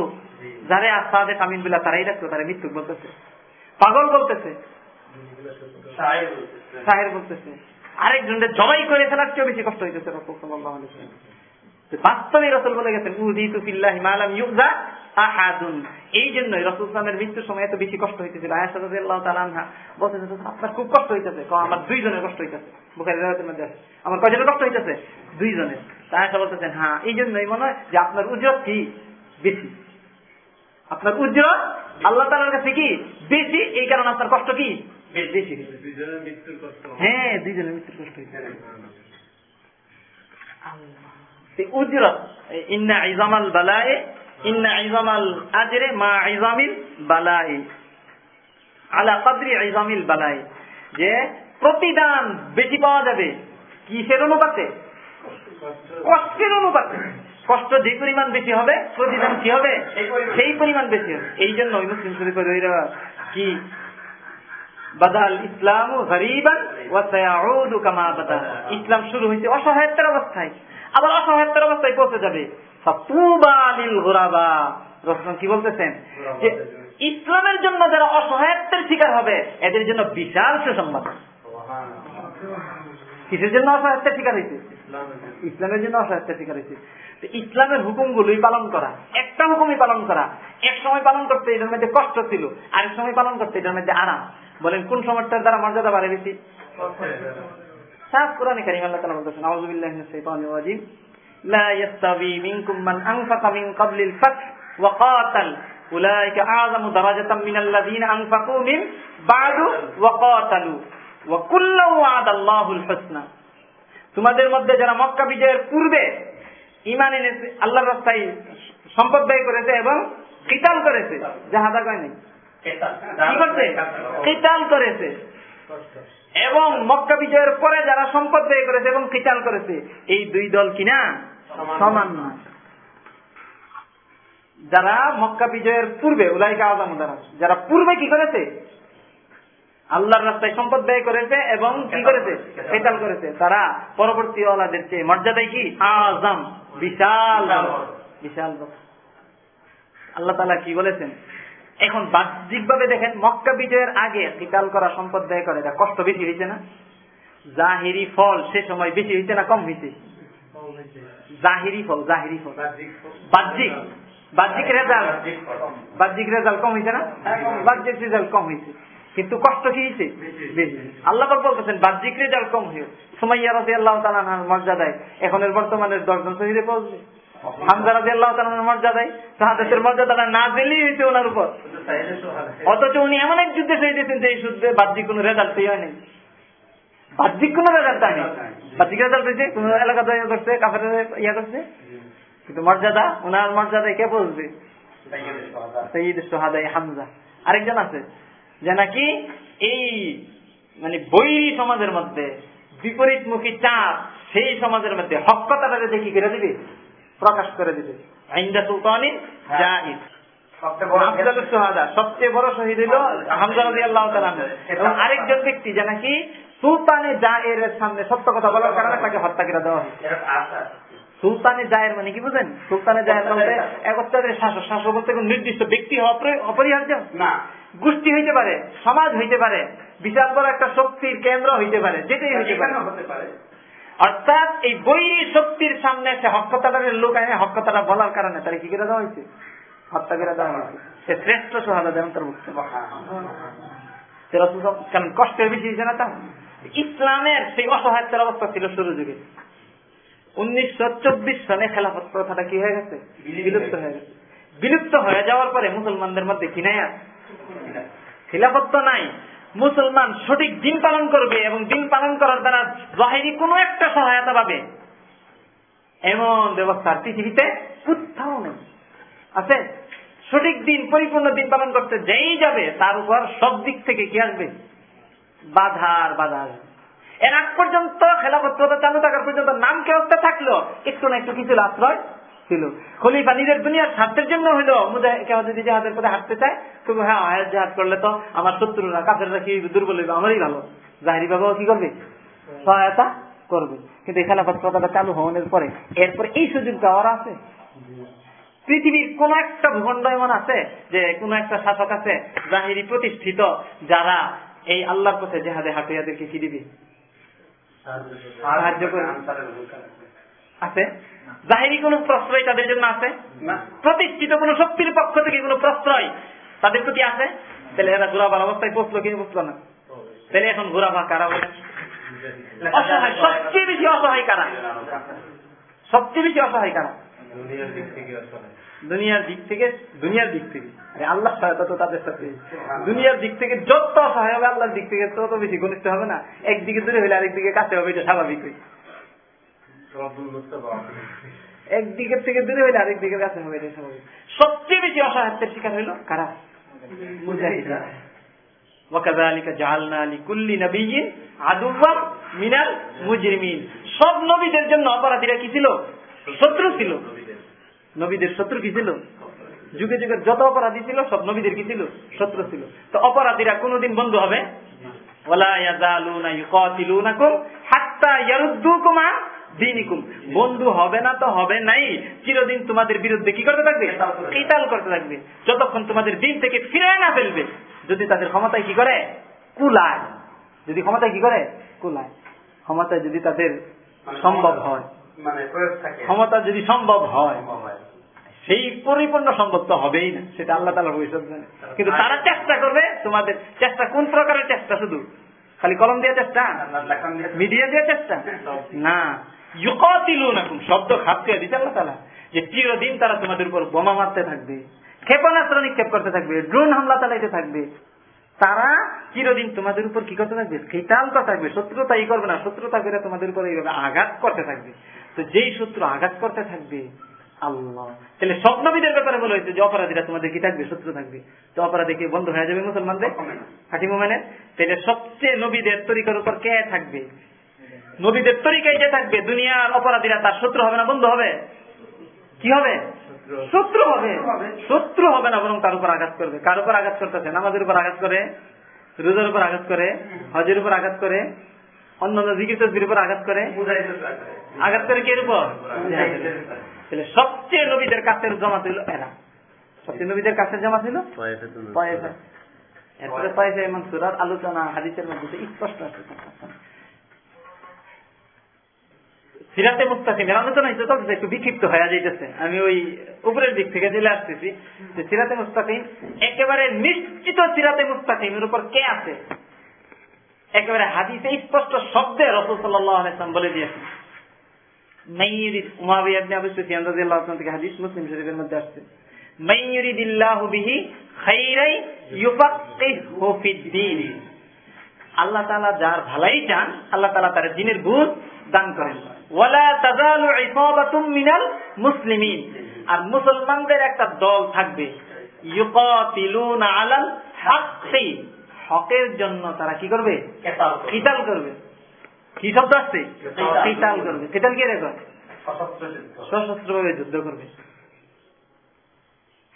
যারে আসাদে কামিন বিলা তারাই রাখতো তারা মৃত্যু বলতেছে। পাগল বলতেছে। সাহের বলতেছে। আরেকজনকে জবাই করে ফেলার চেয়ে বেশি কষ্ট হইতেছে রসুল সাল্লাহ বাস্তবে রসুল বলে গেছেন মালাম ইউজা আহাদুন। এই জন্যই রসুল ইসলামের মৃত্যুর সময় এত বেশি কষ্ট হইতেছিল আয়াসা বলতেছে আপনার খুব কষ্ট হইতেছে। আমার দুইজনের কষ্ট হইতেছে। বুখারী রাওয়াতের মধ্যে আমার কয়জনের কষ্ট হইতেছে? দুইজনের। আয়াসা বলতেছেন হ্যাঁ এই জন্যই মনে হয় যে আপনার উজরত কি? বেশি। আপনার উজরত আল্লাহ তাআলার কাছে কি? বেশি। এই কারণে আপনার কষ্ট কি? বেশি। দুজনের মৃত্যুর কষ্ট। হ্যাঁ দুইজনের মৃত্যুর কষ্ট হইতেছে। في উজরত ইন্না ইজামাল বালায়ে ইন্না ইজামাল আজরে মা ইজামিল আলা কদরি ইজামিল যে প্রতিদান বেশি পাওয়া যাবে কিসের অনুপাতে? কষ্টের অনুপাতে। কষ্ট যে পরিমাণ বেশি হবে, প্রতিদান কি হবে? সেই পরিমাণ বেশি হবে। এই জন্য ওই মুসলিম শরীফ কি? বাদাল ইসলাম গরিবান ওয়া ইসলাম শুরু হয়েছে অসহায়তার অবস্থায়। আবার অসহায়তার অবস্থায় পৌঁছে যাবে। কি বলতেছেন? যে ইসলামের জন্য যারা অসহায়ত্বের শিকার হবে এদের জন্য বিশাল সুসংবাদ। কিসের জন্য অসহায়ত্বের শিকার হয়েছে ইসলামের জন্য অসহায়ত্বের শিকার হয়েছে ইসলামের হুকুমগুলোই পালন করা। একটা হুকুমই পালন করা। এক সময় পালন করতে এটার মধ্যে কষ্ট ছিল আরেক সময় পালন করতে এটার মধ্যে আরাম। বলেন কোন সময়টার দ্বারা মর্যাদা বাড়ে বেশি? সাফ কোরআনে কারিম আল্লাহ তাআলা বলতেছেন আউযু বিল্লাহি মিনাশ শাইতানির রাজিম। লা ইয়াস্তাবি মিনকুম মান আনফাকা মিন ক্বাবলিল ওয়া ক্বাতাল। উলাইকা আযামু দারাজাতাম মিনাল্লাযীনা আনফাকু মিন বা'দু ওয়া ক্বাতালু। ওয়া কুল্লু ওয়া'দাল্লাহুল হুসনা। তোমাদের মধ্যে যারা মক্কা বিজয়ের পূর্বে ইমান এনেছে আল্লাহর রাস্তায় সম্পদ ব্যয় করেছে এবং কিতাল করেছে জাহাদা কয় নাই? কি করছে? কিতাল করেছে। এবং মক্কা বিজয়ের পরে যারা সম্পদ ব্যয় করেছে এবং কিতাল করেছে এই দুই দল কিনা সমান। সমান নয় যারা মক্কা বিজয়ের পূর্বে উলাইকা আজম দ্বারা যারা পূর্বে কি করেছে? আল্লাহর রাস্তায় সম্পদ ব্যয় করেছে এবং কি করেছে? কেতাল করেছে। তারা পরবর্তী ওলাদের চেয়ে মর্যাদায় কি? আজম। বিশাল বিশাল আল্লাহ তালা কি বলেছেন? এখন বাহ্যিক ভাবে দেখেন, মক্কা বিজয়ের আগে কিতাল করা সম্পদ ব্যয় করে, এটা কষ্ট বেশি হয়েছে না? জাহিরি ফল সে সময় বেশি হয়েছে না কম হয়েছে জাহিরি ফল জাহিরি ফল। বাহ্যিক বাহ্যিক রেজাল্ট। বাহ্যিক রেজাল্ট কম হয়েছে না? বাহ্যিক রেজাল্ট কম হয়েছে কিন্তু কষ্ট কি হয়েছে আল্লাহ বলতেছেন, বাহ্যিক রেজাল্ট কম হয়ে সুমাইয়া রাজি আল্লাহ তালার মর্যাদায় এখন এর বর্তমানের দশজন শহীদে পৌঁছবে। আরেকজন আছে, যে নাকি এই মানে বৈরী সমাজের মধ্যে বিপরীতমুখী চাপ সেই সমাজের মধ্যে হকতাটা দেখি করে দিবে প্রকাশ করে দিবে। আইন্দা সুলতানি জাহিদ। সবচেয়ে বড় শহীদ হইল হামজা তাআলা এবং আরেকজন ব্যক্তি যে নাকি সুলতানে জায়ের সামনে সত্য কথা বলার কারণে তাকে হত্যা করে দেওয়া হয়েছে। সুলতানে জায়ের মানে কি বুঝেন? সুলতানে জায়ের বলতে একত্রের শাসক শাসক বলতে কোন নির্দিষ্ট ব্যক্তি অপরিহার্য? না। গোষ্ঠী হইতে পারে সমাজ হইতে পারে বিশাল বড় একটা শক্তির কেন্দ্র হইতে পারে যেটাই হইতে পারে। অর্থাৎ এই বৈরী শক্তির সামনে সে হকতাটার লোক এনে হকতাটা বলার কারণে। তারা কি করে দেওয়া হয়েছে? হত্যা করে দেওয়া হয়েছে। সে শ্রেষ্ঠ সোহাদা যেমন তার আলাইহি কারণ কষ্টের বেশি হয়েছে না তা? ইসলামের সেই অসহায়তার অবস্থা ছিল শুরু যুগে। উনিশশো চব্বিশ সনে খেলাফত প্রথাটা কি হয়ে গেছে? বিলুপ্ত হয়ে গেছে। বিলুপ্ত হয়ে যাওয়ার পরে মুসলমানদের মধ্যে কি নাই আর খিলাফত তো নাই। মুসলমান সঠিক দিন পালন করবে এবং দিন পালন করার দ্বারা জাহিরি কোনো একটা সহায়তা পাবে। এমন ব্যবস্থা পৃথিবীতে কোথাও নেই। আছে? সঠিক দিন, পরিপূর্ণ দিন পালন করতে যেই যাবে, তার উপর সব দিক থেকে কি আসবে? বাধার বাধা আসবে। এর আগ পর্যন্ত খেলাফত প্রথা চালু থাকার পর্যন্ত নাম কেউতে থাকল একটু না একটু কিছু আশ্রয় ছিল। খলিফা নিজের দুনিয়ার স্বার্থের জন্য কেউ যদি জাহাজের পথে হাঁটতে চায় তবু হ্যাঁ আয়াত জাহাজ করলে তো আমার শত্রুরা কাফেররা কি দুর্বল হইবে? আমারই ভালো। জাহিরি বাবাও কি করবে? সহায়তা করবে। কিন্তু এই খেলাফত প্রথাটা চালু হওয়ার পরে এরপরে এই সুযোগটা ওরা আছে। পৃথিবীর কোন একটা ভূখণ্ড এমন আছে যে কোন একটা শাসক আছে জাহিরি প্রতিষ্ঠিত যারা এই আল্লাহর পথে জেহাদে হাটিয়াদেরকে কি দিবে? সাহায্য করে আছে? জাহিরি কোন প্রশ্রয় তাদের জন্য আছে? প্রতিষ্ঠিত কোন শক্তির পক্ষ থেকে কোন প্রশ্রয় তাদের প্রতি আছে? তাহলে এরা ঘোরাবার অবস্থায় পৌঁছলো কি পৌঁছলো না? তাহলে এখন ঘোরাবা কারা বলে? অসহায় সবচেয়ে বেশি অসহায় কারা? সবচেয়ে বেশি অসহায় কারা? দুনিয়ার দিক থেকে দুনিয়ার দিক থেকে আরে আল্লাহ সহায়তা তো তাদের সাথে। দুনিয়ার দিক থেকে যত সহায় হবে আল্লাহর দিক থেকে তত বেশি ঘনিষ্ঠ হবে না। একদিকে দূরে হইলে আরেকদিকে কাছে হবে এটা স্বাভাবিক একদিকের থেকে দূরে হইলে আরেকদিকে কাছে হবে এটা স্বাভাবিক সবচেয়ে বেশি অসহায়ত্বের শিকার হইল কারা মুজাহিদরা وكذلك جعلنا لكل نبي عدوا من المجرمين সব নবীদের জন্য অপরাধীরা কি ছিল শত্রু ছিল নবীদের শত্রু কি ছিল যুগে যুগে যত অপরাধী ছিল সব নবীদের কি ছিল শত্রু ছিল তো অপরাধীরা কোনদিন বন্ধু হবে বন্ধু হবে না তো হবে নাই। চিরদিন তোমাদের বিরুদ্ধে কি করতে থাকবে? কিতাল করতে থাকবে। যতক্ষণ তোমাদের দিন থেকে ফিরে না ফেলবে। যদি তাদের ক্ষমতায় কি করে? কুলায়। যদি ক্ষমতায় কি করে? কুলায়। ক্ষমতায় যদি তাদের সম্ভব হয়। মানে ক্ষমতা যদি সম্ভব হয় সেই পরিপূর্ণ সম্ভব তো হবেই না। সেটা আল্লাহ তালা ভবিষ্যৎ জানে। কিন্তু তারা চেষ্টা করবে তোমাদের চেষ্টা কোন প্রকারের চেষ্টা শুধু? খালি কলম দিয়ে চেষ্টা? মিডিয়া দিয়ে চেষ্টা? না। ইউকাতিলুনাকুম শব্দ দিতে আল্লাহ যে চিরদিন তারা তোমাদের উপর বোমা মারতে থাকবে ক্ষেপণাস্ত্র নিক্ষেপ করতে থাকবে ড্রোন হামলা চালাইতে থাকবে। তারা চিরদিন তোমাদের উপর কি করতে থাকবে? কেতাল থাকবে শত্রুতা ই করবে না শত্রুতা করে তোমাদের উপর এইভাবে আঘাত করতে থাকবে। তো যেই শত্রু আঘাত করতে থাকবে আল্লাহ। তাহলে সব নবীদের ব্যাপারে বলা হয়েছে যে অপরাধীরা তোমাদের কি থাকবে? শত্রু থাকবে। তো অপরাধী কি বন্ধ হয়ে যাবে মুসলমানদের? হাটি মোমেনের? তাহলে সবচেয়ে নবীদের তরিকার উপর কে থাকবে? নবীদের তরিকায় যে থাকবে দুনিয়ার অপরাধীরা তার শত্রু হবে না বন্ধু হবে? কি হবে? শত্রু হবে। শত্রু হবে না বরং তার উপর আঘাত করবে। কার উপর আঘাত করতেছে? নামাজের উপর আঘাত করে? রোজার উপর আঘাত করে? হজের উপর আঘাত করে? অন্যান্য জিকির তসবির উপর আঘাত করে? আঘাত করে কে উপর? তাহলে সবচেয়ে নবীদের কাছের জমা ছিল এরা। সবচেয়ে নবীদের কাছের জমা ছিল? এরপরে পয়সা এমন সুরার আলোচনা হাদিসের মধ্যে স্পষ্ট আছে। সিরাতে মুস্তাকিমের আলোচনা চলতেছে একটু বিক্ষিপ্ত হয়ে যাইতেছে। আমি ওই উপরের দিক থেকে চলে আসতেছি যে সিরাতে মুস্তাকিম একেবারে নিশ্চিত সিরাতে মুস্তাকিমের উপর কে আছে? একেবারে হাদিসে স্পষ্ট শব্দে রসুল সাল্লাম বলে দিয়েছেন আল্লাহ যার ভালাই চান, আল্লাহ তালা তার দিনের গুণ দান করেন। মুসলিমিন। আর মুসলমানদের একটা দল থাকবে। হকের জন্য তারা কি করবে? কিতাল করবে। কি শব্দ আসছে? কিতাল করবে। কিতাল কি রেখে সশস্ত্র ভাবে যুদ্ধ করবে।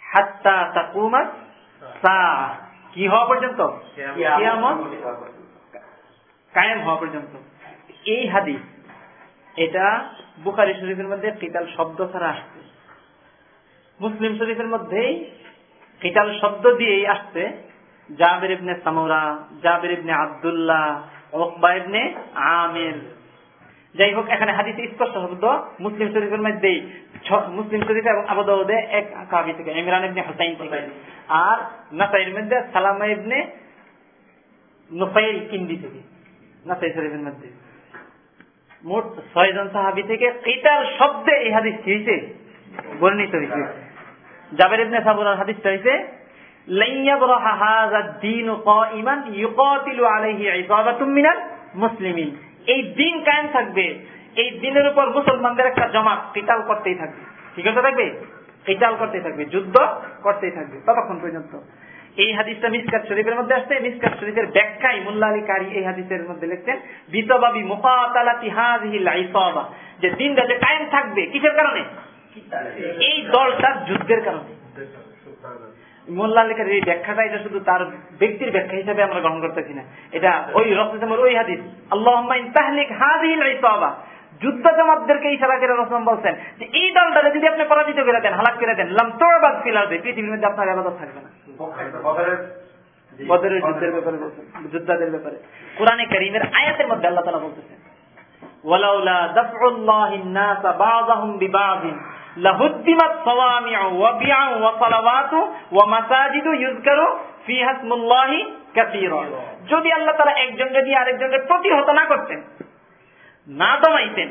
হাত্তা তাকুমাত কি হওয়া পর্যন্ত? কায়েম হওয়া পর্যন্ত। এই হাদিস এটা বুখারি শরীফের মধ্যে কিতাল শব্দ ছাড়া আসছে। মুসলিম শরীফের মধ্যেই কিতাল শব্দ দিয়েই আসছে জাবির ইবনে সামুরা, জাবির ইবনে আবদুল্লাহ ওকবা ইবনে আমির। যাই হোক, এখানে হাদিসে স্পষ্ট শব্দ মুসলিম শরীফের মধ্যে মুসলিম শরীফ এবং আবুদাউদে এক কাবি থেকে, ইমরান ইবনে হুসাইন থেকে। আর নাসাইর মধ্যে সালামা ইবনে নুফাইল কিন্দি থেকে নাসাই শরীফের মধ্যে। মোট ছয়জন সাহাবি থেকে কিতাল শব্দে এই হাদিস হয়েছে বর্ণিত হয়েছে জাবের ইবনে সাবুরার হাদিসটা হয়েছে মুসলিমিন। এই দিন কায়েম থাকবে, এই দিনের উপর মুসলমানদের একটা জমাত কিতাল করতেই থাকবে। ঠিক আছে থাকবে? কিতাল করতেই থাকবে, যুদ্ধ করতেই থাকবে, ততক্ষণ পর্যন্ত। এই হাদিসটা মিসকাত শরীফের মধ্যে আসছে, মিসকাত শরীফের ব্যাখ্যায় মুল্লা আলী কারি এই হাদিসের মধ্যে লিখছেন, বিতবাবি মুকাতালাতি হাযিহিল ইসাবা যে দিনটা যে কায়েম থাকবে, কিসের কারণে? এই দলটার যুদ্ধের কারণে। মোল্লা কারির এই ব্যাখ্যাটা, এটা শুধু তার ব্যক্তির ব্যাখ্যা হিসেবে আমরা গ্রহণ করতেছি না। এটা ওই রসমের ওই হাদিস। আল্লাহ তাহলিক হাযিহিল ইসাবা যুদ্ধ জামাতদেরকে ইশারা করে রসম বলছেন যে, এই দলটাকে যদি আপনি পরাজিত করে দেন, হালাক করে দেন, লাম তোরবাদ ফিলার পৃথিবীর মধ্যে আপনার আবাদত থাকবে না। বদরের যুদ্ধের ব্যাপারে যোদ্ধাদের ব্যাপারে। কোরআনে করিমের আয়াতের মধ্যে আল্লাহ তালা বলতেছেন দাফউল্লাহিন নাস বাযাহুম বিবাযিন, লাহুদ্দিমাত সাওয়ামি'ু ওয়া বি'উ ওয়া সালাওয়াতু ওয়া মাসাজিদু ইউযকারু ফিহা ইসমুল্লাহি কাসীরা। যদি আল্লাহ তাআলা একজনকে দিয়ে আরেকজনকে প্রতিহত না করতেন, না দমাইতেন,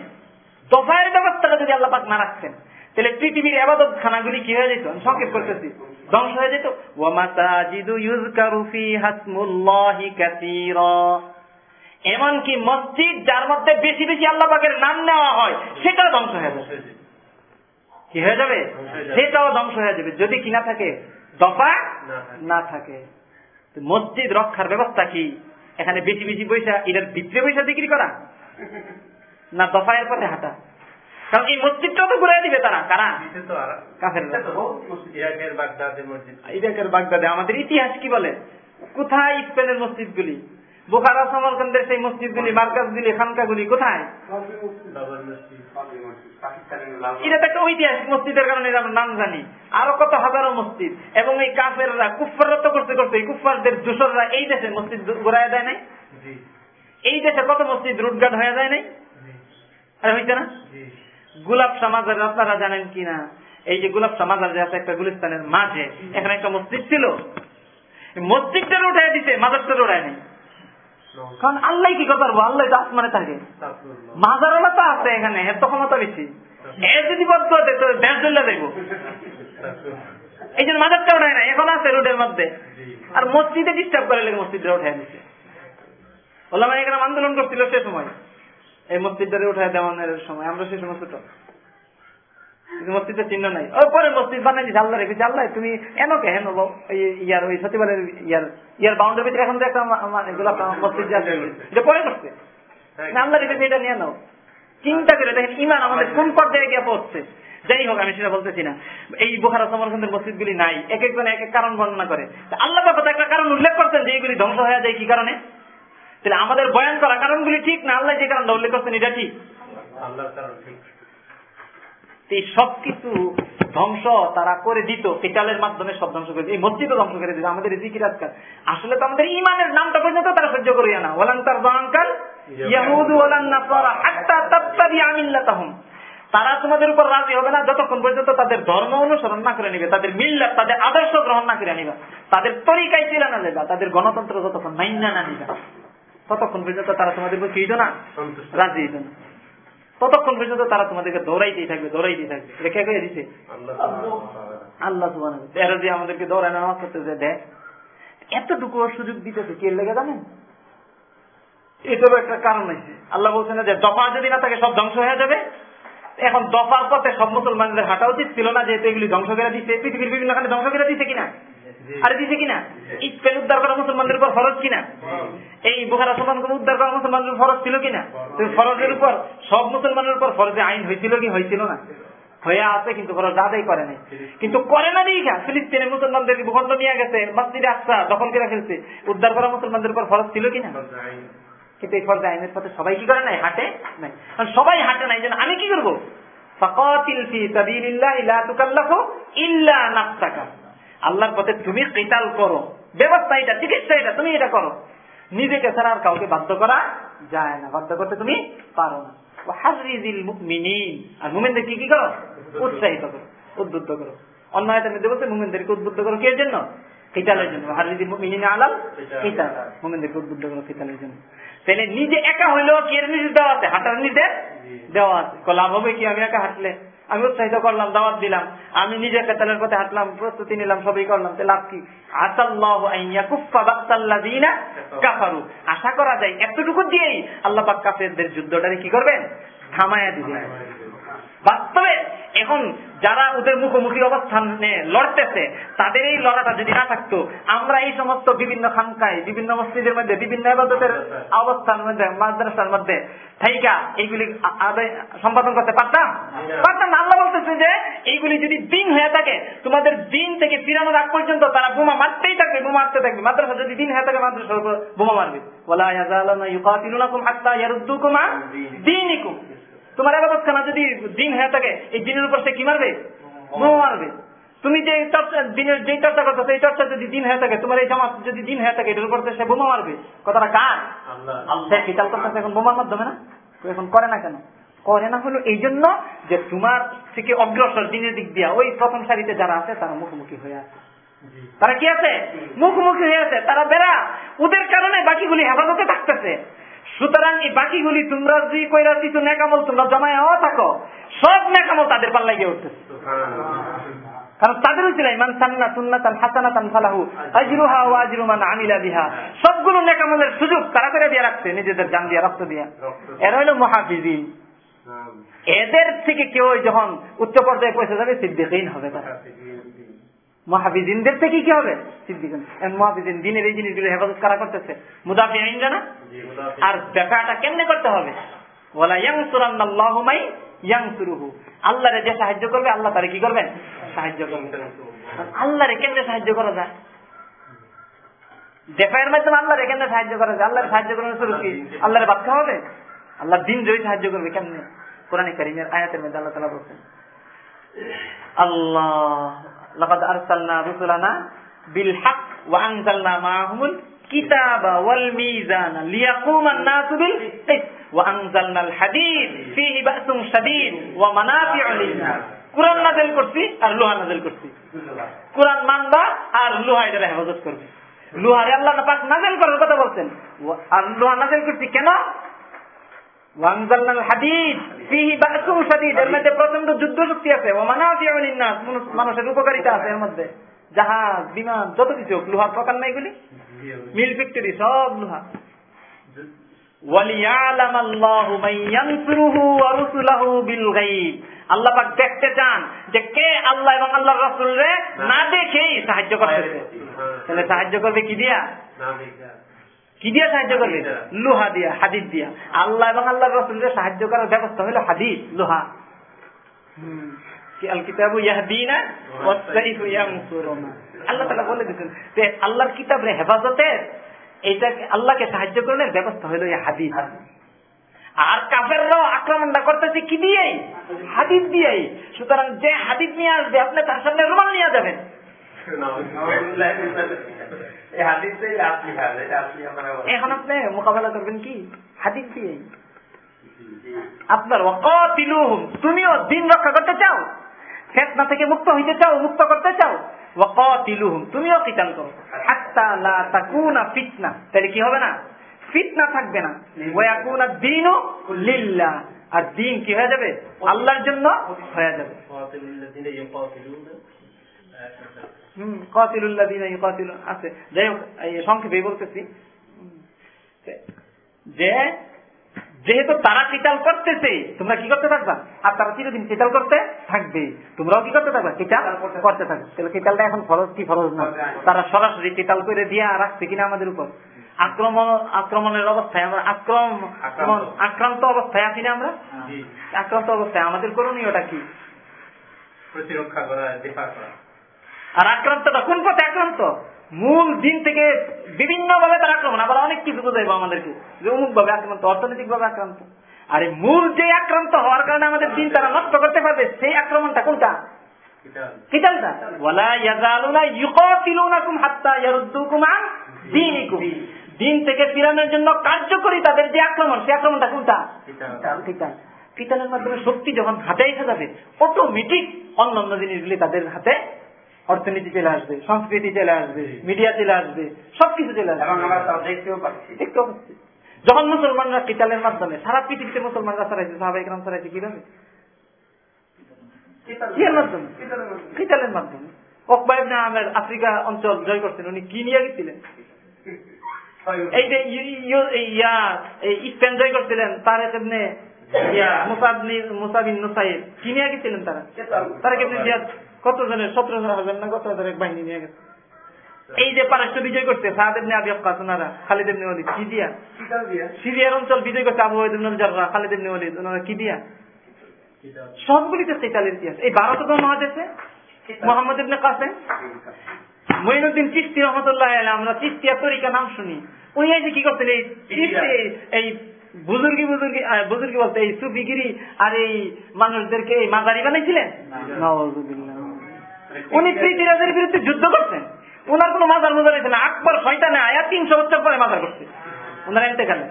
দফায়ের ব্যবস্থাটা যদি আল্লাহ পাক না রাখতেন, তাহলে পৃথিবীর আবাদত খানাগুলি কি হয়ে যেত? সংক্ষেপ করতেছি। ধ্বংস হয়ে যেত। এমনকি মসজিদ যার মধ্যে বেশি বেশি আল্লাহ পাকের নাম নেওয়া হয় সেটাও ধ্বংস হয়ে যাবে। কি হয়ে যাবে? সেটাও ধ্বংস হয়ে যাবে। যদি কিনা থাকে দফা না থাকে। মসজিদ রক্ষার ব্যবস্থা কি? এখানে বেশি বেশি পয়সা এটার ভিতরে পয়সা বিক্রি করা? না দফায়ের পথে হাঁটা। কারণ এই মসজিদটাও তো ঘুরাই দিবে তারা কারা ইরাকের বাগদাদে আমাদের ইতিহাস কি বলে? কোথায় স্পেনের মসজিদ গুলি বোখারা সমরকন্দের সেই মসজিদ গুলি মার্কাজ গুলি খানকা গুলি কোথায় এটা তো একটা ঐতিহাসিক মসজিদের কারণে আমরা নাম জানি। আরও কত হাজারো মসজিদ। এবং এই কাফেররা কুফাররা তো করতে করতে কুফারদের দূষররা এই দেশে মসজিদ ঘুরাই দেয় নাই? এই দেশে কত মসজিদ রুটঘাট হয়ে যায় নাই? আরে হইছে না? গোলাপ সমাজের আপনারা জানেন কিনা? এই যে গোলাপ সমাজার যে আছে একটা গুলিস্তানের মাঝে এখানে একটা মসজিদ ছিল। মসজিদটা উঠাই দিতে মাজারটা উঠায় নেই। কারণ আল্লাহ কি কথা বলব? আল্লাহ তো আসমানে থাকে। মাজারওয়ালা তো আছে এখানে এর তো ক্ষমতা বেশি। এর যদি বদ্ধ হতে তো দেশ জল্লা এই জন্য মাজারটা উঠায় না এখন আছে রোডের মধ্যে। আর মসজিদে ডিস্টার্ব করে লেগে মসজিদটা উঠায় দিচ্ছে ওলামা এখানে আন্দোলন করছিল সে সময়। এই মসজিদটারে উঠায় দেওয়ানোর সময় আমরা সে সময় ছোট। মসজিদের চিহ্ন নাই। ওই পরে মসজিদ বানাই আল্লাহ রেখেছি আল্লাহ তুমি এন কে হেন ইয়ার ওই সচিবালয়ের ইয়ার ইয়ার বাউন্ডারি ভিতরে এখন তো একটা গোলাপ মসজিদ এটা পরে করছে আল্লাহ রেখেছি এটা নিয়ে নাও। চিন্তা করে দেখেন ইমান আমাদের কোন পর্যায়ে গিয়ে পড়ছে যাই হোক আমি সেটা বলতেছি না। এই বোখারা সমরখন্দের মসজিদ গুলি নাই। এক একজন এক এক কারণ বর্ণনা করে। আল্লাহ একটা কারণ উল্লেখ করছেন যে এইগুলি ধ্বংস হয়ে যায় কি কারণে? তাহলে আমাদের বয়ান করা কারণগুলি ঠিক না? আল্লাহ যে কারণটা উল্লেখ করছেন এটা ঠিক? এই সব কিছু ধ্বংস তারা করে দিত কেটালের মাধ্যমে সব ধ্বংস করে এই মসজিদও ধ্বংস করে দিত আমাদের জিকির আজকাল। আসলে তো আমাদের ইমানের নামটা পর্যন্ত তারা সহ্য করিয়া না। ওলান তার বাঙ্কাল ইয়াহুদ ওলান নাসারা হাত্তা তাত্তাবি আমিল্লাতাহুম তারা তোমাদের উপর রাজি হবে না যতক্ষণ পর্যন্ত তাদের ধর্ম অনুসরণ না করে নিবে তাদের মিল্লাত তাদের আদর্শ গ্রহণ না করে নিবা তাদের তরিকায় ছিল না যাবা তাদের গণতন্ত্র যতক্ষণ মাইনা না নিবা। ততক্ষণ পর্যন্ত তারা তোমাদের উপর কি না। রাজি হইত না। ততক্ষণ পর্যন্ত তারা তোমাদেরকে দৌড়াইতেই থাকবে দৌড়াইতেই থাকবে। কে কে দিছে? আল্লাহ সুবান এরা যে আমাদেরকে দৌড়ায় নামাজ করতে যে দেখ। এতটুকু সুযোগ দিতেছে কে লেগে জানেন? এটারও একটা কারণ আছে আল্লাহ বলছেন যে দফা যদি না থাকে সব ধ্বংস হয়ে যাবে। এখন দফার পথে সব মুসলমানদের হাঁটা উচিত ছিল না যেহেতু এগুলি ধ্বংস করে দিচ্ছে পৃথিবীর বিভিন্ন খানে ধ্বংস করে দিচ্ছে কিনা? আরে দিছে কিনা? স্পেন উদ্ধার করা মুসলমানদের উপর ফরজ কিনা? এই বোখারা সমান উদ্ধার করা মুসলমানদের ফরজ ছিল কিনা? ফরজের উপর সব মুসলমানের উপর ফরজে আইন হয়েছিল কি হয়েছিল না? হয়ে আছে কিন্তু কিন্তু করে না মুসলমানদের নিয়ে গেছে আসা দখল করে ফেলছে। উদ্ধার করা মুসলমানদের উপর ফরজ ছিল কিনা? কিন্তু এই ফরজে আইনের পথে সবাই কি করে নাই? হাঁটে নাই। সবাই হাঁটে নাই, যেন আমি কি করব? ফাকাতিল ফি সাবিলিল্লাহ ইল্লা নাফসাকা। আল্লাহর পথে তুমি কেতাল করো। ব্যবস্থা এটা, চিকিৎসা এটা, তুমি এটা করো। নিজেকে ছাড়া আর কাউকে বাধ্য করা যায় না, বাধ্য করতে তুমি পারো না। নিজে একা হইলেও কি নির্দেশ দেওয়া আছে? হাঁটার নির্দেশ দেওয়া আছে। লাভ হবে কি আমি একা হাঁটলে? আমি উৎসাহিত করলাম, দাওয়াত দিলাম। আমি নিজে কেতালের পথে হাঁটলাম, প্রস্তুতি নিলাম, সবই করলাম লাভ কি? কাফারু। আশা করা যায়, এতটুকু দিয়েই আল্লাহ কাফেরদের যুদ্ধটারে কি করবেন? থামায়া দিবেন। বাস্তবে এখন যারা ওদের মুখোমুখি অবস্থানে লড়তেছে তাদের এই লড়াটা যদি না থাকতো আমরা এই সমস্ত বিভিন্ন খানকায় বিভিন্ন মসজিদের মধ্যে বিভিন্ন আবাদতের অবস্থার মধ্যে মাদ্রাসার মধ্যে থাইকা এইগুলি আদায় সম্পাদন করতে পারতাম? পারতাম আল্লাহ বলতেছে যে এইগুলি যদি দিন হয়ে থাকে তোমাদের দিন থেকে ফিরানোর আগ পর্যন্ত তারা বোমা মারতেই থাকবে বোমা মারতে থাকবে। মাদ্রাসা যদি দিন হয়ে থাকে মাদ্রাসার উপর বোমা মারবে। বলা ইউকাতিলুনাকুম হাত্তা ইয়ারুদ্দুকুম আন দীনিকুম। তোমার আবাদত খানা যদি দিন হয়ে থাকে এই দিনের উপর সে কি মারবে? বোমা মারবে। তুমি যে চর্চা দিনের যে চর্চা করছ সেই চর্চা যদি দিন হয়ে থাকে তোমার এই জামাত যদি দিন হয়ে থাকে এটার উপর সে বোমা মারবে। কথাটা কার? সে কিতাল করতেছে এখন বোমার মাধ্যমে না? এখন করে না কেন? করে না হলো এই জন্য যে তোমার থেকে অগ্রসর দিনের দিক দিয়া ওই প্রথম সারিতে যারা আছে তারা মুখোমুখি হয়ে আছে। তারা কি আছে? মুখোমুখি হয়ে আছে। তারা বেড়া। ওদের কারণে বাকিগুলি হেফাজতে থাকতেছে। সুতরাং এই বাকিগুলি তোমরা যদি কইরা কিছু নেকামল তোমরা জমায় হওয়া থাকো। সব নেকামল তাদের পাল্লাই গিয়ে উঠতেছে। কারণ তাদের ইমান সান্না সুন্নাতান হাসানাতান ফালাহু আজরুহা ওয়া আজরু মান আমিলা বিহা। সবগুলো নেকামলের সুযোগ তারা করে দিয়ে রাখছে নিজেদের জান দিয়া রক্ত দিয়া। এরা হলো মহাফিজিন। এদের থেকে কেউ যখন উচ্চ পর্যায়ে পৌঁছে যাবে সিদ্দিকীন হবে তারা। মহাবিদিনদের থেকে কি হবে? সিদ্দিকীন। মহাবিদিন দিনের এই জিনিসগুলো হেফাজত কারা করতেছে? মুদাফি আইন জানা আর ব্যাপারটা কেমনে করতে হবে? মাই আল্লাহরে যে সাহায্য করবে আল্লাহ তারে কি করবেন? সাহায্য করবেন। আল্লাহরে কেমনে সাহায্য করা যায়? দেফায়ের মাধ্যমে আল্লাহরে কেমনে সাহায্য করা যায়? আল্লাহরে সাহায্য করার শুরু কি? আল্লাহরে বাদ খাওয়া হবে? আল্লাহ দিন জয়ী সাহায্য করবে কেমনে? কোরআন কারিমের আয়াতের মধ্যে আল্লাহ তালা বলছেন আল্লাহ লাকাদ আরসালনা রুসুলানা বিল হক ওয়া আনজালনা মাআহুমুল কিতাবা ওয়াল মিজানা লিয়াকুমান নাসু বিল কিসত ওয়া আনজালনাল হাদিদ কোরআন নাযিল করছি আর লোহা নাযিল করছি। কোরআন মানবা আর লোহা এটা হেফাজত করবে। লোহারে আল্লাহ পাক করার কথা বলছেন। আর লোহা নাজেল করছি কেন? এর মধ্যে প্রচণ্ড যুদ্ধ শক্তি আছে মানুষের উপকারিতা আছে এর মধ্যে। জাহাজ বিমান যত কিছু লোহার প্রকার নাই এগুলি মিল ফ্যাক্টরি সব লোহা। আল্লাহু আল্লাহ পাক দেখতে চান যে কে আল্লাহ এবং আল্লাহর রাসূলরে না দেখেই সাহায্য করতেছে। তাহলে সাহায্য করবে কি দিয়া? কি দিয়ে সাহায্য করবে? লোহা দিয়া হাদিদ দিয়া। আল্লাহ এবং আল্লাহর রসুলকে সাহায্য করার ব্যবস্থা হলো হাদিদ লোহা। আল্লাহ বলে দিয়েছেন যে আল্লাহর কিতাবের হেফাজতের এইটা আল্লাহকে সাহায্য করার ব্যবস্থা হলো এই আর কাফেররাও আক্রমণটা করতেছে কি দিয়েই? হাদিদ দিয়েই। সুতরাং যে হাদিদ নিয়ে আসবে আপনি তার সামনে রুমাল নিয়ে যাবেন। এখন আপনি মোকাবেলা করবেন কি হাদিস দিয়ে আপনার ওয়াকাতিলুহুম তুমিও দিন রক্ষা করতে চাও ফেতনা থেকে মুক্ত হইতে চাও মুক্ত করতে চাও ওয়াকাতিলুহুম তুমিও কিতাল করো হাত্তা লা তাকুনা ফিতনা তাহলে কি হবে না ফিতনা থাকবে না ওয়াকুনা দিনু লিল্লাহ আর দিন কি হয়ে যাবে। আল্লাহর জন্য হয়ে যাবে হুম আছে। যাই হোক সংক্ষেপে বলতেছি। যে যেহেতু তারা কিতাল করতেছে তোমরা কি করতে থাকবা? আর তারা চিরদিন কিতাল করতে থাকবে। তোমরাও কি করতে থাকবা? কিতাল করতে থাকবে। তাহলে কিতালটা এখন ফরজ কি ফরজ না? তারা সরাসরি কিতাল করে দিয়ে রাখছে কিনা আমাদের উপর? আক্রমণ আক্রমণের অবস্থায় আমরা আক্রমণ আক্রান্ত। অবস্থায় আছি না আমরা? আক্রান্ত অবস্থায়। আমাদের করণীয়টা কি? প্রতিরক্ষা করা। আর আক্রান্তটা কোন পথে আক্রান্ত? মূল দিন থেকে বিভিন্ন ভাবে তার আক্রমণ আবার অনেক কিছু বোঝাইবো আমাদেরকে যে অমুক ভাবে আক্রান্ত অর্থনৈতিক ভাবে আক্রান্ত। আর এই মূল যে আক্রান্ত হওয়ার কারণে আমাদের দিন তারা নষ্ট করতে পারবে সেই আক্রমণটা কোনটা? কিতালটা। ওয়ালা ইয়াজালুনা ইউকাতিলুনাকুম হাত্তা ইয়ারুদ্দুকুম আন দীনিকুম। দিন থেকে ফিরানোর জন্য কার্যকরী তাদের যে আক্রমণ সেই আক্রমণটা কোনটা? কিতাল। কিতালের মাধ্যমে শক্তি যখন হাতে এসে যাবে অটোমেটিক অন্য অন্য জিনিসগুলি তাদের হাতে অর্থনীতি চলে আসবে সংস্কৃতি চলে আসবে মিডিয়া চলে আসবে সবকিছু চলে আসবে। এবং আমরা দেখতেও পাচ্ছি। দেখতে পাচ্ছি। যখন মুসলমানরা কিতালের মাধ্যমে সারা পৃথিবীতে মুসলমানরা ছড়াইছে সাহাবা ইকরাম ছড়াইছে কীভাবে মাধ্যমে। কিতালের মাধ্যমে। ইবনে আমের আফ্রিকা অঞ্চল জয় করছেন উনি কি নিয়ে গেছিলেন? এই যে ইয়া স্পেন জয় করছিলেন তার এমনি মুসাবিন নুসাইব কি নিয়ে গেছিলেন তারা? তারা কেমনি কত জনের? সতেরো জন হাজার না? কত হাজার এক বাহিনী নিয়ে গেছে? এই যে পারস্য বিজয় করছে সাহাদ এমনি আবি আব্বাস ওনারা খালিদ এমনি ওয়ালিদ কি দিয়া? সিরিয়ার অঞ্চল বিজয় করছে আবু ওয়াইদ ইবনে জাররা খালিদ এমনি ওয়ালিদ ওনারা কি দিয়া? সবগুলিতে কেতালের ইতিহাস এই ভারত মহাদেশে? মোহাম্মদ ইবনে কাসেম? মঈনুদ্দিন চিস্তি রহমতুল্লাহ আমরা চিস্তিয়া তরিকা নাম শুনি। উনি যে কি করতেন এই এই বুজুর্গি বুজুর্গি বুজুর্গি বলতে এই সুফিগিরি আর এই মানুষদেরকে এই মাজারি বানাইছিলেন। উনি পৃথিবীরাজের বিরুদ্ধে যুদ্ধ করছেন। ওনার কোনো মাজার মাজার হয়েছে না। আকবর শয়তানে আয়া তিনশো বছর পরে মাজার করছে। ওনারা এতেকালে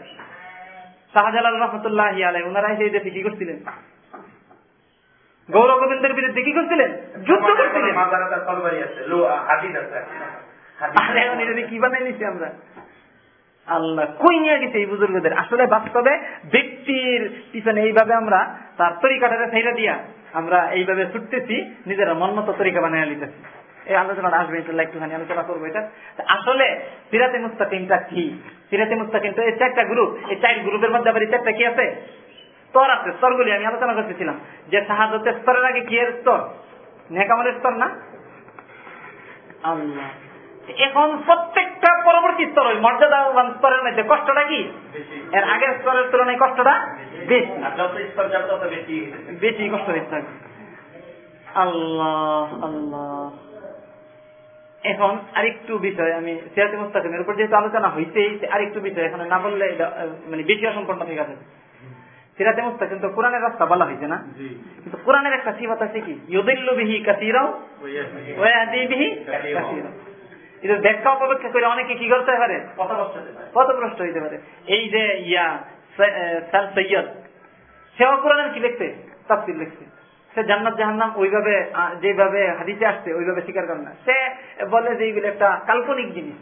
শাহজালাল রহমতুল্লাহ আলাই ওনারা এসে এই দেশে কি করছিলেন? গৌর গোবিন্দের বিরুদ্ধে কি করছিলেন? যুদ্ধ করছিলেন। কি বানাই নিছি আমরা? আল্লাহ কই নিয়ে গেছে এই বুজুর্গদের? আসলে বাস্তবে ব্যক্তির পিছনে এইভাবে আমরা তার তরিকাটারে ছাইরা দিয়া আমরা এইভাবে ছুটতেছি, নিজেরা মন মতো তরিকা বানিয়ে নিতেছি এই আলোচনাটা আসবে ইনশাল্লাহ একটুখানি, আলোচনা করব এটা। আসলে সিরাতে মুস্তাকিমটা কি? সিরাতে মুস্তাকিম তো এই চারটা গ্রুপ এই চার গ্রুপের মধ্যে আবার এই চারটা কি আছে? স্তর আছে, স্তরগুলি আমি আলোচনা করতেছিলাম। যে শাহাদতের স্তরের আগে কি এর স্তর? নেকামলের স্তর না? আল্লাহ। এখন প্রত্যেকটা পরবর্তী স্তর ওই মর্যাদাবান স্তরের মধ্যে কষ্টটা কি? এর আগের স্তরের তুলনায় কষ্টটা বেশি। বেশি। কষ্ট থাকবে আল্লাহ আল্লাহ। এখন আরেকটু বিষয় আমি সিয়াতে মুস্তাকিমের উপর যেহেতু আলোচনা হইতেই আরেকটু বিষয় এখানে না বললে মানে বেশি অসম্পন্ন ঠিক আছে। সিরাতে মুস্তাকিম তো কোরআনের রাস্তা বলা হয়েছে না? কিন্তু কোরআনের একটা সিফাত আছে কি? ইউদিল্লু বিহি কাসীরাও ওয়াহদি বিহি কাসীরা ব্যাখ্যা অপব্যাখ্যা করে অনেকে কি করতে পারে? পথভ্রষ্ট হইতে পারে। এই যে ইয়া স্যার সৈয়দ সেও কোরআনের কি লিখছে? তাফসির লিখছে। সে জান্নাত জাহান্নাম ওইভাবে যেভাবে হাদিসে আসছে ওইভাবে স্বীকার করে না। সে বলে যে এইগুলো একটা কাল্পনিক জিনিস।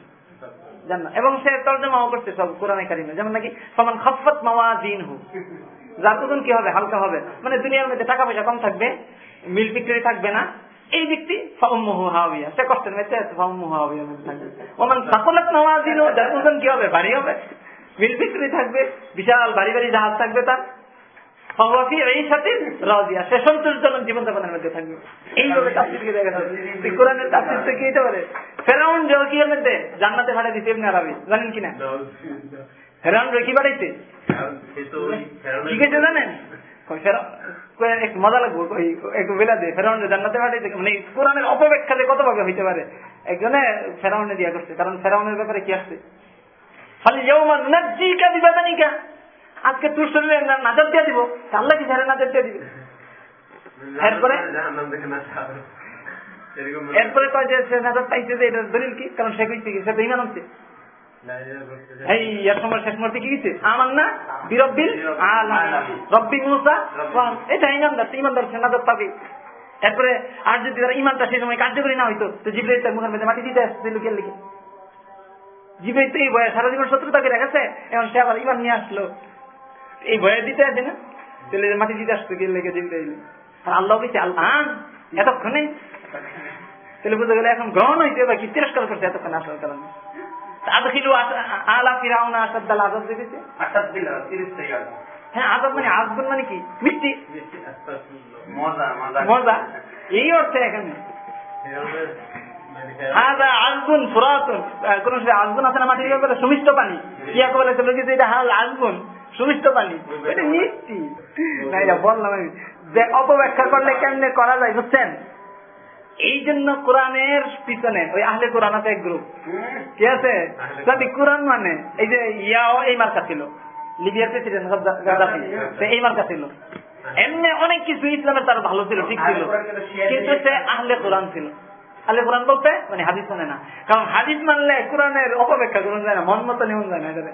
জান্নাত। এবং সে তর্জমাও করছে সব কোরআনে কারিমে। যেমন নাকি সমান খফত মাওয়া দিন হু যার ওজন কি হবে? হালকা হবে। মানে দুনিয়ার মধ্যে টাকা পয়সা কম থাকবে মিল বিক্রি থাকবে না। এই ব্যক্তি সে কষ্টের ওমান যার ওজন কি হবে? ভারী হবে। মিল বিক্রি থাকবে বিশাল বাড়ি বাড়ি জাহাজ থাকবে তার। এই সাথে রাজিয়া। সে সন্তোষজনক জীবনযাপনের মধ্যে থাকবে। এইভাবে তাফসিরকে দেখা যাবে। কোরআনের তাফসির তো কি পারে? ফেরাউন জলকিয়ার মধ্যে জান্নাতে ভাড়া দিতে এমনি আরাবি। জানেন কিনা ফেরাউন কি একটু মজা লাগবো একটু বেলা দে ফেরাউনের জান্নাতে পাঠাইতে মানে কোরআনের অপব্যাখ্যা যে কত ভাবে হইতে পারে একজনে ফেরাউনে দিয়া করছে কারণ ফেরাউনের ব্যাপারে কি আসছে খালি ইয়ৌমা নুনাজ্জিকা বিবাদানিকা। আজকে তোর শরীরে নাজাত দিয়া দিব আল্লাহ কি ঝাড়ে নাজাত দিয়া দিবে? এরপরে? এরপরে কয় যে সে নাজাত পাইছে যে এটা দলিল কি? কারণ সে কইছে সে তো ইমান আনছে। কার্যকরী না হইতো মাটি দিতে তো এই বয়ে সারা জীবন শত্রুতা করে গেছে এখন সে আবার ইমান নিয়ে আসলো। এই বয়ে দিতে আছে না? তাহলে মাটি দিতে আসতো গিয়ে লেগে আর আল্লাহ বলছে আল্লাহ এতক্ষণে? তাহলে বুঝে গেলে এখন গ্রহণ হইতে বা কি তিরস্কার করছে এতক্ষণ আসার কারণে? আদখিলু আলা ফিরাউনা আসাদ্দাল দেখেছে। হ্যাঁ মানে মানে কি? মিষ্টি। মজা মজা। মজা। এই অর্থে এখানে। হাজা আজগুন ফুরাতুন। কোন সময় আজগুন আছে না মাটির ব্যাপারে সুমিষ্ট পানি। ইয়া বলে চলে গেছে এটা হাল আজগুন সুমিষ্ট পানি। এটা মিষ্টি। না এটা বললাম আমি। যে অপব্যাখ্যা করলে কেমনে করা যায় বুঝছেন? এই জন্য কোরআনের পিছনে ওই আহলে কোরআন আছে এক গ্রুপ কি আছে? কোরআন। মানে এই যে ইয়াও এই মার্কা ছিল। লিবিয়ার প্রেসিডেন্ট গাদ্দাফি সে এই মার্কা ছিল। এমনি অনেক কিছু ইসলামের তার ভালো ছিল ঠিক ছিল। কিন্তু সে আহলে কোরআন ছিল। আহলে কোরআন বলতে মানে হাদিস মানে না। কারণ হাদিস মানলে কোরআনের অপব্যাখ্যা করুন যায় না মন মতো নিয়ম যায় না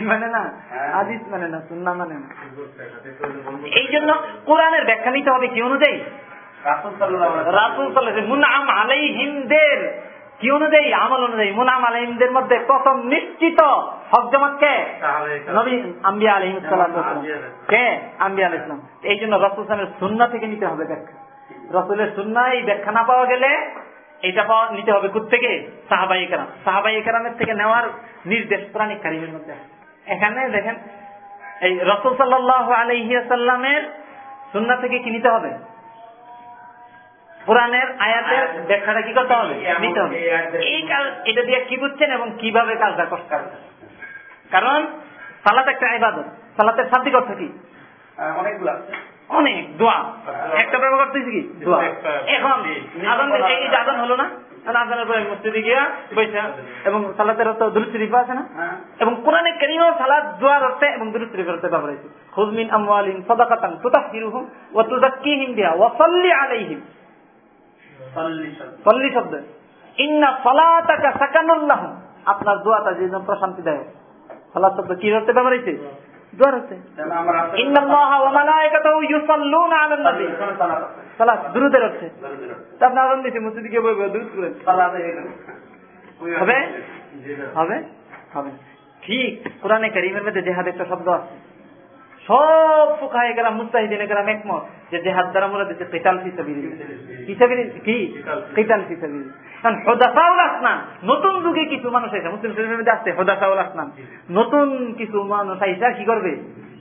মানে না? হ্যাঁ। হাদিস মানে না সুন্না মানে না। এই জন্য কোরআনের ব্যাখ্যা নিতে হবে কি অনুযায়ী? রাসূল মুনাম আলাইহিমদের কি অনুযায়ী আমল অনুযায়ী মুনাম মধ্যে প্রথম নিশ্চিত কে? নবী আম্বিয়া আলহিম কে? আম্বিয়া আল ইসলাম এই জন্য রসুল সালামের সুন্না থেকে নিতে হবে ব্যাখ্যা। রসুলের সুন্না এই ব্যাখ্যা না পাওয়া গেলে এটা পাওয়া নিতে হবে থেকে? সাহাবাই কারাম। সাহাবাই কারামের থেকে নেওয়ার নির্দেশ প্রাণিক কারিমের মধ্যে এখানে দেখেন এই রসুল সাল্লাহ আলহিয়া সাল্লামের সুন্না থেকে কি নিতে হবে? কোরআনের আয়াতের ব্যাখ্যাটা কি করতে হবে? নিতে হবে। এই কাজ এটা দিয়ে কি বুঝছেন এবং কীভাবে কাজটা করতে হবে? কারণ সালাত একটা ইবাদত। সালাতের শাব্দিক অর্থ কি? অনেকগুলো অনেক। দোয়া। একটা ব্যবহার করতেছি কি? দোয়া। এখন আদান এই যে আদান হলো না? আদানের পরে মসজিদে গিয়া বৈশা এবং সালাতের অর্থ দুরুদ শরীফ আছে না? হ্যাঁ। এবং কোরআনে কারীমও সালাত দোয়ার অর্থে এবং দুরুদ শরীফের অর্থে ব্যবহার হয়েছে। খুয আমওয়ালিন সাদাকাতান তুতাহহিরুহুম ওয়া তুযাক্কিহিম বিহা ওয়া সাল্লি আলাইহিম। সাল্লি শব্দ। ইন্না সালাতাকা সাকানুল লাহুম আপনার দোয়াটা যে প্রশান্তি দেয় শব্দ কি ব্যবহার হয়েছে? দোয়ার অর্থে যেন আমার রাসূল ইন্নাল্লাহা ওয়া মালাইকাতাহু ইউসাল্লুনা আলান নবী। সালাত দুরুদের অর্থে তা আপনি আরাম দিয়েছে মসজিদে গিয়ে বলবে দুরুদ করেন। সালাত হবে? হবে? হবে? ঠিক। কোরআনে কারিমের মধ্যে জেহাদ একটা শব্দ আছে। সব ফুকাহে গেলাম মুস্তাহিদিনে গেলাম একমত যে জেহাদ দ্বারা মোরা দিচ্ছে কেতাল কি? কেতাল ফিসাবিলিল্লাহ কারণ হোদাসাউল আসনান নতুন যুগে কিছু মানুষ আছে মুসলিম শরীফের মধ্যে আসছে হোদাসাউল আসনান। নতুন কিছু মানুষ আইসা কি করবে?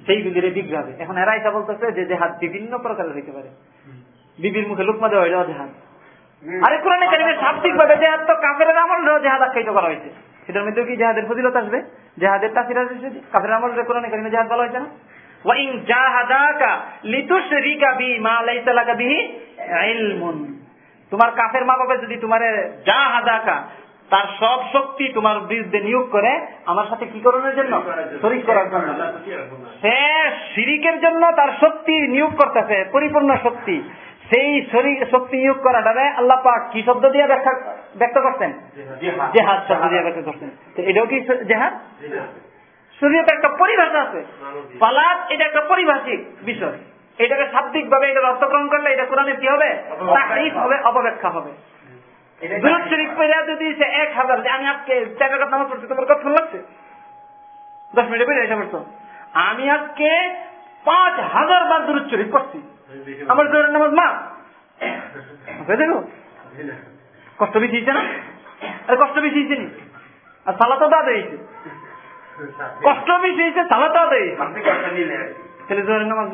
সেই বিলিরে বিগ্রাবে এখন এরা আইসা বলতেছে যে জেহাদ বিভিন্ন প্রকারের হইতে পারে। বিবির মুখে লুকমা দেওয়া হইলেও জেহাদ। আরে কোরআনে কারিমে শাব্দিক ভাবে জেহাদ তো কাফের আমল জেহাদ আখ্যায়িত করা হয়েছে। সেটার মধ্যেও কি জেহাদের ফজিলত আসবে? জেহাদের তাসির আসবে কাফের আমল কোরআনে কারিমে জেহাদ বলা হয়েছে না? ওয়াইন জাহাদাকা লিতুশরিকা বি মা লাইসা লাকা বিহি ইলমুন। তোমার কাফের মা বাবা যদি তোমার জাহাদাকা তার সব শক্তি তোমার বিরুদ্ধে নিয়োগ করে আমার সাথে কি জন্য? শরিক করার জন্য। সে শিরিকের জন্য তার শক্তি নিয়োগ করতেছে পরিপূর্ণ শক্তি। সেই শরীর শক্তি নিয়োগ করাটারে আল্লাহ পাক কি শব্দ দিয়ে ব্যাখ্যা ব্যক্ত করতেন জেহাদ। শব্দ দিয়ে ব্যক্ত করতেন তো এটাও কি জেহাদ। শরীয়তে একটা পরিভাষা আছে। এটা একটা পরিভাষিক বিষয়। এটাকে শাব্দিক ভাবে এটা অর্থগ্রহণ করলে এটা কোরআনে কি হবে? তাহরিফ হবে অপব্যাখ্যা হবে। দুরুদ শরীফ পড়ে যদি সে এক হাজার আমি আজকে চার রাকাত নামাজ পড়ছি তোমার কথা লাগছে? দশ মিনিটে পড়ে এসে পড়ছো। আমি আজকে পাঁচ হাজার বার দুরুদ শরীফ করছি আমার জোরের নামাজ মা দেখো কষ্ট বেশি না? আরে কষ্ট বেশি আর সালাতো দাদ হয়েছে কষ্ট বেশি হয়েছে সালাতো তাহলে জোরের নামাজ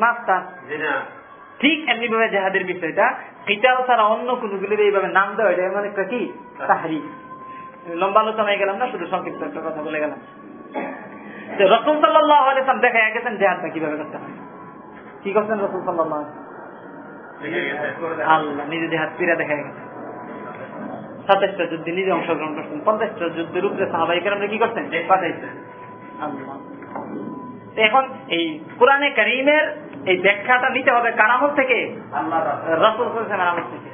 ঠিক এমনি ভাবে জেহাদের বিষয়টা কিতাল ছাড়া অন্য কোন গুলির এইভাবে নাম দেওয়া এটা এমন একটা কি? তাহারি লম্বা আলোচনায় গেলাম না শুধু সংক্ষিপ্ত একটা কথা বলে গেলাম। রসুল সাল্লাহ দেখা গেছেন জেহাদটা কীভাবে করতে হয়? কি করছেন রসুল সাল্লাহ আল্লাহ নিজে জেহাদ পিরা দেখা গেছে সাতাশটা যুদ্ধে নিজে অংশগ্রহণ করছেন পঞ্চাশটা যুদ্ধের উপরে সাহাবাহিক আমরা কি করছেন? পাঠাইছেন। এখন এই কোরআনে করিমের এই ব্যাখ্যাটা নিতে হবে কারামল থেকে? রসুল আমল থেকে।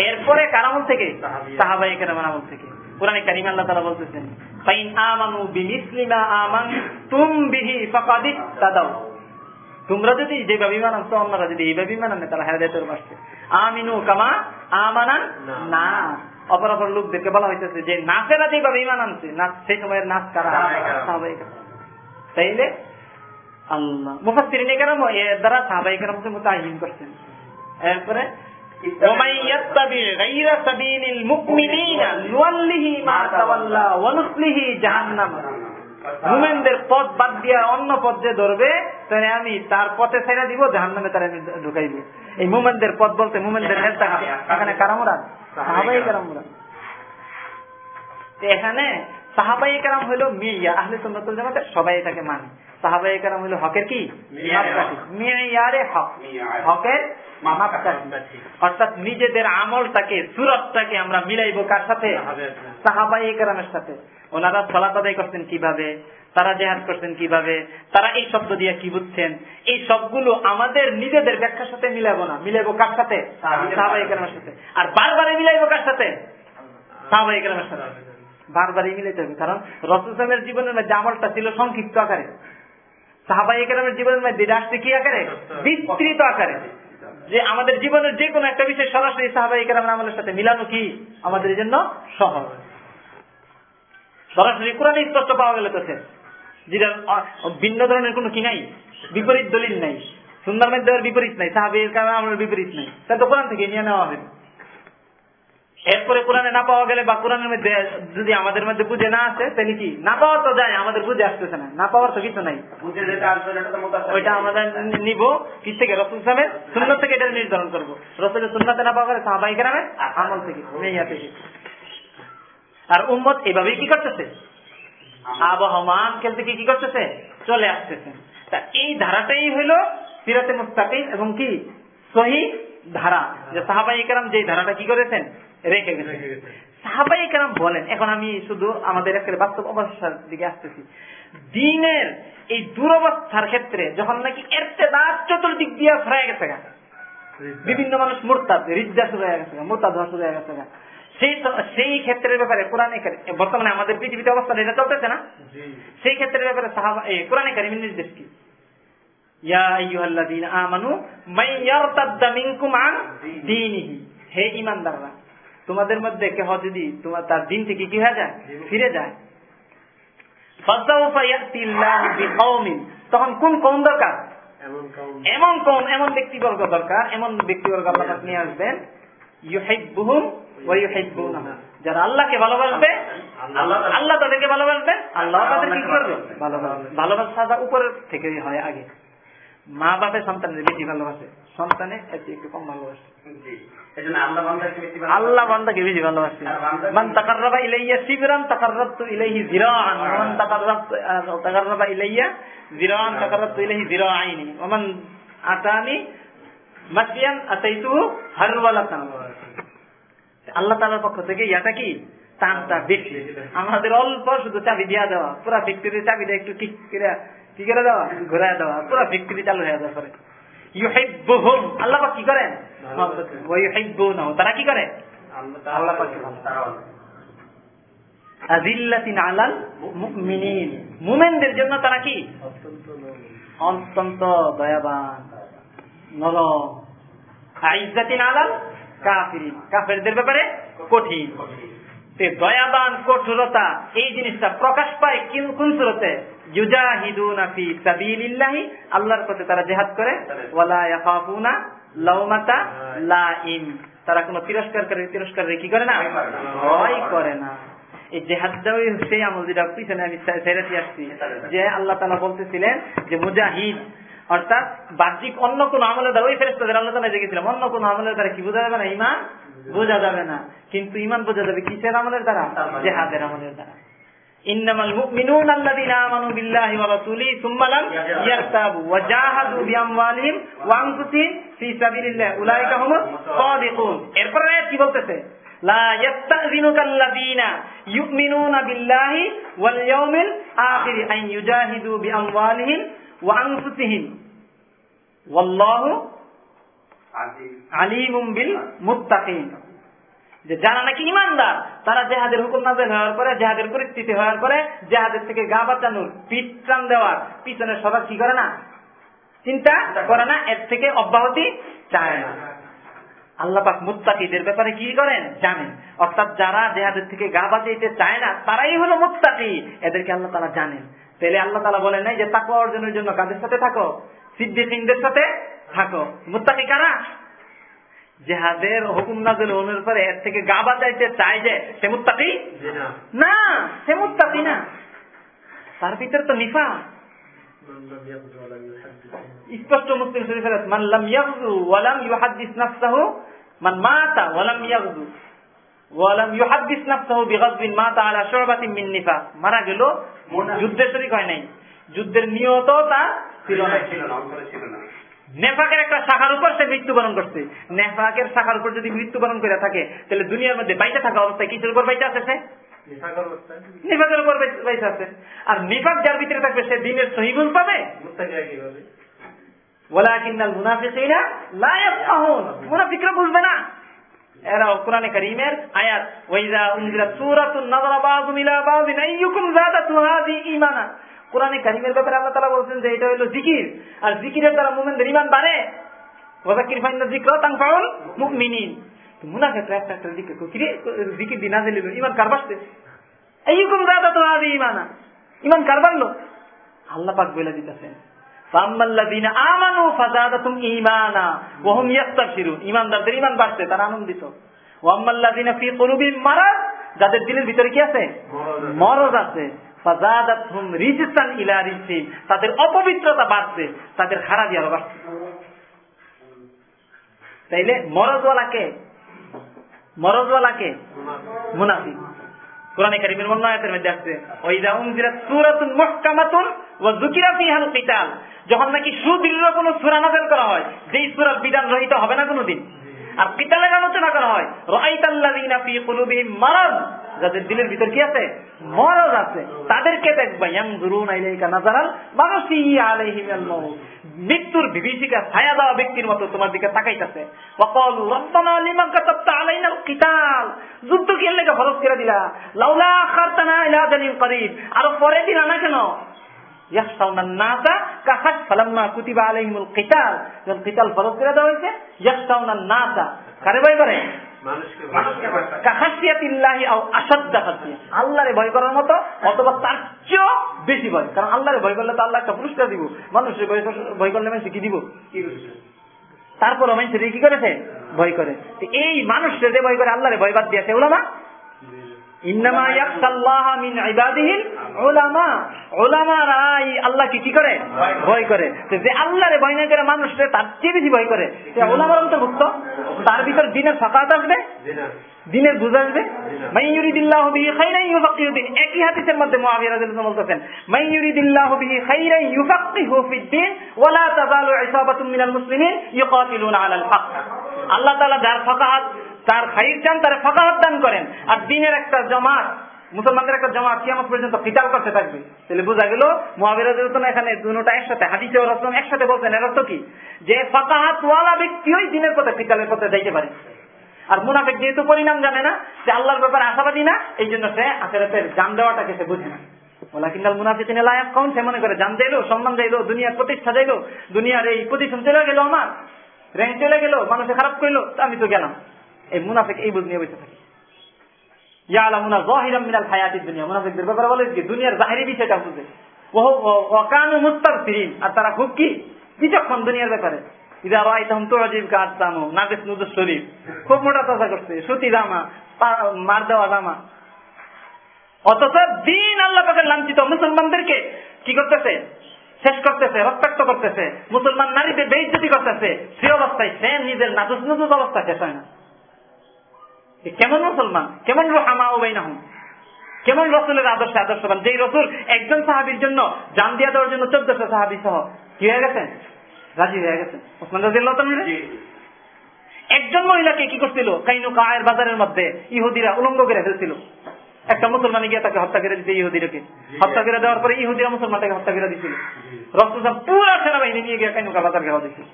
এরপরে কারামল থেকে? সাহাবাই কেরামের আমল থেকে। কোরআনে কারিম আল্লাহ তারা বলতেছেন ফাইন আমানু বিমিসলিমা আমান তুম বিহি ফাকাদি তাদাও তোমরা যদি যেভাবে ইমান আনছো অন্যরা যদি এইভাবে ইমান তারা হেদায়তের পাশে আমিনু কামা আমানান না। অপর অপর লোকদেরকে বলা হইতেছে যে নাচেরা যেভাবে ইমান আনছে নাচ সেই সময়ের নাচ কারা। তাইলে আল্লাহ মুফাসসিরিনে কেরাম এর দ্বারা সাহাবায়ে কেরামকে মুতায়িন করছেন এরপরে ومن يتبع غير سبيل المؤمنين نوله ما تولى ونصله جهنم মুমেনদের পথ বাদ দিয়া অন্য পথ যে ধরবে তাহলে আমি তার পথে ছেড়ে দিব জাহান নামে তারা আমি ঢুকাইব এই মুমেনদের পথ বলতে মুমেনদের নেতা এখানে কারামুরা সাহাবাই কারামুরা এখানে সাহাবাই কারাম হইল মিয়া আহলে সুন্নতুল জামাতে সবাই এটাকে মানে। সাহাবাই কারাম হইল হকের কি। মিয়ারে হক। হকের অর্থাৎ নিজেদের আমলটাকে সুরতটাকে আমরা মিলাইবো কার সাথে? সাহাবাই কারামের সাথে। ওনারা সলাত আদায় করছেন কীভাবে? তারা জেহাদ করছেন কীভাবে? তারা এই শব্দ দিয়ে কি বুঝছেন? এই সবগুলো আমাদের নিজেদের ব্যাখ্যার সাথে মিলাবো না। মিলাইবো কার সাথে? সাহাবাই কারামের সাথে। আর বারবারে মিলাইবো কার সাথে? সাহাবাই কারামের সাথে। বারবারই মিলাইতে হবে। কারণ রসুলামের জীবনের মধ্যে আমলটা ছিল সংক্ষিপ্ত আকারে। সাহাবাই একরামের জীবনের মধ্যে আসছে কি আকারে? বিস্তৃত আকারে। যে আমাদের জীবনের যে কোনো একটা বিষয় সরাসরি সাহাবাই একরামের আমলের সাথে মিলানো কি? আমাদের জন্য সহজ। সরাসরি কোরআনে স্পষ্ট পাওয়া গেলে তো শেষ যেটা ভিন্ন ধরনের কোনো কি নাই? বিপরীত দলিল নাই। সুন্দর মধ্যে বিপরীত নাই। সাহাবের কারণে বিপরীত নাই। তা তো কোরআন থেকে নিয়ে নেওয়া হবে। এরপরে কোরআনে না পাওয়া গেলে বা কোরআনের মধ্যে যদি আমাদের মধ্যে বুঝে না আসে তাহলে কি? না পাওয়া তো যায় আমাদের বুঝে আসতেছে না। না পাওয়ার তো কিছু নাই। ওইটা আমরা নিব কি থেকে? রসুল সাহেবের সুন্দর থেকে এটা নির্ধারণ করব। রসুলের সুন্নাতে না পাওয়া গেলে সাহাবাই কেরামে আমল থেকে মেয়া থেকে আর উম্মত এভাবেই কি করতেছে? আবহমান খেলতে কি কি করতেছে? চলে আসতেছে। তা এই ধারাটাই হইল সিরাতে মুস্তাকিম এবং কি? সহি ধারা। যে সাহাবাই কারাম যে ধারাটা কি করেছেন? রেখে গেছেন সাহাবাই কারাম বলেন এখন আমি শুধু আমাদের একটা বাস্তব অবস্থার দিকে আসতেছি। দিনের এই দুরবস্থার ক্ষেত্রে যখন নাকি এরতেদার চতুর্দিক দিয়ে ফেরাই গেছে গা, বিভিন্ন মানুষ মোরতাদ রিজ্জা শুরু হয়ে গেছে মোরতাদ হওয়া শুরু হয়ে গেছে গা। সেই সেই ক্ষেত্রের ব্যাপারে কোরআনে কারি- বর্তমানে আমাদের পৃথিবীতে অবস্থা এটা চলতেছে না? সেই ক্ষেত্রের ব্যাপারে সাহাবা কোরআনে কারিমের নির্দেশ কি? ইয়া আইয়ুহাল্লাযীনা আমানু ইয়ারতাদ্দা মিনকুম আন দীনিহি। হে ঈমানদাররা তোমাদের মধ্যে কেহ যদি তোমার তার দিন থেকে কি হয়ে যায়? ফিরে যায়। তখন কোন কওম দরকার? এমন কম। এমন ব্যক্তিবর্গ দরকার এমন ব্যক্তিবর্গ আল্লাহ নিয়ে আসবেন ইউহিব্বুনাহু। যারা আল্লাহকে ভালোবাসবে আল্লাহ তাদেরকে ভালোবাসবেন আল্লাহ তাদের কি করবে? ভালোবাসবে। ভালোবাসাটা উপরের থেকে হয় আগে। মা বাপে সন্তানের বেশি ভালোবাসে। সন্তানে একটু কম ভালোবাসে। আল্লাহ বান্দাকে বেশি ভালো আল্লাহ বান্দাকে বেশি ভালোবাসে। মান তাকাররাবা ইলাইয়া শিবরান তাকাররাবতু ইলাইহি জিরাআন ওয়া মান তাকাররাবতু তাকাররাবা ইলাইয়া জিরাআন তাকাররাবতু ইলাইহি জিরাআইনি ওয়া মান আতানি মাসিয়ান আতাইতুহু হারওয়ালাতান। আল্লাহ তাআলার পক্ষ থেকে ইয়াটা কি? টানটা বেশি আমাদের অল্প শুধু চাবি দিয়া দেওয়া। পুরা ফ্যাক্টরির চাবিটা একটু ঠিক করে কি করে দেওয়া ঘুরাই দেওয়া। পুরা ফ্যাক্টরি চালু হয়ে যাওয়া পরে। ইউহিব্বুহুম। আল্লাহ কি করেন? তারা কি করে? আল্লাহ আলাল মুমিনিন। মুমিনদের জন্য তারা কি? অত্যন্ত দয়াবান নরম। আইজ্জাতিন আলাল কাফিরিন। কাফেরদের ব্যাপারে কঠিন। দয়াবান কঠোরতা এই জিনিসটা প্রকাশ পায় কিন কোন সুরতে? ইউজাহিদুনা ফি সাবিলিল্লাহি। আল্লাহর পথে তারা জিহাদ করে। ওয়ালা ইয়াখাফুনা লাউমাতা লাইম তারা কোনো তিরস্কারকারী কি করে না? ভয় করে না। এই সেই আমল যেটা পিছনে আমি আসছি যে আল্লাহ তালা বলতেছিলেন যে মুজাহিদ অর্থাৎ বাহ্যিক অন্য কোন আমলের দ্বারা ওই ফেরেস্তাদের আল্লাহ তালা দেখেছিলাম অন্য কোন আমলের দ্বারা কি বোঝা যাবে না? ইমান বোঝা যাবে না। কিন্তু ইমান বোঝা যাবে কিসের আমলের দ্বারা? জেহাদের আমলের দ্বারা। ইন্নামাল মুমিনুন আল্লাযীনা আমানু বিল্লাহি ওয়া রাসূলিহি সুম্মা লাম ইয়ারতাবু ওয়া জাহাদু বিআমওয়ালিহিম বিল্লাহি ওয়াল ইয়াউমিল আখির আন ইউজাহিদু আনফুসিহিম। ওয়াল্লাহু যে যারা নাকি ইমানদার, তারা জেহাদের হুকুম নাজেল হওয়ার পরে, জেহাদের পরিস্থিতি হওয়ার পরে জেহাদের থেকে গা বাঁচানোর পিটান দেওয়ার পিছনে সবার কি করে না? চিন্তা করে না, এর থেকে অব্যাহতি চায় না। আল্লাহ পাক ব্যাপারে কি করেন? জানেন। অর্থাৎ যারা জেহাদের থেকে গা বাঁচাইতে চায় না, তারাই হলো মুত্তাকি। এদেরকে আল্লাহ তালা জানেন। তাহলে আল্লাহ তালা বলেন নাই যে তাকওয়া অর্জনের জন্য কাদের সাথে থাকো সিদ্দিকিনদের সাথে থাকো। মুত্তাকি কারা? জেহাদের হুকুম নাজল হওয়ার পরে এর থেকে গা বাঁচাইতে চাই যে সে মুত্তাকি? না। সে মুত্তাকি না। তার ভিতরে তো নিফা স্পষ্ট মুসলিম শরীফের মান লাম ইয়াগজু ওয়া লাম ইউহাদ্দিস নাফসাহু মান মাতা ওয়া লাম ইয়াগজু ওয়া লাম ইউহাদ্দিস নাফসাহু বিগাজবিন মাতা আলা শুবাতিন মিন নিফাক। মারা গেল যুদ্ধে শরীক হয় নাই। যুদ্ধের নিয়ত তার ছিল না। ছিল না, অন্তরে ছিল না। নেফাকের একটা শাখার উপর সে মৃত্যুবরণ করছে। নেফাকের শাখার উপর যদি মৃত্যুবরণ করে থাকে তাহলে দুনিয়ার মধ্যে বাইচে থাকা অবস্থায় কিসের উপর বাইচে আছে সে? নিফাকের উপর বাইচে আছে। আর নিফাক যার ভিতরে থাকবে সে দিনের সহিগুল পাবে? মুনাফিকরা বুঝবে না। এরাও কোরআনে কারীমের আয়াত ওয়াইজা উনজিলাত সূরাতুন নাযারা বাযুম ইলা বাযিন আইয়ুকুম যাদাতু হাযি ঈমানা। কোরআনে কারীমের ব্যাপারে আল্লাহ তাআলা বলেছেন যে এটা হলো জিকির। আর জিকিরের দ্বারা মুমিনদের ঈমান বাড়ে। ওয়াজাকির মুমিনিন। তো মুনাফিকরা একটা একটা জিকির করে কিরে জিকির দিনা দিলে ঈমান কার বাড়ছে আইয়ুকুম যাদাতু ঈমানা। ঈমান কার বাড়লো? আল্লাহ পাক বলে দিতেছেন। ফাম্মাল্লাযীনা আমানু ফাযাদাতুম ঈমানা ওয়া হুম ইস্তাবশিরুন ঈমানদারদের ঈমান বাড়ছে তারা আনন্দিত। ওয়াম্মাল্লাযীনা ফি কুলুবিহিম মারাদ যাদের দিলের ভিতরে কি আছে। মরজ আছে। তাদের অপবিত্রতা বাড়ছে, তাদের খারাপই আরও বাড়ছে। তাইলে মরজওয়ালাকে মরজওয়ালাকে হবে না আর আলোচনা করা হয় যাদের দিলের ভিতর কি আছে? মরজ আছে। তাদেরকে দেখবা মৃত্যুর বিভীষিকা ছায়া দেওয়া ব্যক্তির মতো তোমার দিকে তাকাইতেছে। যুদ্ধ কি লেগে ফরজ করে দিলা? লাউলা করিব আরও পরে দিলা না কেন? কিতাল। কিতাল ফরজ করে দেওয়া হয়েছে কারে ভয় করে? আল্লাহরে ভয় করার মতো অথবা তার চেয়েও বেশি ভয়। কারণ আল্লাহরে ভয় করলে তো আল্লাহ একটা পুরস্কার দিব। মানুষের ভয় করলে মানুষ কি দিব? তারপর মানুষের কি করেছে? ভয় করে। এই মানুষ যে ভয় করে আল্লাহরে ভয় বাদ দিয়েছে ওলামা আল্লাহকে কি করে? ভয় করে। তো যে আল্লাহরে ভয় না করে মানুষরে তার চেয়ে বেশি ভয় করে। সে উলামার অন্তর্ভুক্ত। তার ভিতর দিনের ফাঁকাত আসবে জি না দিনের বুঝ আসবে। মাইয়ুরিদিল্লাহ বিহি খাইরান ইউফাক্কিহু ফিদ্দিন একই হাদিসের মধ্যে মুআবিয়া রাদিয়াল্লাহু বলতেছেন মাইয়ুরিদিল্লাহ বিহি খাইরান ইউফাক্কিহু ফিদ্দিন ওয়ালা তাযালু ইসাবাতুম মিনাল মুসলিমিন ইউকাতিলুনা আলাল হক। আল্লাহ তাআলা যার ফাকাহাত তার খাইর চান তার ফাকাহাত দান করেন। আর দিনের একটা জমাত, মুসলমানদের একটা জমাত কিয়ামত পর্যন্ত কিতাল করতে থাকবে। তাহলে বোঝা গেল মুআবিয়া এখানে দুটোটা একসাথে, হাদিসে ও একসাথে বলছেন, এর অর্থ কি? যে ফাকাহাত ওয়ালা ব্যক্তিই দিনের পথে কিতালের পথে যাইতে পারে। আর মুনাফিক যেহেতু পরিণাম জানে না, সে আল্লাহর ব্যাপারে আশাবাদী না, এই জন্য সে আখেরাতের জান দেওয়াটাকে সে বুঝে না। ওলা কিন্দাল মুনাফিক লায়াক কম সে মনে করে, জান দিলো সম্মান দিলো দুনিয়ার প্রতিষ্ঠা দিলো দুনিয়ার এই পজিশন চলে গেল আমার। র্যাঙ্ক চলে গেল, মানুষে খারাপ করল আমি তো গেলাম। এই মুনাফিক এই বুঝ নিয়ে বসে থাকে। দিন আল্লাহ লাঞ্ছিত মুসলমানদেরকে কি করতেছে? শেষ করতেছে, রক্তাক্ত করতেছে। মুসলমান নারীদের বেইজ্জতি করতেছে। সে অবস্থায় সে নিজের নাদুস নুদুস অবস্থা শেষ হয় না। কেমন মুসলমান কেমন রোহামা ও বাইনাহুম কেমন রসুলের আদর্শে আদর্শবান? যেই রসুল একজন সাহাবির জন্য জান দিয়া দেওয়ার জন্য চোদ্দশো সাহাবি সহ কি হয়ে গেছেন রাজি হয়ে গেছেন ওসমান রাজি একজন মহিলাকে কি করছিল? কাইনু কায়ের বাজারের মধ্যে ইহুদিরা উলঙ্গ করে ফেলছিল। একটা মুসলমান গিয়ে তাকে হত্যা করে দিতে ইহুদিরকে হত্যা করে দেওয়ার পরে ইহুদিরা মুসলমানটাকে হত্যা করে দিছিল। রসুল পুরো সেনাবাহিনী নিয়ে গিয়ে কাইনুকা বাজার ঘেরা দিছিল।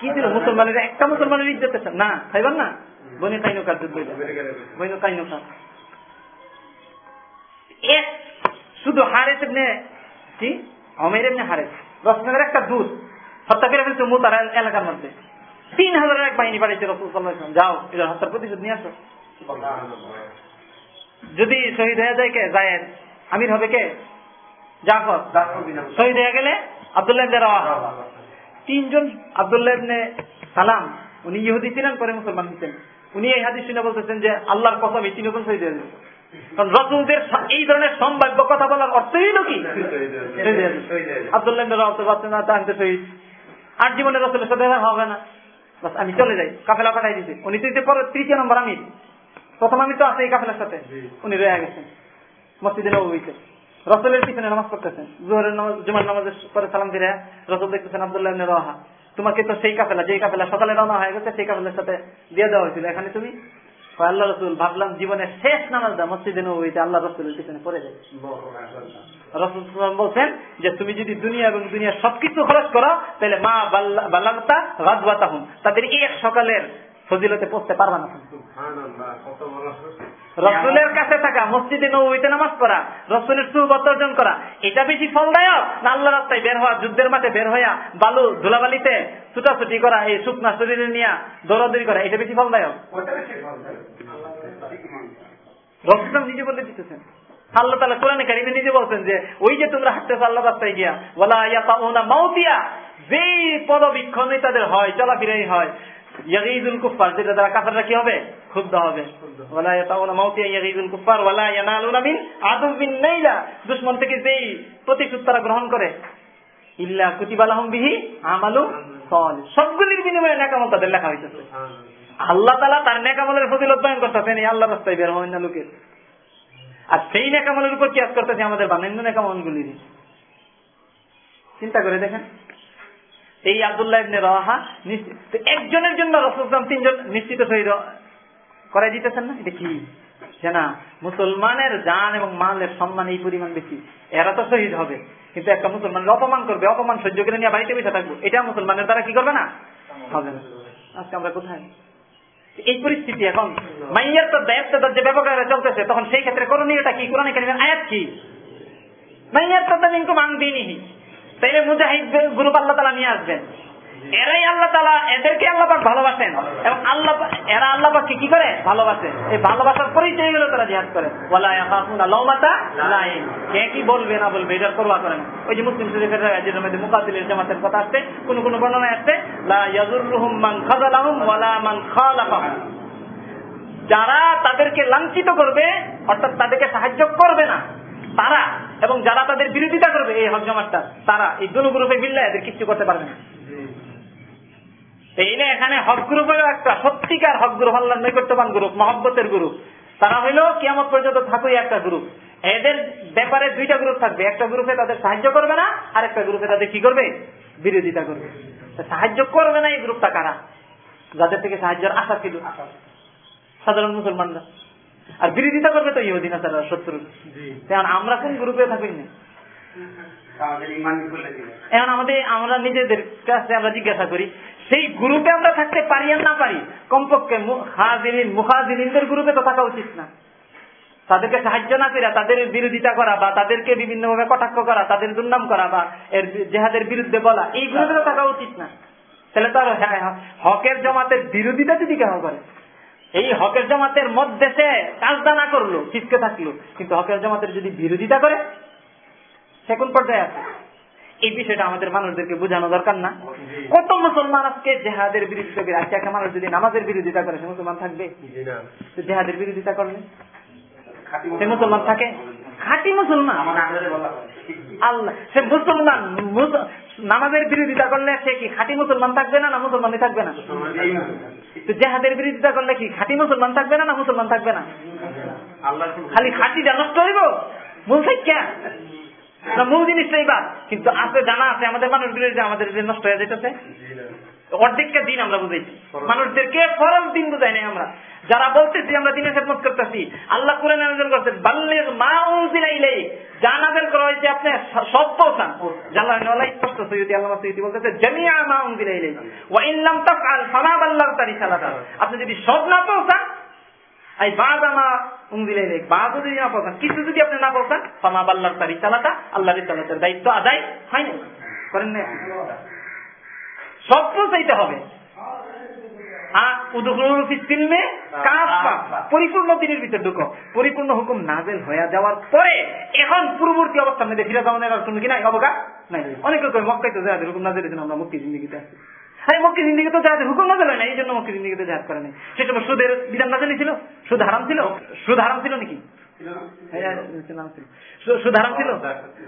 কি ছিল মুসলমানের একটা মুসলমানের ইজ্জত আছে? না খাইবেন না? বনি কাইনুকার যুদ্ধ। বনি কাইনুকা এক শুধু হারেস এমনি কি? অমের এমনি হারেস। রসমের একটা দূত হত্যা করে ফেলছে মুতার এলাকার মধ্যে। তিন হাজারের এক বাহিনী পাঠিয়েছে রসুল সাল্লাহ যাও এটা হত্যার প্রতিশোধ নিয়ে আসো। যদি শহীদ হয়ে যায় কে? জায়েদ। আমির হবে কে? জাফর। শহীদ হয়ে গেলে আব্দুল্লাহ তিনজন আব্দুল্লাহ ইবনে সালাম উনি ইহুদি ছিলেন পরে মুসলমান হচ্ছেন উনি এই হাদিস শুনে বলতেছেন যে আল্লাহর কসম এই তিনজন শহীদ হয়ে যাবে। কারণ রসুলদের এই ধরনের সম্ভাব্য কথা বলার অর্থই হলো কি? শহীদ আব্দুল্লাহ ইবনে রাওয়াহা তো ভাবছেন না তাহলে শহীদ। আর জীবনে রসুলের সাথে হবে না। বাস আমি চলে যাই। কাফেলা পাঠাই দিতে উনি তো পরে তৃতীয় নম্বর আমি প্রথম আমি তো আছে এই কাফেলার সাথে। উনি রয়ে গেছেন। মসজিদে নবীতে রসলের পিছনে নামাজ পড়তেছেন। জোহরের নামাজ, জুমার নামাজের পরে সালাম ফিরে রসল দেখতেছেন আব্দুল্লাহ রাওয়াহা। তোমাকে তো সেই কাফেলা, যেই কাফেলা সকালে রওনা হয়ে গেছে, সেই কাফেলার সাথে দিয়ে দেওয়া হয়েছিল। এখানে তুমি? আল্লাহ রসুল, ভাবলাম জীবনের শেষ মসজিদে নবীতে আল্লাহ রসুলের পিছনে পড়ে যায়। রসুল বলছেন যে, তুমি যদি দুনিয়া এবং দুনিয়া সবকিছু খরচ করো, তাহলে মা বাল্লাগতা গাদওয়াতাহুম। তাদের এক সকালের ফজিলতে পড়তে পারবা না। রসুলের কাছে থাকা মসজিদে নবীতে নামাজ পড়া রসুলের সুবত অর্জন করা এটা বেশি ফলদায়ক না আল্লাহ রাস্তায় বের হওয়া যুদ্ধের মাঠে বের হইয়া বালু ধুলাবালিতে ছুটাছুটি করা এই শুকনা শরীরে নিয়ে দৌড়াদৌড়ি করা এটা বেশি ফলদায়ক? রসুলাম নিজে বলে দিতেছেন। আল্লাহ তালা কোরআনে কারিমে নিজে বলছেন যে ওই যে তোমরা হাঁটতেছো আল্লাহ রাস্তায় গিয়া বলা ইয়াতাউনা মাউতিয়া যেই পদবীক্ষণই তাদের হয় চলাফেরাই হয়। সবগুলির বিনিময়ে তাদের লেখা হইতেছে। আল্লাহ তালা তার নেকামলের ফজিলত বয়ন করতেছেন, এই আল্লাহ রাস্তায় বের হবেন না লোকের। আর সেই নেকামলের উপর কিয়াস করতেছে আমাদের বানান্য নেকামল গুলির চিন্তা করে দেখেন। এই আবদুল্লাহ ইবনে রাহা একজনের জন্য রসুলাম তিনজন নিশ্চিত শহীদ করাই দিতেছেন না? এটা কি? যে না, মুসলমানের জান এবং মালের সম্মান এই পরিমাণ বেশি। এরা তো শহীদ হবে। কিন্তু একটা মুসলমানের অপমান করবে, অপমান সহ্য করে নিয়ে বাড়িতে বেঁচে থাকব, এটা মুসলমানের দ্বারা কি করবে না? হবে না। আজকে আমরা কোথায়? এই পরিস্থিতি এখন। মাইয়ার তো দায়িত্ব যে ব্যবহার চলতেছে, তখন সেই ক্ষেত্রে করণীয়টা কি? কোরআন আয়াত কি? মাইয়ার তো ইনকুম আং দিনই তাইলে মুজাহিদ গ্রুপ আল্লাহ তালা নিয়ে আসবেন। এরাই আল্লাহ তালা এদেরকে আল্লাহ পাক ভালোবাসেন। এবং আল্লাহ এরা আল্লাহ পাককে কি করে? ভালোবাসে। এই ভালোবাসার পরিচয়গুলো তারা জিহাদ করে। কে কি বলবে না বলবে এটার পরোয়া করে না ওই যে মুসলিম শরীফের যেটার মধ্যে মুকাতিলের জামাতের কথা আসছে কোন কোন বর্ণনায় আসছে লা ইয়াজুররুহুম মান খাযালাহুম ওয়ালা মান খালাফাহুম যারা তাদেরকে লাঞ্ছিত করবে অর্থাৎ তাদেরকে সাহায্য করবে না তারা এবং যারা তাদের বিরোধিতা করবে এই হক জমাতটা, তারা এই দুটো গ্রুপে মিললে এদের কিচ্ছু করতে পারবে না। এই এখানে হক গ্রুপ হলো একটা সত্যিকার হক গ্রুপ, আল্লাহর নৈকট্যবান গ্রুপ, মহব্বতের গ্রুপ। তারা হইল কিয়ামত পর্যন্ত থাকুই একটা গ্রুপ। এদের ব্যাপারে দুইটা গ্রুপ থাকবে, একটা গ্রুপে তাদের সাহায্য করবে না, আর একটা গ্রুপে তাদের কি করবে? বিরোধিতা করবে। সাহায্য করবে না এই গ্রুপটা কারা? যাদের থেকে সাহায্যের আশা ছিল। সাধারণ মুসলমানরা। আর বিরোধিতা করবে তো ইহুদিনা তারা শত্রু। আমরা কোন গ্রুপে থাকি না? এখন আমাদের আমরা নিজেদের কাছে আমরা জিজ্ঞাসা করি সেই গ্রুপে আমরা থাকতে পারি আর না পারি? কমপক্ষে হাজিরিন গ্রুপে তো থাকা উচিত না। তাদেরকে সাহায্য না করে তাদের বিরোধিতা করা বা তাদেরকে বিভিন্ন ভাবে কটাক্ষ করা তাদের দুর্নাম করা বা এর জেহাদের বিরুদ্ধে বলা এই গ্রুপে তো থাকা উচিত না। তাহলে তো আর হ্যাঁ, হকের জমাতের বিরোধিতা যদি কেন করে? এই হকের জমাতের মধ্যে সে কাজটা না করল ফিসকে থাকল। কিন্তু হকের জমাতের যদি বিরোধিতা করে সে কোন পর্যায়ে আছে? এই বিষয়টা আমাদের মানুষদেরকে বোঝানো দরকার না। কত মুসলমান আজকে জেহাদের বিরোধিতা করে আজকে একটা মানুষ যদি নামাজের বিরোধিতা করে সে মুসলমান থাকবে? জেহাদের বিরোধিতা করলে? সে মুসলমান থাকে? খাঁটি মুসলমান। আল্লাহ সে মুসলমান মুস- নামাজের বিরোধিতা করলে সে কি খাঁটি মুসলমান থাকবে না না মুসলমানই থাকবে না? জেহাদের বিরোধিতা করলে কি খাঁটি মুসলমান থাকবে না না মুসলমান থাকবে না? খালি খাঁটিটা নষ্ট হইব? মূল না মূল জিনিসটাই বাদ কিন্তু আছে, জানা আছে, আমাদের মানুষগুলো যে আমাদের নষ্ট হয়ে যেতেছে অর্ধেকটা দিন আমরা বুঝাইছি। মানুষদেরকে ফরজ দিন বুঝাই নাই আমরা। যারা বলতেছি আমরা দিনের খেদমত করতেছি, আল্লাহ করে নাজল করছেন বাল্যের মা উনজিলাইলে যা নাজল করা হয়েছে আপনি সব পৌঁছান স্পষ্ট সৈয়দি আল্লাহ সৈয়দি বলতেছে জামিয়া মা ওয়া তাফআল বাল্লাগতা রিসালাতা। আপনি যদি সব না পৌঁছান এই বাদ আমা উংদিলে বাদ যদি না পৌঁছান কিছু যদি আপনি না পৌঁছান ফামা বাল্লার তার রিসালাতা, আল্লাহ রিসালাতের দায়িত্ব আদায় হয় না করেন না সব পৌঁছাইতে হবে। পরিপূর্ণ দিনের ভিতরে ঢুকো। পরিপূর্ণ হুকুম নাজেল হয়ে যাওয়ার পরে এখন পূর্ববর্তী অবস্থা মধ্যে ফিরে যাওয়া নেওয়ার কোনো কি নাই? অবকাশ নাই। অনেক লোক মক্কাই তো যাদের হুকুম নাজের জন্য আমরা মুক্তি জিন্দিগিতে আছি। আরে মক্কি জিন্দিগি তো যাদের হুকুম নাজেল হয় না এই জন্য মক্কি জিন্দিগিতে জাহাজ করে নাই। সে সময় সুদের বিধান নাজেল ছিল? সুদ হারাম ছিল? সুদ হারাম ছিল নাকি? সু- সুদ হারাম ছিল।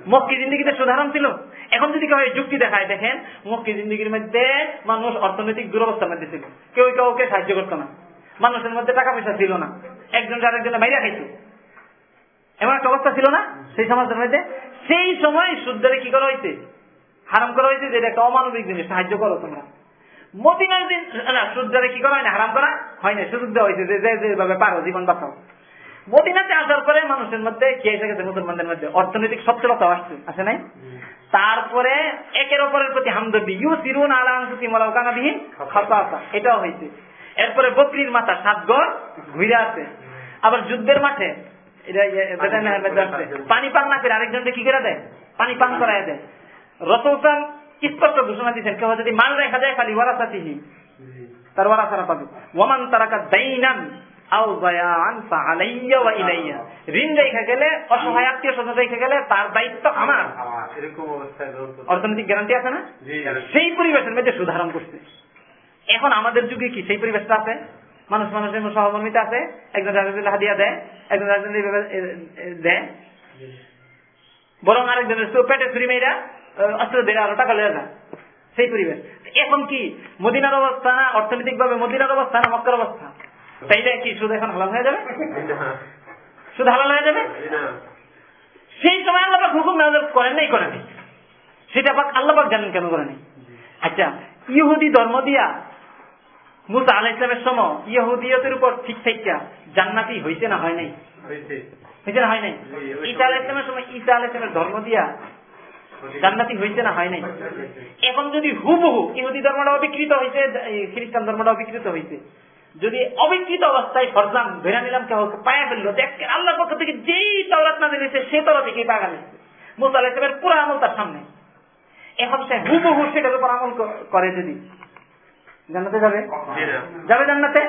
মক্কি জিন্দিগিতে সুদ হারাম ছিল? এখন যদি কেউ যুক্তি দেখায় দেখেন মক্কি জিন্দিগির মধ্যে মানুষ অর্থনৈতিক দুরবস্থার মধ্যে ছিল। কেউ কাউকে সাহায্য করতো না। মানুষের মধ্যে টাকা পয়সা ছিল না। একজন আরেকজনে মাইরা খাইতো। এমন একটা অবস্থা ছিল না? সেই সমাজের মধ্যে? সেই সময় সুদ্ধারে কি করা হয়েছে হারাম করা হয়েছে যে এটা একটা অমানবিক জিনিস সাহায্য করো তোমরা। মদিনার দিন না সুদ্ধারে কি করা হয় না? হারাম করা হয় না সুযোগ দেওয়া হয়েছে যে যে যেভাবে পারো জীবন বাঁচাও। মদিনাতে আসার পরে মানুষের মধ্যে কি এসে গেছে মুসলমানদের মধ্যে অর্থনৈতিক সচ্ছলতা আসছে? আসে নাই? তারপরে একের অপরের প্রতি হামদর্দি। ইউ সিরুন আলা আনসুতি মলাউকানাবিহীন খাতা এটাও হয়েছে। এরপরে বকরির মাথা সাত গড় ঘুরে আছে। আবার যুদ্ধের মাঠে এটা ইয়ে। পানি পান না করে আরেকজনকে কি করে দেয়? পানি পান করায় দেয়। রসৌসান স্পষ্ট ঘোষণা দিচ্ছেন কেউ যদি মাল রেখা যায় খালি ওয়ারাসাতিহি। তার ওয়ারাসারা পাবে। ওয়ামান তারাকা দাইনান আও বায়ান ফাআলাইয়া ওয়া ইলাইয়া। ঋণ রেখে গেলে অসহায় আত্মীয় স্বজন রেখে গেলে তার দায়িত্ব আমার। আমার এরকম অবস্থায় অর্থনৈতিক গ্যারান্টি আছে না? সেই পরিবেশের মধ্যে সুধারণ করছে। এখন আমাদের যুগে কি সেই পরিবেশটা আছে? মানুষ মানুষের সহমর্মিতা আছে। একজন আরেকজন হাদিয়া দেয় একজন এ, দেয়। বরং আরেকজনের পেটে ছুরি মেয়েরা অস্ত্র দিয়ে আরও টাকা লেগে যায়। সেই পরিবেশ। এখন কি? মদিনার অবস্থা অর্থনৈতিক ভাবে মদিনার অবস্থা না মক্কার অবস্থা? তাইটা কি শুধু এখন হালাল হয়ে যাবে? শুধু হালাল হয়ে যাবে? সেই সময় আল্লাহ পাক হুকুম নাযিল করেন নাই করেন। সেটা পাক আল্লাহ পাক জানেন কেন করেন। আচ্ছা ইহুদি ধর্ম দিয়া মুসা আলাহ ইসলামের সময় ইহুদিয়তের উপর ঠিক থাকা জান্নাতি হইছে না হয় নাই? হয়েছে হয়েছে না হয় নাই? ঈসা আলাহ ইসলামের সময় ঈসা আলাহ ইসলামের ধর্ম দিয়া জান্নাতি হয়েছে না হয় নাই? এখন যদি হুবহু ইহুদি ধর্মটা অবিকৃত হয়েছে খ্রিস্টান ধর্মটা অবিকৃত হয়েছে যদি অবিকৃত অবস্থায় ফরজাম ধরে নিলাম কেউ পায়া ফেলল দেখ আল্লাহর পক্ষ থেকে যেই তওরাত না দিয়েছে সে তরা থেকে পাগা নিচ্ছে মুসা আলাহ ইসলামের পুরো আমল তার সামনে। এখন সে হুবহু সেটার উপর আমল করে যদি। জান্নাতে যাবে? যাবে জান্নাতে?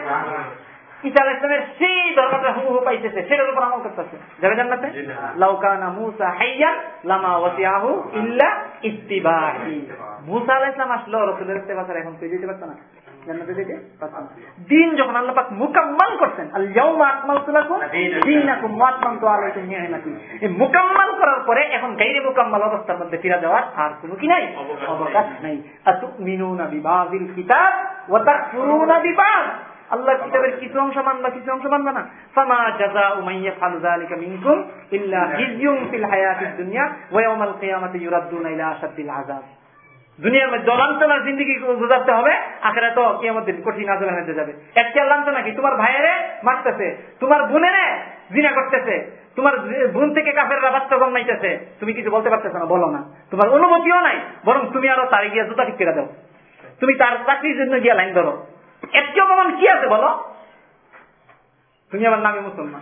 ঈসা আলাইহিস সালামের সেই ধর্মটা পাইতেছে সেটার উপর আমল করতেছে। যাবে জান্নাতে? লাউকানা মুসা লামা ওয়াসিয়াহু ইল্লা ইত্তিবাহি। মুসা আলাইহিস সালাম আসলো রাসূলের ইত্তেবা এখন কেউ যেতে পারতো না। জান্নাতে যেতে দিন যখন আল্লাহ পাক মুকাম্মাল করছেন আল ইয়াউমা আকমালতু লাকুম দীনাকুম ওয়া আতমামতু আলাইকুম নি'মাতি এই মুকাম্মাল করার পরে এখন গায়রে মুকাম্মাল অবস্থার মধ্যে ফিরে যাওয়ার আর কোনো কি নাই? অবকাশ নাই। আতুমিনুনা বিবাযিল কিতাব ওয়া তাকফুরুনা বিবায আল্লাহ কিতাবের কিছু অংশ মানবা কিছু অংশ মানবা না। ফামা যালিকা মিনকুম ইল্লা হিজয়ুন ফিল হায়াতিদ দুনিয়া ওয়া ইয়াউমাল কিয়ামাতি ইউরাদ্দুনা ইলা আশাদ্দিল আযাব। দুনিয়ার মধ্যে হবে তো কঠিন মধ্যে যাবে। তোমার ভাইয়েরে মারতেছে, তোমার বোনেরে জিনা করতেছে, তোমার বোন থেকে তুমি কিছু বলতে পারতেছো না, বলো না। তোমার অনুমতিও নাই, বরং তুমি আরও তারে গিয়া জুতা ঠিক করে দাও। তুমি তার চাকরির জন্য গিয়া লাইন ধরো। একটি অপমান কি আছে বলো? তুমি আমার নামে মুসলমান।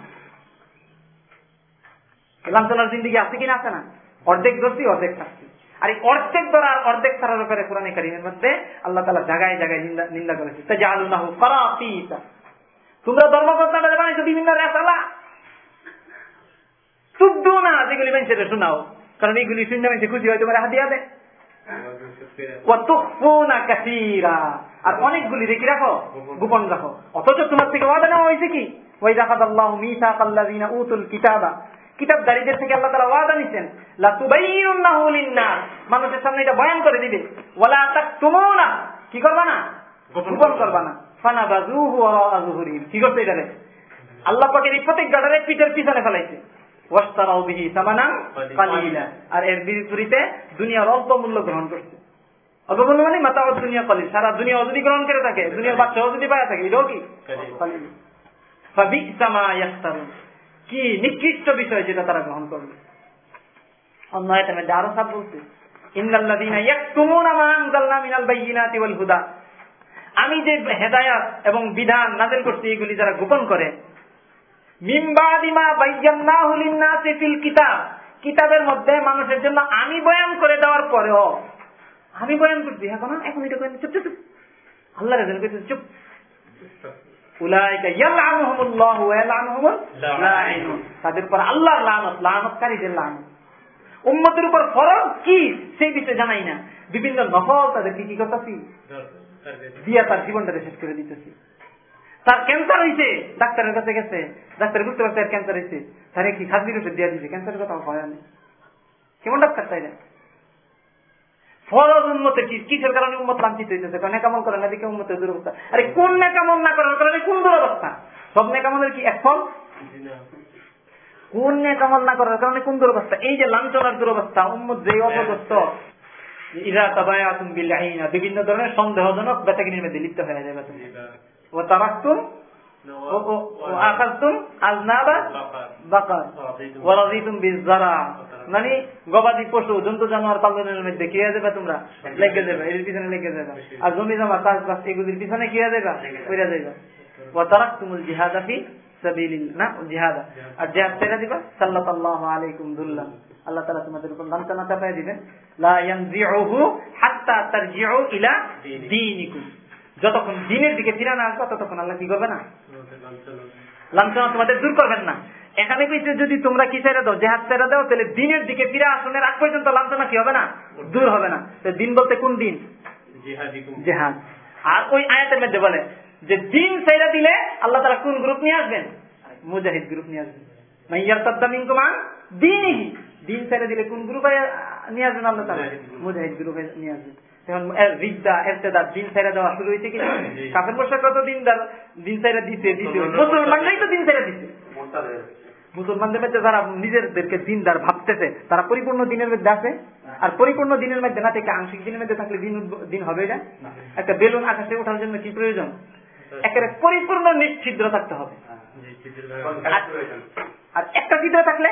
লাঞ্ছনার জিন্দিগি আছে কিনা আছে না? অর্ধেক ধরছি, অর্ধেক থাকছি আর এই অর্ধেক ধরা অর্ধেক ছাড়ার ব্যাপারে কোরআন কারিমের মধ্যে আল্লাহ তালা জায়গায় জায়গায় নিন্দা করেছে। তোমরা ধর্মকর্তাটা বানাইছো বিভিন্ন রেসালা। তুদ্দু না, যেগুলি শোনাও। কারণ এইগুলি খুশি হয়, তোমার হাতিয়া দেয় আর অনেকগুলি রেখে রাখো, গোপন রাখো। অথচ তোমার থেকে ওয়াদা নেওয়া হয়েছে কি? ওই রাখাত আল্লাহ উতুল কিতাবা। কিতাবদারীদের থেকে আল্লাহ তাআলা ওয়াদা লিন-নাস। মানুষের সামনে এটা বয়ান করে দিবে। তাকতুমুনা। কি করবা না? গোপন করবা না। ফানাবাযুহু কি করতে এটা আল্লাহ পাকের এই প্রতিজ্ঞাটারে পিঠের পিছনে ফেলাইছে। ওয়াস্তারাউ বিহি সামানান কালিলা আর এর বিপরীতে দুনিয়ার অল্প মূল্য গ্রহণ করছে। অল্প মূল্য মানে মাতা দুনিয়া কলিল সারা দুনিয়া যদি গ্রহণ করে থাকে। দুনিয়ার বাচ্চাও যদি পায় থাকে। এটাও কি? কি নিকৃষ্ট বিষয় যেটা তারা গ্রহণ করবে? আরও সব বলছে। আমি যে হেদায়াত এবং বিধান নাযিল করছি, এগুলি যারা গোপন করে কিতাবের মধ্যে মানুষের জন্য আমি বয়ান করে দেওয়ার পরেও, আমি বয়ান করছি এখন এখন এটা করেন চুপ চুপ আল্লাহ চুপ। তাদের উপর লানতকারীদের লানত। উম্মতের উপর ফরজ কি? সেই বিষয়ে জানাই না। বিভিন্ন নফল তাদেরকে কি করতেছি? দিয়া তার জীবনটা শেষ করে দিতেছি। তার ক্যান্সার হয়েছে ডাক্তারের কাছে গেছে। ডাক্তার বুঝতে পারছে ক্যান্সার হয়েছে তার কি খাদ্যের দিয়ে দিছে? ক্যান্সারের কথা হয় না। কেমন ডাক্তার তাই না ফরজ উন্মতের কি? কিসের কারণে উন্মত লাঞ্ছিত হইতেছে? কারণ নেকামল করে না দিকে উন্মতের দুরবস্থা? আরে কোন নেকামল না করার কারণে কোন দুরবস্থা? সব নেকামলের কি এক ফল? কোন নেকামল না করার কারণে কোন দুরবস্থা? এই যে লাঞ্ছনার দুরবস্থা উম্মত যে ইরা তাবায়াতুম বিল বিভিন্ন ধরনের সন্দেহজনক বেচাকিনির মধ্যে লিপ্ত হয়ে যাবে তুমি। ও তারাক্তুম ও ও- ও মানে গবাদি পশু জন্তু জানোয়ার পালনের মধ্যে কি হয়ে যাবে তোমরা? লেগে যাবে এর পিছনে লেগে যাবে আর জমি জমা চাষবাস এগুলির পিছনে কি হয়ে যাবে কইরা যাবে ওয়াতারাক তুমুল জিহাদা না জিহাদা। আর জিহাদ ছেড়ে দিবা? সাল্লাল্লাহু আলাইকুম দুল্লাহ। আল্লাহ তাআলা তোমাদের উপর লাঞ্ছনা চাপায় দিবেন। লা ইয়ানজিউহু হাত্তা তারজিউ ইলা দীনিকুম। যতক্ষণ দিনের দিকে ফিরে না আসবে ততক্ষণ আল্লাহ কি করবে না? লাঞ্ছনা তোমাদের দূর করবেন না। এখানে কইছে যদি তোমরা কি ছেড়ে দাও জেহাদ ছেড়ে দাও তাহলে দিনের দিকে ফিরে আসনের আগ পর্যন্ত লাঞ্ছনা কি হবে না? দূর হবে না। দিন বলতে কোন দিন? জেহাদ আর ওই আয়াতের মধ্যে বলে যে দিন ছেড়ে দিলে আল্লাহ তারা কোন গ্রুপ নিয়ে আসবেন? মুজাহিদ গ্রুপ নিয়ে আসবেন। মাইয়ার তাদ্দামিন কুমান দিনই দিন ছেড়ে দিলে কোন গ্রুপে নিয়ে আসবেন আল্লাহ তারা মুজাহিদ গ্রুপে নিয়ে আসবেন। এখন রিদ্দা এরতেদার দিন ছেড়ে দেওয়া শুরু হয়েছে কি? কাফের বসে কত দিন দিন ছেড়ে দিতে দিতে মুসলমানরাই তো দিন ছেড়ে দিতে মুসলমানদের মধ্যে যারা নিজেদেরকে দিনদার ভাবতেছে তারা পরিপূর্ণ দিনের মধ্যে আছে? আর পরিপূর্ণ দিনের মধ্যে না থেকে আংশিক দিনের মধ্যে থাকলে দিন দিন হবে এটা? একটা বেলুন আকাশে ওঠার জন্য কি প্রয়োজন? একেবারে পরিপূর্ণ নিশ্চিদ্র থাকতে হবে। আর একটা ছিদ্র থাকলে?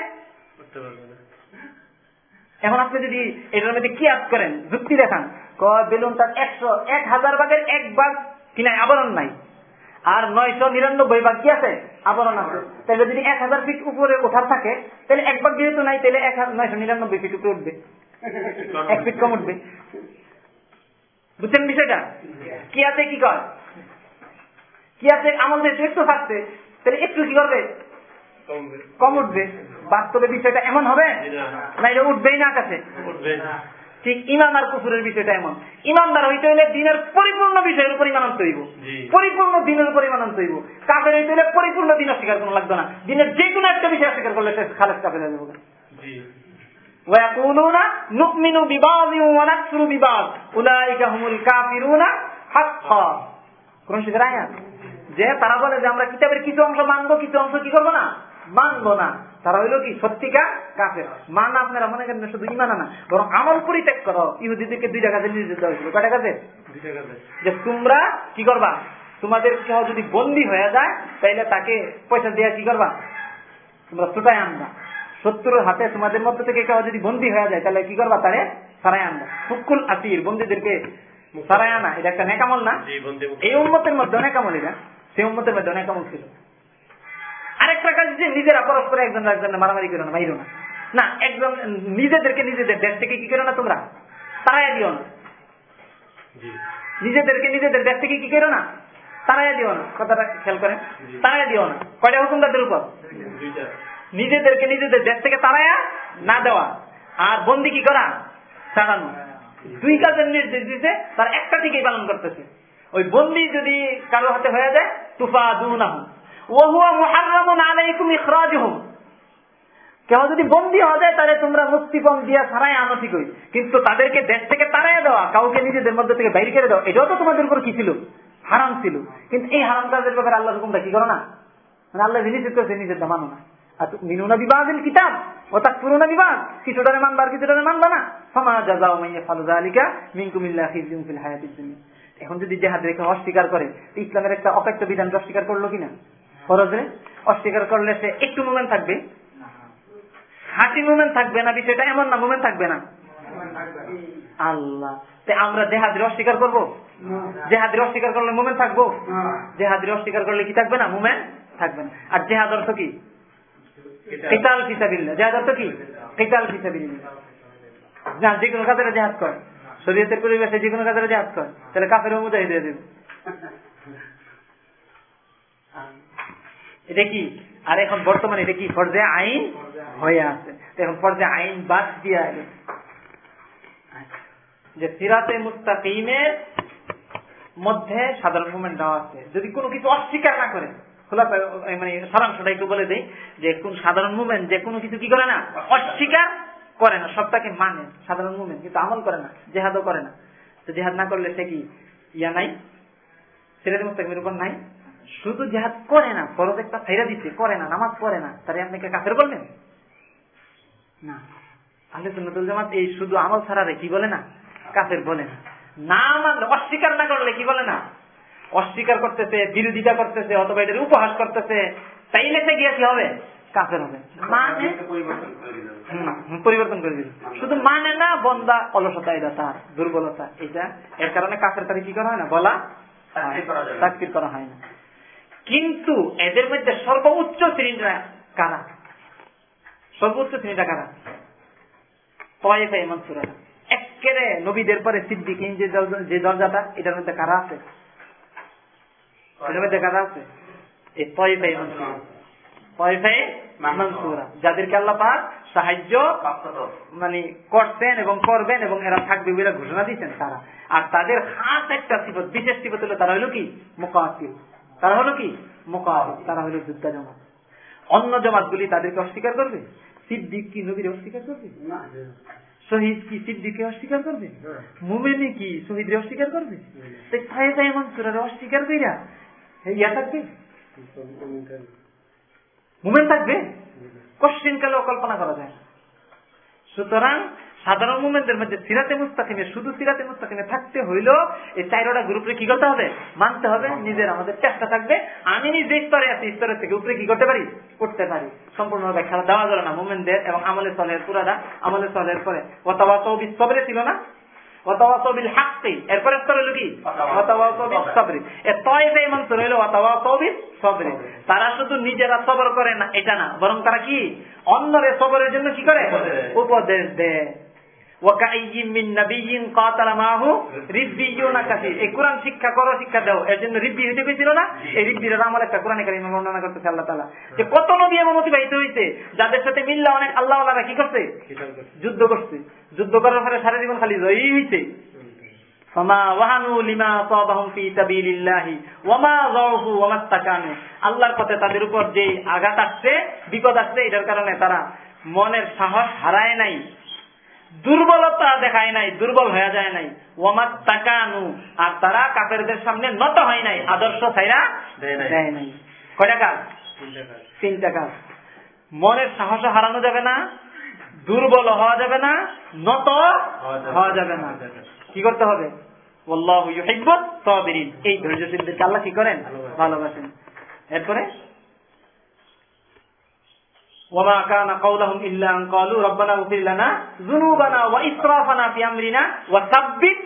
এখন আপনি যদি এটার মধ্যে কি আজ করেন যুক্তি দেখান বেলুন তার একশো এক হাজার ভাগের এক ভাগ কিনা আবরণ নাই। আর নয়শো নিরানব্বই ভাগ কি আছে? আবরণ আছে। তাহলে যদি এক হাজার ফিট উপরে ওঠার থাকে তাহলে এক ভাগ যেহেতু নাই তাহলে এক নয়শো নিরানব্বই ফিট উপরে উঠবে। এক ফিট কম উঠবে। বুঝছেন বিষয়টা? কি আছে কি কর কি আছে আমল একটু থাকছে তাহলে একটু কি করবে? কম উঠবে। বাস্তবে বিষয়টা এমন হবে না। এটা উঠবেই না আকাশে। ঠিক ইমান আর কুফুরের বিষয়টা এমন ইমানদার হইতে হইলে দিনের পরিপূর্ণ বিষয়ের উপর ইমান আনতে হইব পরিপূর্ণ দিনের উপর ইমান আনতে হইব কাফের হইতে হইলে পরিপূর্ণ দিন অস্বীকার কোনো লাগবে না দিনের যে কোনো একটা বিষয় অস্বীকার করলে সে খালেজ কাফের হয়ে যাবে ويقولون نؤمن ببعض ونكفر ببعض اولئك هم الكافرون حقا কোন শিখের আয়াত যে তারা বলে যে আমরা কিতাবের কিছু অংশ মানবো কিছু অংশ কি করবো না মানবো না তারা হইল কি? সত্যিকার কাফের। মান আপনারা মনে করেন শুধু ইমান না বরং আমল পরিত্যাগ করো। ইহুদিদেরকে দুইটা কাজে নির্দেশ দেওয়া হয়েছিল কয়টা কাজে যে তোমরা কি করবা? তোমাদের কেউ যদি বন্দী হয়ে যায় তাইলে তাকে পয়সা দেওয়া কি করবা? তোমরা ছুটাই আনবা। শত্রুর হাতে তোমাদের মধ্যে থেকে কেউ যদি বন্দী হয়ে যায় তাহলে কি করবা? তারে সারাই আনবা। হুকুল আসির বন্দীদেরকে সারাই আনা। এটা একটা নেকামল না? এই উন্মতের মধ্যে অনেক আমল এটা। সেই উন্মতের মধ্যে অনেক আমল ছিল। আরেকটা কাজ যে নিজেরা পরস্পর একজন একজন মারামারি করো না মাইরো না। না একজন নিজেদেরকে নিজেদের দেশ থেকে কি করো না তোমরা? তারাই দিও না। নিজেদেরকে নিজেদের দেশ থেকে কি করো না? তারাই দিও না। কথাটা খেয়াল করেন। তারাই দিও না। কয়টা হুকুম তাদের উপর? নিজেদেরকে নিজেদের দেশ থেকে তারায়া না দেওয়া। আর বন্দি কি করা? ছাড়ানো দুই কাজের নির্দেশ দিতে তার একটা থেকেই পালন করতেছে। ওই বন্দি যদি কারও হাতে হয়ে যায় তুফা দুনাহ কেউ যদি বন্দি যায়, তাহলে তোমরা মুক্তিপণ দিয়া কিন্তু তাদেরকে দেশ থেকে দেওয়া, কাউকে নিজেদের মধ্যে থেকে বাইরে করে দেওয়া, এটাও তো তোমাদের উপর কি ছিল? হারাম ছিল। কিন্তু এই হারাম ব্যাপারে আল্লাহ হুকুমটা কি করো না? মানে আল্লাহ মানো না। ও না। আলিকা এখন যদি জেহাদ রেখে অস্বীকার করে, ইসলামের একটা অপেক্ষ বিধান অস্বীকার করল কিনা? ফরজে অস্বীকার করলে সে একটু মুভমেন্ট থাকবে? হাসি মুভমেন্ট থাকবে না, বিষয়টা এমন না মুভমেন্ট থাকবে না। আল্লাহ আমরা জেহাদের অস্বীকার করব? জেহাদের অস্বীকার করলে মুভমেন্ট থাকব? জেহাদের অস্বীকার করলে কি থাকবে না? মুভমেন্ট থাকবে না। আর জেহাদ অর্থ কি? কেতাল ফিসাবিল্লা জেহাদ অর্থ কি? কেতাল ফিসাবিল্লা না, যে কোনো কাজের জেহাদ কর। শরীয়তের পরিবেশে যে কোনো কাজের জেহাদ কর। তাহলে কাফের মুজাহি দিয়ে দেবে এটা কি? আর এখন বর্তমানে এটা কি? ফর্জে আইন হয়ে আছে। এখন ফর্জে আইন বাদ দিয়ে আগে যে সিরাতে মুস্তাকিমের মধ্যে সাধারণ মুভমেন্ট দেওয়া আছে। যদি কোনো কিছু অস্বীকার না করে খোলাসা মানে সারাংশটা একটু বলে দেই, যে কোন সাধারণ মুভমেন্ট যে কোনো কিছু কি করে না? অস্বীকার করে না। সবটাকে মানে সাধারণ মুভমেন্ট কিন্তু আমল করে না, জেহাদও করে না। তো জেহাদ না করলে সে কি? ইয়া নাই? সিরাতে মুস্তাকিমের উপর নাই? শুধু জেহাদ করে না ফরজ একটা ছাইরা দিচ্ছে করে না নামাজ পড়ে না তাহলে আপনাকে কাফের বলবেন? না। আহলে সুন্নাতুল জামাত এই শুধু আমল ছাড়ারে কি বলে না? কাফের বলে না। না মানলে অস্বীকার না করলে কি বলে না? অস্বীকার করতেছে বিরোধিতা করতেছে অথবা এদের উপহাস করতেছে তাইলে সে গিয়ে কি হবে? কাফের হবে। মানে? পরিবর্তন করে দিল শুধু মানে না বন্দা অলসতা এটা তার দুর্বলতা এটা এর কারণে কাফের তাকে কি করা হয় না? বলা। তাকফীর করা হয় না। কিন্তু এদের মধ্যে সর্বোচ্চ শ্রেণীটা কারা? সর্বোচ্চ শ্রেণীটা কারা? তয়েফা ইমান সুরারা একেবারে নবীদের পরে সিদ্দিকিন যে যে দরজাটা, এটার মধ্যে কারা আছে? এটার মধ্যে কারা আছে? মানসুরা যাদেরকে সাহায্য মানে করতেন এবং করবেন এবং এরা থাকবে বলে ঘোষণা দিচ্ছেন তারা। আর তাদের খাস একটা বিশেষ সিফত হলো তারা হলো কি? মোকাতিল। তারা হলো কি? মোকাতিল তারা হলো যোদ্ধা জমাত অন্য জমাতগুলি তাদেরকে অস্বীকার করবে? সিদ্দিক কি নবীর অস্বীকার করবে? শহীদ কি সিদ্দিককে অস্বীকার করবে? মুমেনি কি শহীদরে অস্বীকার করবে? তাই অস্বীকার কইরা ইয়া থাকবে? মুমেন থাকবে? কশ্চিন কালেও কল্পনা করা যায় সুতরাং সাধারণ মুমেন্টের মধ্যে সিরাতে মুস্তাকিমে শুধু সিরাতে মুস্তাকিমে থাকতে হইল এই চাইরোটা গ্রুপে কি করতে হবে? মানতে হবে নিজের আমাদের চেষ্টা থাকবে। আমি নিজে স্তরে আছি স্তরের থেকে উপরে কি করতে পারি? করতে পারি। সম্পূর্ণ ব্যাখ্যা দেওয়া যাবে না মুমেন্টদের এবং আমলে সলের পুরাটা আমলে সলের পরে। অথবা চৌবিশ সবরে ছিল না? এরপরে তারা শুধু নিজেরা সবর করে না এটা না। বরং তারা কি? অন্যরে সবরের জন্য কি করে? উপদেশ দেয়। কত নবী এমন অতিবাহিত হয়েছে যাদের সাথে মিল্লা অনেক আল্লাহ কি করছে? যুদ্ধ করছে। যুদ্ধ করার সারা জীবন খালি আল্লাহর পথে তাদের উপর যে আঘাত আসছে, বিপদ আসছে, এটার কারণে তারা মনের সাহস হারায় নাই। দুর্বলতা দেখায় নাই দুর্বল হয়ে যায় নাই। ওমাত তাকানু আর তারা কাফেরদের সামনে নত হয় নাই আদর্শ ছাইরা দেয় নাই। কয়টা কাজ? তিনটা কাজ। মনের সাহস হারানো যাবে না দুর্বল হওয়া যাবে না নত হওয়া যাবে না। কি করতে হবে? এই ধৈর্যশীলদেরকে আল্লাহ কি করেন? ভালোবাসেন। এরপরে وما كان قولهم إلا أن قالوا ربنا اغفر لنا ذنوبنا وإسرافنا في أمرنا وثبت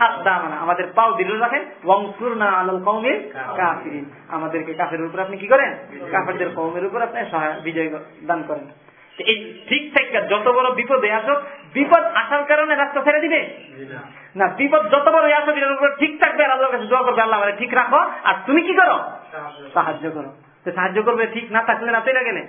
أقدامنا আমাদের পাও দৃঢ় রাখেন ওয়াংসুরনা আলাল কওমিল কাফিরিন আমাদেরকে কাফের উপর আপনি কি করেন কাফেরদের কওমের উপর আপনি সহায় বিজয় দান করেন তো এই ঠিক থেকে যত বড় বিপদে আসুক বিপদ আসার কারণে রাস্তা ছেড়ে দিবে না বিপদ যত বড় আসুক এটার উপর ঠিক থাকবে আর আল্লাহর কাছে দোয়া করবে আল্লাহ আমাকে ঠিক রাখো আর তুমি কি করো সাহায্য করো তো সাহায্য করবে ঠিক না থাকলে না চলে গেলে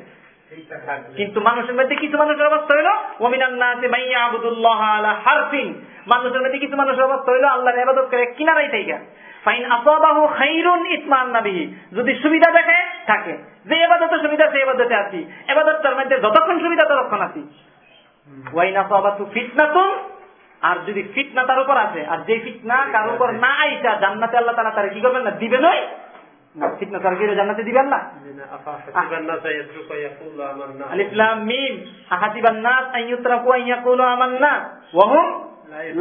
কিন্তু মানুষের মধ্যে কিছু মানুষের অবস্থা হইল ওমিনান্নাসে মাইয়া আবুদুল্লাহ আলা হারফিন। মানুষের মধ্যে কিছু মানুষের অবস্থা হইল আল্লাহর ইবাদত করে কিনারাই থাইকা। ফাইন আসাবাহু খাইরুন ইসমান নাবিহি। যদি সুবিধা দেখে থাকে। যে এবাদতে সুবিধা সেই এবাদতে আছি। এবাদতটার মধ্যে যতক্ষণ সুবিধা ততক্ষণ আছি। ওয়াইন আসাবাতু ফিতনাতুন। আর যদি ফিতনা তার উপর আছে আর যে ফিতনা কার উপর না আইসা জান্নাতে আল্লাহ তারা তারা কি করবেন না? দিবে নয় না ফিতনা তার কি জান্নাতে দিবেন না আলিফ লাম মিম আহাসিবান নাস আন ইউতরাকু আন ইয়াকুলু আমান্না ওয়া হুম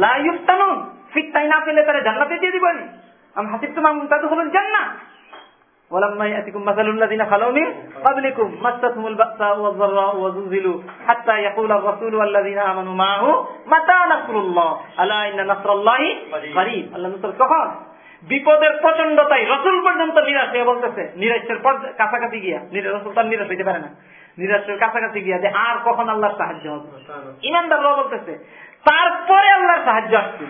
লা ইফতানুন ফিতনায় না পেলে তারা জান্নাতে দিয়ে দিবেন আম হাসিবতুম আন তাদখুলুল জান্নাহ ولما يأتكم مثل الذين خلوا من قبلكم مستهم البأساء والضراء وزلزلوا حتى يقول الرسول والذين آمنوا معه متى نصر الله ألا إن نصر الله قريب الله نصر কখন বিপদের প্রচন্ডতাই রসুল পর্যন্ত নিরাশ হয়ে বলতেছে নিরাশের পর কাছাকাছি গিয়া রসুল তার নিরাশ হইতে পারে না। নিরাশের কাছাকাছি গিয়া যে আর কখন আল্লাহর সাহায্য হবে? ইমানদার বলতেছে তারপরে আল্লাহর সাহায্য আসছে।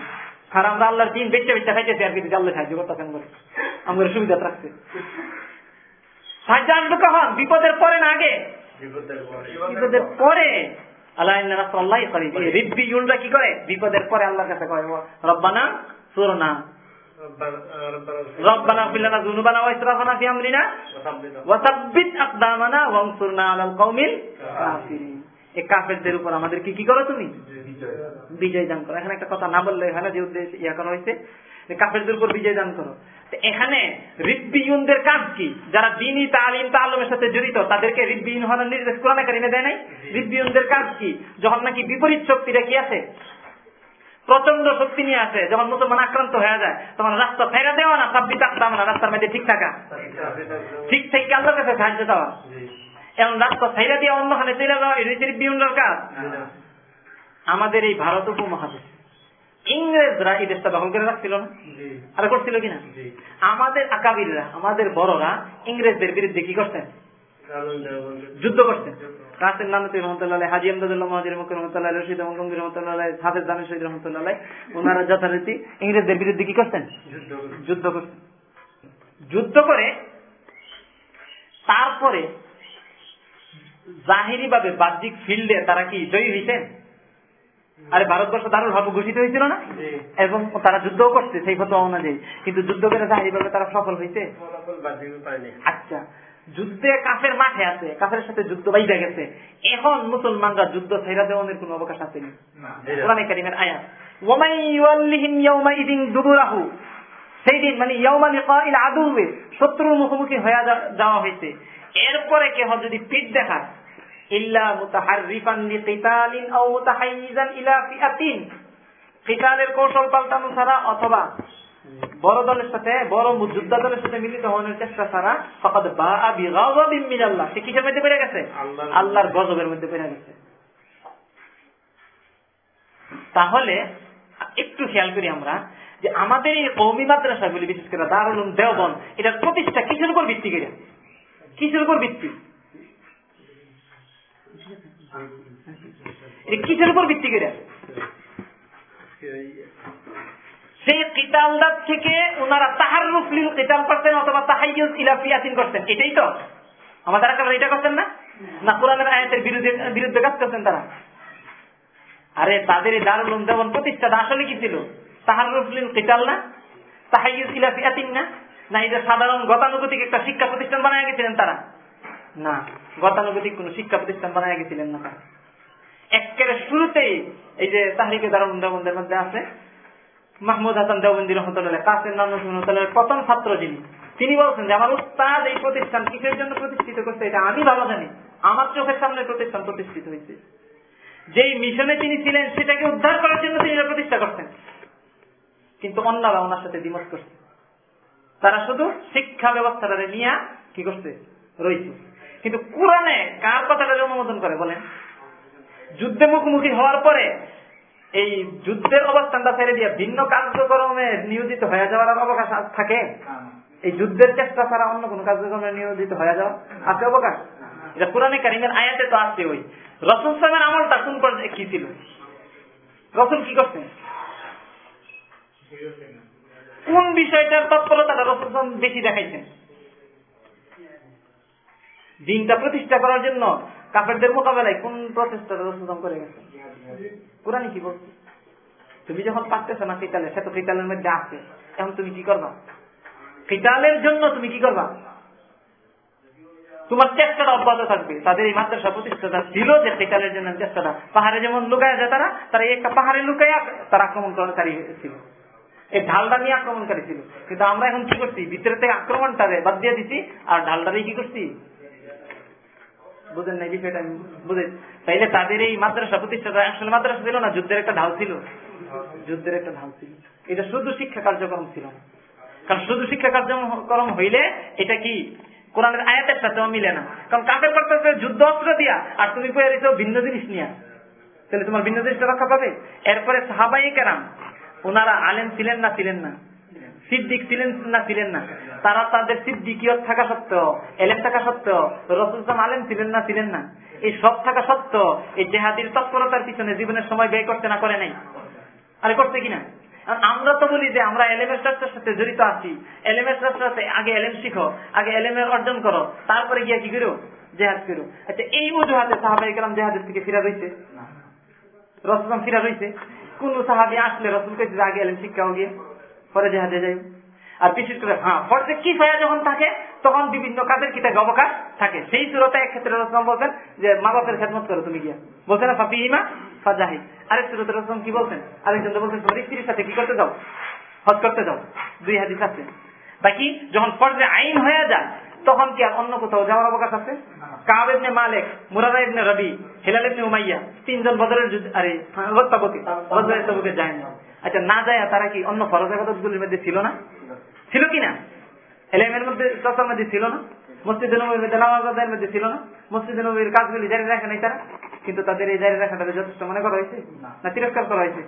আর আমরা আল্লাহর দিন বেচে বেচে খাইতেছি আর কিন্তু আল্লাহ সাহায্য করতেছেন বলে। আমাদের সুবিধা রাখছে। সাহায্য আসবে কখন? বিপদের পরে না আগে? বিপদের পরে। আল্লাহ করিব। এই কি করে? বিপদের পরে আল্লাহর কাছে কয় রব্বানা সুরনা। এই কাফেরদের উপর আমাদের কি কি করো তুমি? বিজয় দান করো। এখানে একটা কথা না বললে যে উদ্দেশ্য ইয়া করা হয়েছে। কাফেরদের উপর বিজয় দান করো। এখানে রিব্বিউনদের কাজ কি? যারা দিনী তালিম তালমের সাথে জড়িত তাদেরকে রিব্বিউন হওয়ার নির্দেশ কোরআনে কারিমে দেয় নাই? রিব্বিউনদের কাজ কি? যখন নাকি বিপরীত শক্তিটা কি আছে? প্রচণ্ড শক্তি নিয়ে আসে। যখন মুসলমান আক্রান্ত হয়ে যায় তখন রাস্তা ফেরা দেওয়া না সাব্বিত আকদাম না রাস্তার মধ্যে ঠিক থাকা। ঠিক থেকে আল্লাহর কাছে সাহায্য দেওয়া এখন রাস্তা ছাইরা দিয়ে অন্যখানে চলে যাওয়া এটা বিউন্ডার কাজ আমাদের এই ভারত উপমহাদেশ। ইংরেজরা এই দেশটা দখল করে রাখছিল না? আর করছিল কিনা? আমাদের আকাবিররা আমাদের বড়রা ইংরেজদের বিরুদ্ধে কি করতেন? যুদ্ধ করতেন কাসেম নানতি রহমতুল্লাহ হাজি আমদাদুল্লাহ মহাজির রহমতুল্লাহ রশিদ মঙ্গমগীর রহমতুল্লাহ হাফেজ জামির শহীদ রহমতুল্লাহ ওনারা যথারীতি ইংরেজদের বিরুদ্ধে কি করতেন যুদ্ধ করে। যুদ্ধ করতেন যুদ্ধ করে তারপরে জাহিরি ভাবে বাহ্যিক ফিল্ডে তারা কি জয়ী হয়েছেন আরে ভারতবর্ষ দারুল ভাবে ঘোষিত হয়েছিল না? এবং তারা যুদ্ধও করছে সেই ফতোয়া অনুযায়ী। কিন্তু যুদ্ধ করে জাহিরি ভাবে তারা সফল হয়েছে আচ্ছা। যুদ্ধে কাফের মাঠে আছে কাফের সাথে যুদ্ধ বাইজা গেছে এখন মুসলমানরা যুদ্ধ ছেড়া দেওয়ানের কোন অবকাশ আছে। কোরআনে কারিমের আয়াত ওয়ামাই ইউয়াল্লিহিম ইয়াউমাইদিন দুবুরাহু সেই দিন মানে ইয়াউমা লিকাইল আদুবে শত্রুর মুখোমুখি হয়ে যাওয়া হয়েছে এরপরে কেহ যদি পিঠ দেখায় ইল্লা মুতাহাররিফান লিকিতালিন আও মুতাহাইয়িজান ইলা ফিআতিন কিতালের কৌশল পাল্টানো ছাড়া অথবা বড় দলের সাথে বড় যোদ্ধা দলের সাথে মিলিত হওয়ার চেষ্টা ছাড়া ফকাদ বা আবি গাযবিন মিনাল্লাহ। সে কিসের মধ্যে পড়ে গেছে? আল্লাহর- গজবের মধ্যে পড়ে গেছে। তাহলে একটু খেয়াল করি আমরা যে আমাদের এই কৌমি মাদ্রাসাগুলি বিশেষ করে দারুল উলুম দেওবন এটার প্রতিষ্ঠা কিসের উপর ভিত্তি করে? কিসের উপর ভিত্তি? কিসের উপর ভিত্তি করে? কিতালদার থেকে ওনারা তাহার রুফলিল কিতাল করতেন অথবা ইলাফিয়াতিন করতেন, এটাই তো? একেবারে এটা করতেন না? না, কোরআনের আয়াতের বিরুদ্ধে কাজ করতেন তারা? আরে তাদের এই দারুল উলুম দেওবন প্রতিষ্ঠাটা আসলে কি ছিল? তাহার রুফলিল কিতাল না? ফিয়াতিন না? না সাধারণ গতানুগতিক একটা শিক্ষা প্রতিষ্ঠান বানায় গেছিলেন তারা? না, গতানুগতিক কোন শিক্ষা প্রতিষ্ঠান বানায় গেছিলেন না তারা। একেবারে শুরুতেই এই যে তাহরিকে দারুল দেওবন্দের মধ্যে আছে মাহমুদ হাসান দেওবন্দি রহমতুল্লাহ কাসেম নাম রহমতুল্লাহ প্রথম ছাত্র যিনি, তিনি বলছেন যে, আমার উস্তাদ এই প্রতিষ্ঠান কিসের জন্য প্রতিষ্ঠিত করছে? এটা আমি ভালো জানি। আমার চোখের সামনে প্রতিষ্ঠান প্রতিষ্ঠিত হয়েছে। যেই মিশনে তিনি ছিলেন, সেটাকে উদ্ধার করার জন্য তিনি প্রতিষ্ঠা করছেন। কিন্তু অন্যরা ওনার সাথে দ্বিমত করছে। তারা শুধু শিক্ষা ব্যবস্থাটা নিয়ে কি করছে? রয়েছে। কিন্তু কোরআনে কার কথাটা অনুমোদন করে বলেন? যুদ্ধে মুখোমুখি হওয়ার পরে এই যুদ্ধের অবস্থানটা ছেড়ে দিয়ে ভিন্ন কার্যক্রমে নিয়োজিত হয়ে যাওয়ার আর অবকাশ থাকে? এই যুদ্ধের চেষ্টা ছাড়া অন্য কোন কার্যক্রমে নিয়োজিত হয়ে যাওয়া আছে অবকাশ? এটা পুরানে কারিমের আয়াতে তো আসছে ওই। রসুল সাহেবের আমলটা কোন পর্যায়ে কি ছিল? রসুল কি করছেন কোন বিষয়টার তৎপরতাটা রসুল বেশি দেখাইছেন? দিনটা প্রতিষ্ঠা করার জন্য কাফেরদের মোকাবেলায় কোন প্রচেষ্টাটা রসুল সাহেব করে গেছেন কোরআন কি বলছে? তুমি যখন পারতেছো না কিতালে সে তো কিতালের মধ্যে আছে। এখন তুমি কি করবা? কিতালের জন্য তুমি কি করবা? তোমার চেষ্টাটা অব্যাহত থাকবে। তাদের এই মাদ্রাসা প্রতিষ্ঠাটা ছিল যে কিতালের জন্য চেষ্টাটা। পাহাড়ে যেমন লুকায় যায় তারা তারা একটা পাহাড়ে লুকায় তারা আক্রমণ আক্রমণকারী ছিল। এই ঢালটা নিয়ে আক্রমণকারী ছিল। কিন্তু আমরা এখন কি করছি? ভিতরে থেকে আক্রমণটারে বাদ দিয়ে দিছি, আর ঢালটারে কি করছি? বুঝেন না এই বিষয়টা, আমি বুঝে তাইলে তাদের এই মাদ্রাসা প্রতিষ্ঠাটা আসলে মাদ্রাসা ছিল না, যুদ্ধের একটা ঢাল ছিল। যুদ্ধের একটা ঢাল ছিল। এটা শুধু শিক্ষা কার্যক্রম ছিল। কারণ শুধু শিক্ষা কার্যক্রম হইলে এটা কি? কোরআনের আয়াতের সাথেও মিলে না। কারণ কাফের করতেছে যুদ্ধ অস্ত্র দিয়া, আর তুমি ভিন্ন জিনিস নিয়ে। তাহলে তোমার ভিন্ন জিনিসটা রক্ষা পাবে? এরপরে সাহাবাই কেরাম, ওনারা আলেম ছিলেন না ছিলেন না। সিদ্দিক ছিলেন না ছিলেন না? তারা তাদের সিদ্দিকিয়ত থাকা সত্ত্বেও, এলেম থাকা সত্ত্বেও, রসুল সাম আলেম ছিলেন না ছিলেন না। এই সব থাকা সত্ত্বেও, এই জেহাদির তৎপরতার পিছনে জীবনের সময় ব্যয় করতে না করে নাই। আরে করছে কিনা? আমরা তো বলি যে আমরা এলেমের চর্চার সাথে জড়িত আছি। এলেমের সাথে আগে এলেম শিখো, আগে এলেমের অর্জন করো, তারপরে গিয়া কি করো? জেহাদ করো। আচ্ছা এই অজুহাতে সাহাবাই কালাম জেহাদের থেকে ফিরা রয়েছে রসুলাম ফিরা রয়েছে কোন সাহাবি আসলে রসুল কে আগে এলেম শিক্ষাও গিয়ে? পরে জেহাদে যাই আর বিশেষ করে হ্যাঁ ফর্জে কি ফায়া যখন থাকে, তখন বিভিন্ন কাজের কিতাব অবকাশ থাকে। সেই সুরতে এক ক্ষেত্রে রসলাম বলছেন যে, মা বাপের খেদমত করো তুমি গিয়া। বলছে না ফাপি ইমা ফাজাহি আরেক সুরতে রসলাম কি বলছেন? আরেকজন বলছেন, তোমার স্ত্রীর সাথে কি করতে যাও? হজ করতে যাও। দুই হাদিস আছে। বাকি, যখন ফর্জে আইন হয়ে যায়, তখন কি আর অন্য কোথাও যাওয়ার অবকাশ আছে? কাব ইবনে মালিক, মুরাদা ইবনে রবি, হিলাল ইবনে উমাইয়া, তিনজন বদরের যুদ্ধ আরে, হত্যাপতি। বদরের তবুকে যায় না। আচ্ছা না যায় তারা কি অন্য ফরজ মধ্যে ছিল না? ছিল কি না? এলেমের মধ্যে চর্চার মধ্যে ছিল না? মসজিদে নবীর মধ্যে নামাজ আদায়ের মধ্যে ছিল না? মসজিদে নবীর কাজগুলি জারি রাখে নাই তারা? কিন্তু তাদের এই জারি রাখাটা যথেষ্ট মনে করা হয়েছে? না। তিরস্কার করা হয়েছে?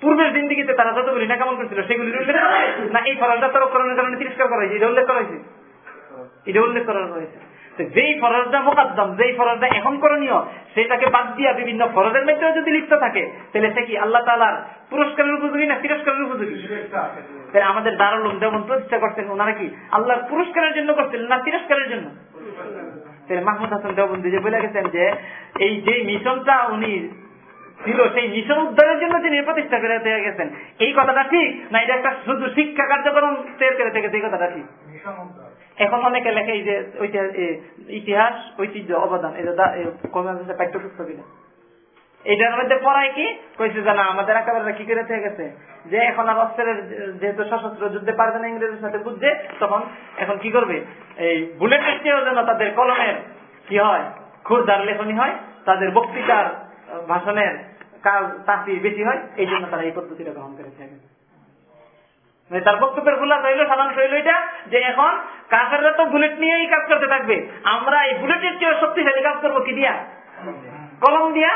পূর্বের জিন্দিগিতে তারা যতগুলি না কেমন করছিল সেগুলি উল্লেখ? না এই ফরজটা তরকরণের কারণে তিরস্কার করা হয়েছে? এটা উল্লেখ করা হয়েছে? এটা উল্লেখ করা হয়েছে। যেই ফরজটা মোকাদ্দম, যেই ফরজটা এখন করণীয়, সেটাকে বাদ দিয়া বিভিন্ন ফরজের মধ্যেও যদি লিপ্ত থাকে, তাহলে সে কি আল্লাহ তালার পুরস্কারের উপযোগী না তিরস্কারের উপযোগী? তাহলে আমাদের দারুল যেমন প্রতিষ্ঠা করছেন, ওনারা কি আল্লাহর পুরস্কারের জন্য করছিলেন না তিরস্কারের জন্য? তাহলে মাহমুদ হাসান দেওবন্দি যে বলে গেছেন যে, এই যে মিশনটা উনি ছিল, সেই মিশন উদ্ধারের জন্য তিনি প্রতিষ্ঠা করে দিয়ে গেছেন। এই কথাটা ঠিক? না, এটা একটা শুধু শিক্ষা কার্যক্রম তৈরি করে থেকে এই কথাটা ঠিক? এখন অনেকে লেখে এই যে ইতিহাস ঐতিহ্য অবদান এটা দা- এ, পাঠ্যপুস্তক এটা এটার মধ্যে পড়ায় কি? কইছে যে না আমাদের একেবারে কি করে থেকে গেছে? যে এখন আর অস্ত্রের যেহেতু সশস্ত্র যুদ্ধে পারবে না ইংরেজের সাথে বুঝছে তখন এখন কি করবে? এই বুলেটের চেয়েও যেন তাদের কলমের কি হয় খুরদার লেখনি হয় তাদের বক্তৃতার ভাষণের কাজ তাফি বেশি হয় এই জন্য তারা এই পদ্ধতিটা গ্রহণ করে থাকে তার বক্তব্যের খোলা রইল, সাধারণ রইল এটা, যে এখন কাফেররা তো বুলেট নিয়েই কাজ করতে থাকবে। আমরা এই বুলেটের চেয়ে শক্তিশালী কাজ করব কি দিয়া? কলম দিয়া,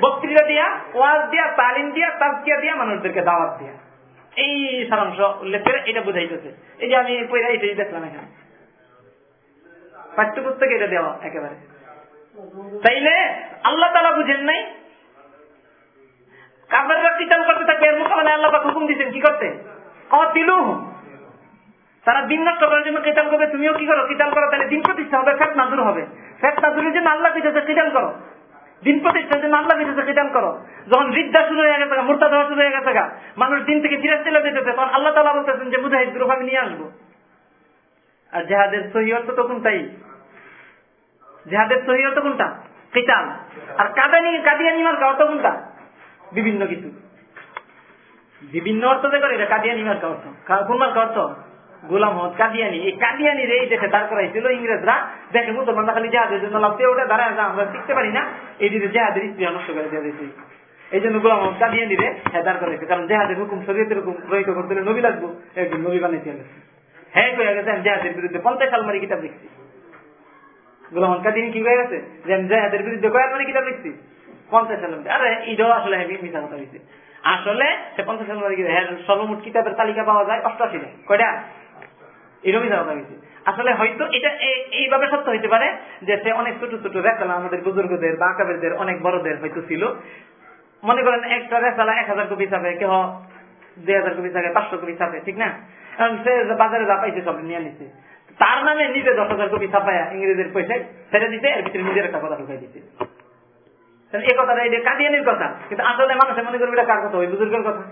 বক্তৃতা দিয়া, ওয়াজ দিয়া, তালিম দিয়া, তাজকিয়া দিয়া, মানুষদেরকে দাওয়াত দিয়া। এই সারাংশ উল্লেখ করে এটা বুঝাইতেছে। এই যে আমি পয়লা এটাই দেখলাম এখানে। পাঠ্যপুস্তকে এটা দেওয়া একেবারে। তাইলে আল্লাহ তালা বুঝেন নাই? কাফেররা কিতাল করতে থাকবে? এর মোকাবেলায় আল্লাহ হুকুম দিচ্ছেন কি করতে? কতিলু তারা দিন নষ্ট করার জন্য কেতাল করবে, তুমিও কি করো? কিতাল করো, তাহলে দিন প্রতিষ্ঠা হবে ফেট নাদুর হবে। ফেট নাদুরের জন্য আল্লাহ কিতাছে কিতাল করো। দিন প্রতিষ্ঠার জন্য আল্লাহ কিতাছে কিতাল করো। যখন রিদ্দা শুরু হয়ে গেছে মোর্তা দেওয়া শুরু হয়ে গেছে মানুষ দিন থেকে ফিরে চলে যেতেছে। তখন আল্লাহ তালা বলতেছেন যে, মুজাহিদ গ্রুপ, আমি নিয়ে আসব। আর জেহাদের সহি অর্থ তো কোনটাই জেহাদের সহি অর্থ কোনটা? কিতাল। আর কাদানি কাদিয়ানি মার্কা অর্থ কোনটা? বিভিন্ন কিছু। বিভিন্ন অর্থ করে, এটা কাদিয়ানি মার্কা অর্থ। কোন অর্থ? গোলাম মহম্মদ কাদিয়ানি। এই কাদিয়ানি রে এই দেশে দাঁড় করাইছিল, ইংরেজরা দেখে মুসলমানরা খালি জাহাজের জন্য লাভতে ওটা দাঁড়ায় আমরা শিখতে পারি না, এই দিকে জাহাজের স্ত্রী নষ্ট করে দেওয়া দিয়েছে। এই জন্য গোলাম মহম্মদ কাদিয়ানি রে দাঁড় করাইছে, কারণ জাহাজের হুকুম, শরীয়তের হুকুম প্রয়োগ করতে হলে নবী লাগবো একজন নবী বানিয়েছে গেছে হ্যাঁ কয়ে গেছে, আমি জাহাজের বিরুদ্ধে পঞ্চাশ সাল মারি কিতাব লিখছি। গোলাম মহম্মদ কাদিয়ানি কি হয়ে গেছে? যে আমি জাহাজের বিরুদ্ধে কয়েক মারি কিতাব লিখছি? পঞ্চাশ সাল মারি আরে এটাও আসলে মিশা কথা হয়েছে আসলে সে পঞ্চাশ হ্যাঁ সর্বমোট কিতাবের তালিকা পাওয়া যায় অষ্টাশিটা কয়টা? এরকমই ধারণা হয়েছে আসলে হয়তো এটা এইভাবে সত্য হইতে পারে যে সে অনেক ছোট ছোট রেসালা আমাদের বুজুর্গদের বা আকাবেরদের, অনেক বড়দের হয়তো ছিল। মনে করেন একটা রেসালা এক হাজার কপি ছাপে, কেহ দুই হাজার কপি ছাপে, পাঁচশো কপি ছাপে, ঠিক না? কারণ সে বাজারে যা পাইছে সব নিয়ে নিছে। তার নামে নিজে দশ হাজার কপি ছাপায় ইংরেজের পয়সায় ছেড়ে দিতে এর ভিতরে নিজের একটা কথা ঢুকাই দিতে এই কথাটা এটা কথা, কিন্তু আসলে মানুষে মনে করবে এটা কার কথা? বুজুর্গের কথা।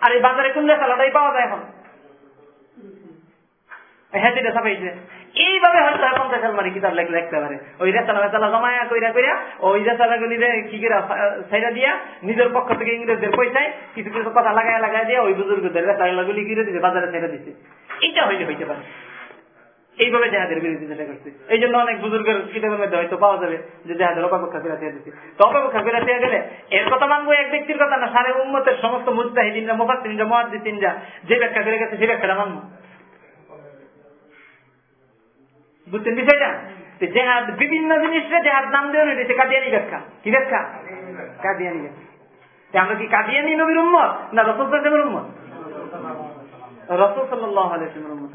আর এই বাজারে পাওয়া যায় এখন। হ্যাঁ কি দিয়া নিজের পক্ষ থেকে ইংরেজদের পয়সায় কিছু কিছু কথা লাগায় লাগায় দিয়ে ওই বুজুর্গদের রেসালা গুলি কিনে দিতে বাজারে সাইডা দিচ্ছে এইটা হইলে হইতে পারে। এইভাবে জাহাদের বিরোধিতা করছে। এই জন্য অনেক বুজুর্গের কিতাবের মধ্যে হয়তো পাওয়া যাবে যে জাহাদের অপেক্ষা ফেরা দিয়ে দিচ্ছে তো অপেক্ষা ফেরা দিয়ে গেলে এর কথা মানবো এক ব্যক্তির কথা না, সারে উন্মতের সমস্ত মুস্তাহিদিনরা মুফাসিনরা মহাদিসিনরা যে ব্যাখ্যা করে গেছে সেই ব্যাখ্যাটা মানবো। বুঝছেন বিষয়টা? জেহাদ বিভিন্ন জিনিসটা জেহাদ নাম দেওয়া হয়েছে কাদিয়ানি ব্যাখ্যা। কি ব্যাখ্যা? কাদিয়ানি ব্যাখ্যা। আমরা কি কাদিয়ানি নবীর উম্মত না রসুল সাল্লামের উম্মত? রসুল সাল্লাহ আলাইসলামের উম্মত।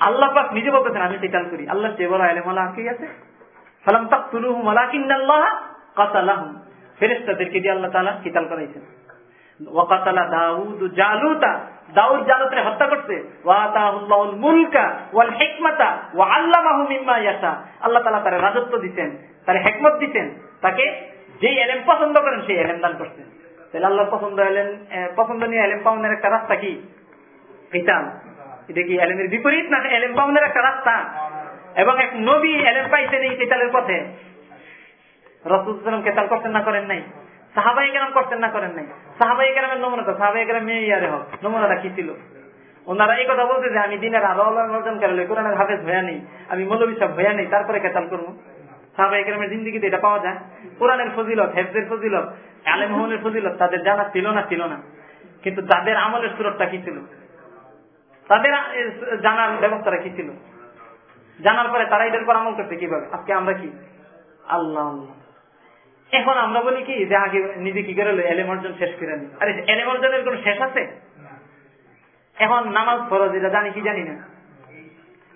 আল্লাহ পাক নিজে বলতেছেন, আমি কিতাল করি। আল্লাহ এলেম আল্লাহ কি আছে? ফালাম তাক তুলুহুম আল্লাহ কাতালাহুম। ফেরেস্তাদেরকে দিয়ে আল্লাহ তাআলা কিতাল করাইছেন দাউদ জালুতা দাউদ হত্যা করছে। মুলকা আল্লাহ রাজত্ব তার তাকে এলেম পছন্দ করেন, সেই এলেম দান করছেন। তাহলে আল্লাহ পছন্দ এলেম পছন্দনীয় এলেম পাওয়ার একটা রাস্তা কি? এটা কি এলেমের বিপরীত না এলেম একটা রাস্তা? এবং এক নবী এলেম পাইছেন এই কেতালের পথে। রসুলাম কেতাল করতেন না, করেন নাই। সাহাবাই কেরাম করতেন না, করেন নাই। সাহাবাই কেরামের নমুনাটা সাহাবাই মেয়ে ইয়ারে হোক, নমুনাটা কি ছিল? ওনারা এই কথা বলছে যে, আমি দিনের আলো অর্জন করলে কোরআনের হাফেজ হইয়া নেই। আমি মৌলবী সব হইয়া নেই, তারপরে কেতাল করব। সাহাবাই কেরামের জিন্দিগিতে এটা পাওয়া যায়। কোরআনের ফজিলত, হেফজের ফজিলত, আলেম মোহনের ফজিলত, তাদের জানা ছিল না ছিল না। কিন্তু তাদের আমলের সুরতটা কি ছিল? তাদের জানার ব্যবস্থাটা কি ছিল? জানার পরে তারা এটার উপর আমল করছে কীভাবে? আজকে আমরা কি? আল্লাহ। এখন আমরা বলি কি, যে আগে নিজে কি করে এলেম অর্জন শেষ করে নি আরে, এলেম অর্জনের কোন শেষ আছে? এখন নামাজ ফরজ, এটা জানি কি জানি না।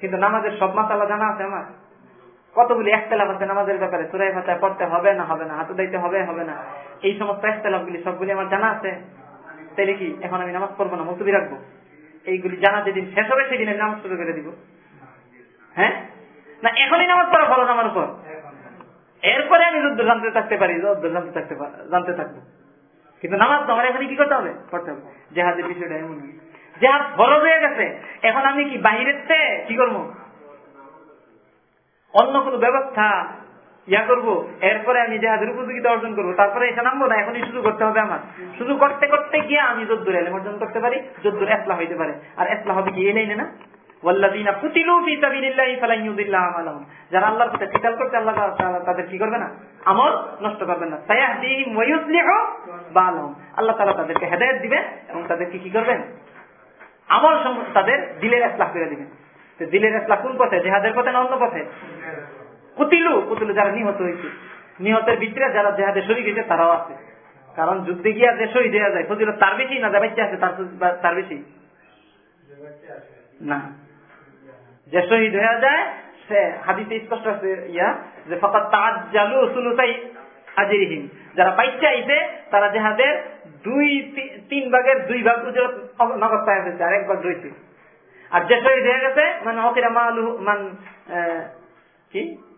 কিন্তু নামাজের সব মাসালা জানা আছে আমার। কতগুলি একতলাফ আছে নামাজের ব্যাপারে? সুরাই ভাষায় পড়তে হবে না হবে না? হাতে দিতে হবে হবে না? এই সমস্ত একতলাফ গুলি সবগুলি আমার জানা আছে। তাইলে কি, এখন আমি নামাজ পড়ব না? মুসুবি রাখব? এইগুলি জানা যেদিন শেষ হবে সেদিন আমি নামাজ শুরু করে দিব। হ্যাঁ? না, এখনই নামাজ পড়া ফরজ আমার উপর? এরপরে আমি যুদ্ধ জানতে থাকতে পারি, যুদ্ধ জানতে থাকতে জানতে থাকব। কিন্তু নামাজ তো আমার এখানে কি করতে হবে? পড়তে হবে। জেহাদের বিষয়টা এমন জেহাদ ফরজ হয়ে গেছে। এখন আমি কি বাহিরের কি করব? অন্য কোন ব্যবস্থা ইয়া করব। এরপরে আমি জেহাদের উপযোগিতা অর্জন করব, তারপরে এসে নামবো না, এখনই শুরু করতে হবে আমার। শুরু করতে করতে গিয়ে আমি যদ্দুর এলেম অর্জন করতে পারি, যদ্দুর এসলা হইতে পারে। আর এসলা হবে কি, এলেই না দিলের এসলাহ কোন পথে? জেহাদের পথে না অন্য পথে? কুতিলু কুতিলু যারা নিহত হয়েছে। নিহতের ভিতরে যারা জেহাদে শরীর হয়েছে, তারাও আছে। কারণ যুদ্ধে গিয়া যে শহীদ হয়ে যায়, ফজিলত তার বেশি না, যা আছে, তার বেশি? না। যে শহীদ হয়ে যায়, সে হাদিতে স্পষ্ট আছে ইয়া, যে ফকাত তাজ জালু সুলুসাই হাজিরিহীন যারা বাইচা আইছে, তারা জেহাদের দুই তিন ভাগের দুই ভাগ উজরত নগদ পায় ফেলছে, আর এক ভাগ রয়েছে আর যে শহীদ হয়ে গেছে মানে হকিরা মালু মান কি?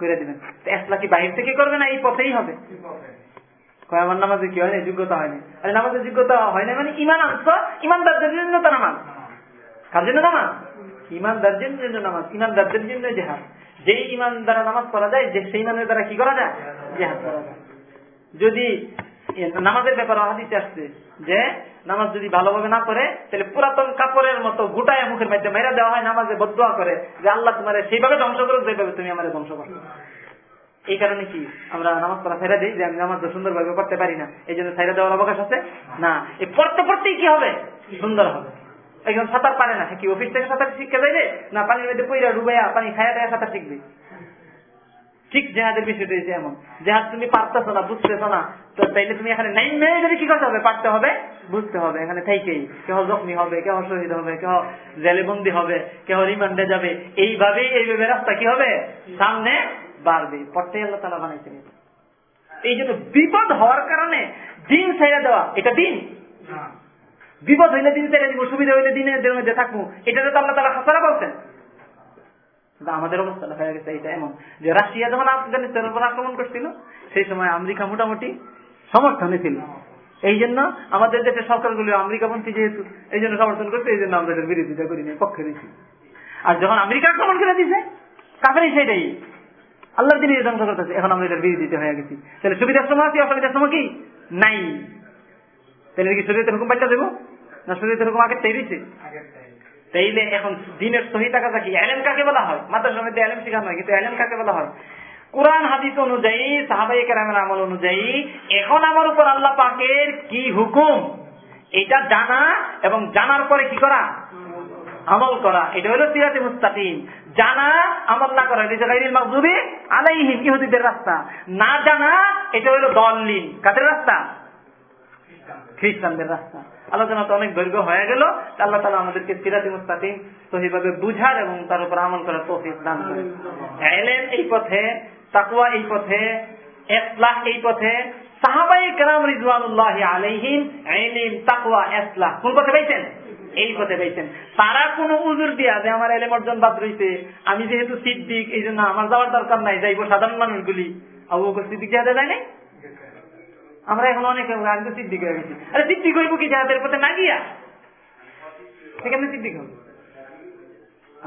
করে এসলা কি বাহির থেকে করবে না, এই পথেই হবে। আমার নামাজে কি হয়নি যোগ্যতা হয়নি। আরে নামাজের যোগ্যতা হয় না মানে ইমান আনছো, ইমানদারদের জন্য তো নামাজ। কার জন্য নামাজ? ইমানদারদের জন্য নামাজ, ইমানদারদের জন্য জেহাদ। ইমান দ্বারা নামাজ যায়, যে সেই ইমানের দ্বারা কি করা যায়? জেহাদ করা যায়। যদি নামাজের ব্যাপারে আসছে যে নামাজ যদি ভালোভাবে না করে, তাহলে পুরাতন কাপড়ের মতো গোটায় মুখের মধ্যে মেরা দেওয়া হয়, নামাজে বদুয়া করে, যে আল্লাহ তোমার সেইভাবে ধ্বংস করো যেভাবে তুমি আমার ধ্বংস করো। এই কারণে কি আমরা নামাজ পড়া ফেরা দিই, যে আমি নামাজ সুন্দরভাবে করতে পারি না। এই জন্য সাইরা দেওয়ার অবকাশ আছে? না। এই পড়তে পড়তেই কি হবে? সুন্দর হবে। একজন সাঁতার পারে না কি অফিস থেকে সাঁতার শিখতে যাইবে? না, পানির মধ্যে পইরা ডুবাইয়া পানি খায়া দেয়া সাঁতার শিখবে? ঠিক জেহাদের বিষয়টা এমন। জেহাদ তুমি পারতেছো না, বুঝতেছো না তো তাইলে তুমি এখানে নাই যদি কি করতে হবে? পারতে হবে? বুঝতে হবে। এখানে থেকেই কেহ জখমি হবে কেহ শহীদ হবে কেহ জেলে বন্দি হবে কেহ রিমান্ডে যাবে। এইভাবেই এইভাবে রাস্তা কি হবে? সামনে বাড়বে। আল্লাহ তালা বানাইছে এই জন্য বিপদ হওয়ার কারণে দিন ছেড়ে দেওয়া এটা দিন? বিপদ হইলে দিন ছেড়ে দিব সুবিধা হইলে দিনের মধ্যে থাকব এটা তো আল্লাহ তালা হাসারা বলছেন আমাদের অবস্থা দেখা গেছে এটা এমন। যে রাশিয়া যখন আফগানিস্তানের উপর আক্রমণ করছিল সেই সময় আমেরিকা মোটামুটি সমর্থনে ছিল। এই জন্য আমাদের দেশের সরকারগুলি আমেরিকাপন্থী যেহেতু, এই জন্য সমর্থন করছে, এই জন্য আমরা বিরোধিতা করি নাই, পক্ষে দিয়েছি আর যখন আমেরিকা আক্রমণ করে দিছে কাফেরই সেটাই আল্লাহর দিনে ধ্বংস করতেছে। এখন আমরা এটার বিরোধিতা হয়ে গেছি। তাহলে সুবিধার সময় আছে অসুবিধার সময় কি? নাই। তাহলে কি শরীরের হুকুম পাল্টা দেবো? না শরীরের হুকুম আগে তৈরিছে তাইলে এখন দিনের সহি টাকা থাকি এলেম কাকে বলা হয়? মাদ্রাসার মধ্যে এলেম শেখানো হয়, কিন্তু এলেম কাকে বলা হয়? কোরআন, হাদিস অনুযায়ী সাহাবাই কেরামের আমল অনুযায়ী, এখন আমার উপর আল্লাহ পাকের কি হুকুম? এটা জানা এবং জানার পরে কি করা? আমল করা। এটা হলো সিরাতে মুস্তাকিম। জানা, আমল না করা। এটা গাইরিল মাকজুবি আলাইহিম, ইহুদিদের রাস্তা। না জানা, এটা হলো দলিন কাদের রাস্তা? খ্রিস্টানদের রাস্তা। আলোচনা তো অনেক দৈর্ঘ্য হয়ে গেল। আল্লাহ তালা আমাদেরকে সিরাতি মুস্তাকিম সহিভাবে বুঝার এবং তার উপর আমল করার তৌফিক দান করে এলেন এই পথে তাকুয়া এই পথে, এসলাহ এই পথে সাহাবাই কেরাম রিজওয়ানুল্লাহ আলাইহিম এলিম তাকুয়া এসলাহ। কোন পথে পাইছেন এই পথে পাইছেন তারা কোন উজুর দিয়া যে আমার এলেম অর্জন বাদ রয়েছে আমি যেহেতু সিদ্দিক এই জন্য আমার যাওয়ার দরকার নাই, যাইবো সাধারণ মানুষগুলি। আবু সিদ্দিক যায় নাই? আমরা এখন অনেকে, আমি তো সিদ্দিক হয়ে গেছি। আরে সিদ্দিক কি জাহাদের পথে না গিয়া? সেখানে সিদ্দিক হবে।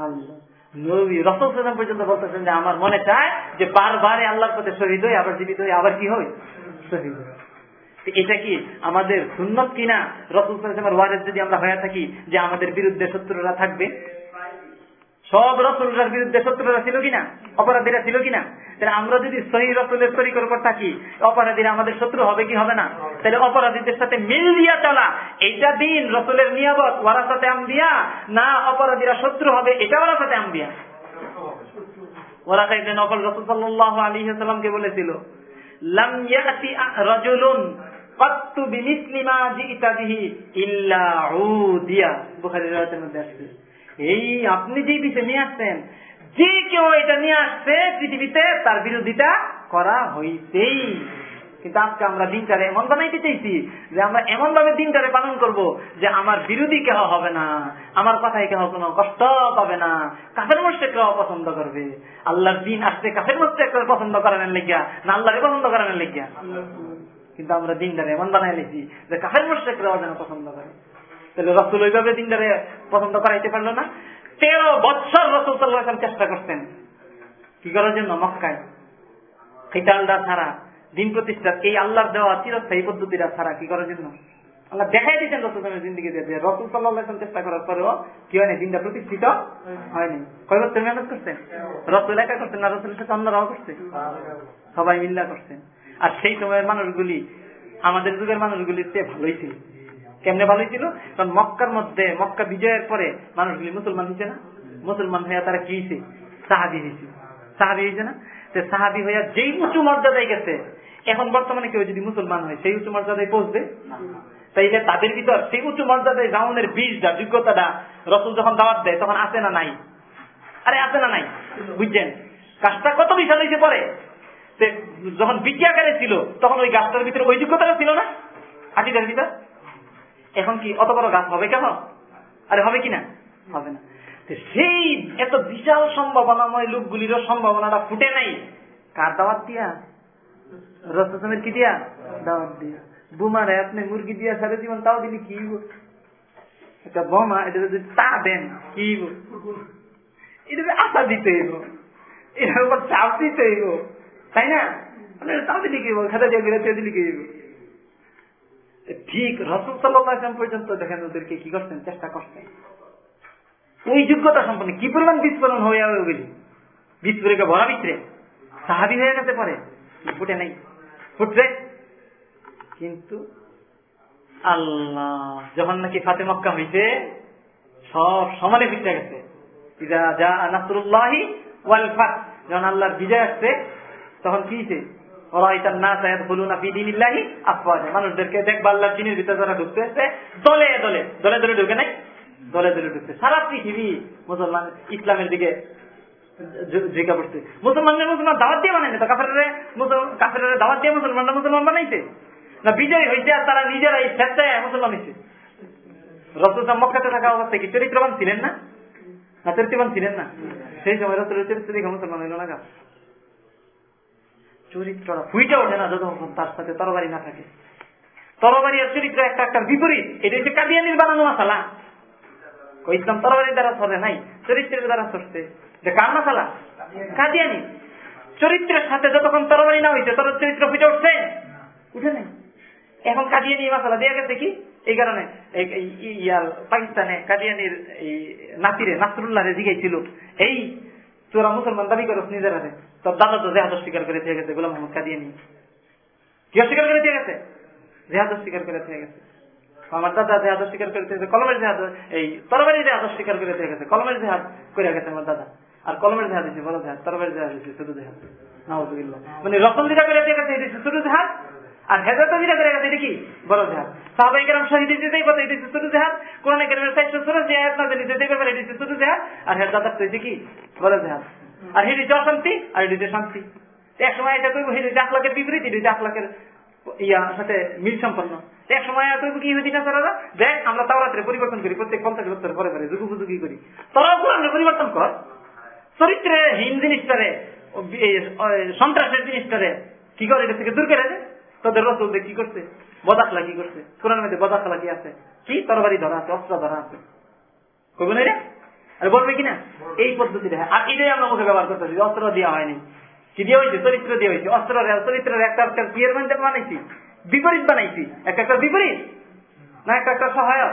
আল্লাহ। নবী রসল সালাম পর্যন্ত বলতেছেন যে আমার মনে চায় যে বারবারে আল্লাহর পথে শহীদ হই আবার জীবিত হই আবার কি হই? শহীদ হই। এটা কি আমাদের সুন্নত কিনা? রসুল ওয়ারেস যদি আমরা হয়ে থাকি যে আমাদের বিরুদ্ধে শত্রুরা থাকবে? সব রসুলরার বিরুদ্ধে শত্রুরা ছিল কিনা, অপরাধীরা ছিল কিনা, তাহলে আমরা যদি সহি রসুলের উপর থাকি অপরাধীরা আমাদের শত্রু হবে কি হবে না? তাহলে অপরাধীদের সাথে মিল দিয়া চলা, এইটা দিন রসুলের নিয়াবত ওরা সাথে আম দিয়া না অপরাধীরা শত্রু হবে, এটা ওরা সাথে আম দিয়া ওরা চাইতে নকল রসুল সাল্লাহ আলী সাল্লামকে বলেছিল, লাম ইয়াতি ইল্লা উদিয়া। বুখারীর রাতের মধ্যে আসছে। এই আপনি যে বিষয় নিয়ে আসছেন যে কেউ এটা নিয়ে আসছে পৃথিবীতে তার বিরোধিতা করা হইতেই। কিন্তু আজকে আমরা দিনটারে এমন বানাইতে চাইছি যে আমরা এমন ভাবে দিনটারে পালন করব যে আমার বিরোধী কেহ হবে না আমার কথায় কেহ কোনো কষ্ট পাবে না কাফের মধ্যে কেউ পছন্দ করবে। আল্লাহর দিন আসছে কাফের মধ্যে একটা পছন্দ করানোর লেগিয়া না আল্লাহরে পছন্দ করানোর লেগিয়া। কিন্তু আমরা দিনটারে এমন বানাই লেছি যে কাফের মধ্যে কেউ যেন পছন্দ করে। তাহলে রসুল ওইভাবে দিনটারে পছন্দ করাইতে পারল না। তেরো বছর রসুল সাল্লাম চেষ্টা করতেন। কি করার জন্য? মক্কায়। খিতালদা ছাড়া, দিন প্রতিষ্ঠা এই আল্লাহর দেওয়া চিরস্থায়ী পদ্ধতিটা ছাড়া কি করার জন্য? আল্লাহ দেখাই দিচ্ছেন রসুল জিন্দিগি দিয়ে রসুল সাল্লাহ চেষ্টা করার পরেও কি হয়নি? দিনটা প্রতিষ্ঠিত হয়নি। কয় বছর মেহনত করছেন? রসুল একা করছেন না রসুলের সাথে অন্যরাও করছে? সবাই মিল্লা করছেন। আর সেই সময়ের মানুষগুলি, আমাদের যুগের মানুষগুলির চেয়ে ভালোই ছিল। কেমনে ভালোই ছিল কারণ মক্কার মধ্যে, মক্কা বিজয়ের পরে মানুষগুলি মুসলমান হয়েছে না? মুসলমান হইয়া তারা কি সাহাবি হয়েছে সাহাবি হয়েছে না? সে সাহাবি হইয়া যেই উঁচু মর্যাদায় গেছে, এখন বর্তমানে কেউ যদি মুসলমান হয়, সেই উঁচু মর্যাদায় পৌঁছবে? তাইলে তাদের ভিতর, সেই উঁচু মর্যাদায় জাউনের বীজটা যোগ্যতাটা রসুল যখন দাওয়াত দেয়, তখন আসে না নাই? আরে আসে না নাই? বুঝছেন? কাজটা কত বিশাল হয়েছে পরে? যখন বিজ্ঞাকারে ছিল, তখন ওই গাছটার ভিতরে ওই যোগ্যতাটা ছিল না? আটিটার ভিতর? এখন কি অত বড় গাছ হবে কেন? আরে হবে কিনা? হবে না। সেই এত বিশাল সম্ভাবনাময় লোকগুলিরও সম্ভাবনাটা ফুটে নাই। কার দাওয়াত দিয়া? রসমের কি দিয়া? দাওয়াত দিয়া। বুমারে আপনি মুরগি দিয়া সারা জীবন তাও দিলি কি একটা বোমা এটা যদি তা দেন কি এটা আশা দিতে হইব এটার উপর চাপ দিতে হইব তাই না? তাও দিলি কি খাতা দিয়ে বেরোতে দিলি কি ঠিক রসুল সাল্লাম পর্যন্ত দেখেন ওদেরকে কি করছেন? চেষ্টা করছেন। ওই যোগ্যতা সম্পন্ন কি পরিমাণ বিস্ফোরণ হয়ে যাবে ওগুলি বিস্ফোরণকে ভরা ভিতরে। সাহাবি হয়ে গেছে পরে ফুটে নেই। ফুটছে কিন্তু আল্লাহ, যখন নাকি ফাতে মক্কা হইছে, সব সমানে ফিরে গেছে। যা যখন আল্লাহর বিজয় আসছে, তখন কি হয়েছে মানুষদেরকে দেখবা আল্লাহর জিনিস ভিতরে যারা ঢুকতেছে দলে দলে দলে দলে ঢুকে নাই, দলে দলে ঢুকছে। সারা পৃথিবী মুসলমান ইসলামের দিকে মুসলমানের মুসলমান দাওয়াত দিয়ে বানাইছে তো কাফের কাফের দাওয়াত দিয়ে মুসলমানরা মুসলমান বানাইছে। না, বিজয় হয়েছে আর তারা নিজেরাই স্বেচ্ছায় মুসলমান হয়েছে রসুল মক্কাতে থাকা অবস্থায় কি চরিত্রবান ছিলেন না? না, চরিত্রবান ছিলেন না। সেই সময় রসুলের চরিত্র মুসলমান হইল না চরিত্রটা ফুইটা ওঠে না, যতক্ষণ তার সাথে তরবারি না থাকে। তরবারি আর চরিত্র একটা একটা বিপরীত। এটা হচ্ছে কাদিয়ানির বানানো মাসালা ইসলাম দ্বারা সরে নাই, চরিত্রের দ্বারা সরছে যে কার মাসালা কাদিয়ানি চরিত্রের সাথে যতক্ষণ তরবারি না হয়েছে তোর চরিত্র ফুটে উঠছে? উঠে নেই। এখন কাদিয়ানি মাসালা দিয়ে গেছে কি? এই কারণে পাকিস্তানে কাদিয়ানির এই নাতিরে নাসরুল্লাহ জিগাইছিল। এই তোরা মুসলমান দাবি করস নিজের তোর দাদা তো জেহাদ স্বীকার করে দিয়ে গেছে, গোলাম মোহাম্মদ কাদিয়ানি। কি অস্বীকার করে দিয়ে গেছে? জেহাদ স্বীকার করে দিয়ে গেছে। আমার দাদা জেহাদ স্বীকার করে দিয়েছে কলমের জেহাদ, এই তরবারি জেহাদ স্বীকার করে দিয়ে গেছে, কলমের জেহাদ করে গেছে আমার দাদা। আর কলমের জেহাদ দিচ্ছে বড় জেহাদ, তরবারি জেহাদ দিচ্ছে ছোট জেহাদ। মানে রসল দিটা করে দিয়ে গেছে শুধু জেহাদ, আর হেজার তো যেটা করে গেছে, এটা কি? বড় জেহাদ। সাহাবাই কেরাম শহীদ কথা এটা ছোট জেহাদ, কোরআন কেরামের চারশো ছোট জেহাদ না ব্যাপারে এটা জেহাদ, আর হেজার তো হয়েছে কি? বড় জেহাদ। আর হেডি অশান্তি আর এটি শান্তি। এক সময় এটা কইব হেডি আখলাকের বিপরীত এটি আখলাকের ইয়া, সাথে মিল সম্পন্ন। এক সময় কইব কি ইহুদি না তারা দেখ, আমরা তাওরাত্রে পরিবর্তন করি, প্রত্যেক পঞ্চাশ বছর পরে পরে, যুগ বুঝুগি করি। তোরাও কোরআনে পরিবর্তন কর। চরিত্রে হীন জিনিসটারে সন্ত্রাসের জিনিসটারে কি করে? এটা থেকে দূর করে দে। তোদের রসুল কি করছে? বদাখলা কি করছে? কোরআনের মধ্যে বদাখলা কি আছে? কি? তরবারি ধরা আছে, অস্ত্র ধরা আছে। কইব না আরে বলবে কিনা? এই পদ্ধতিটা আর এটাই আমরা মুখে ব্যবহার করতেছি অস্ত্র দেওয়া হয়নি। কি দিয়ে হয়েছে? চরিত্র দিয়ে হয়েছে। অস্ত্র চরিত্রের একটা একটা বিয়ের মধ্যে বানাইছি। বিপরীত বানাইছি। একটা একটা বিপরীত? না একটা একটা সহায়ক?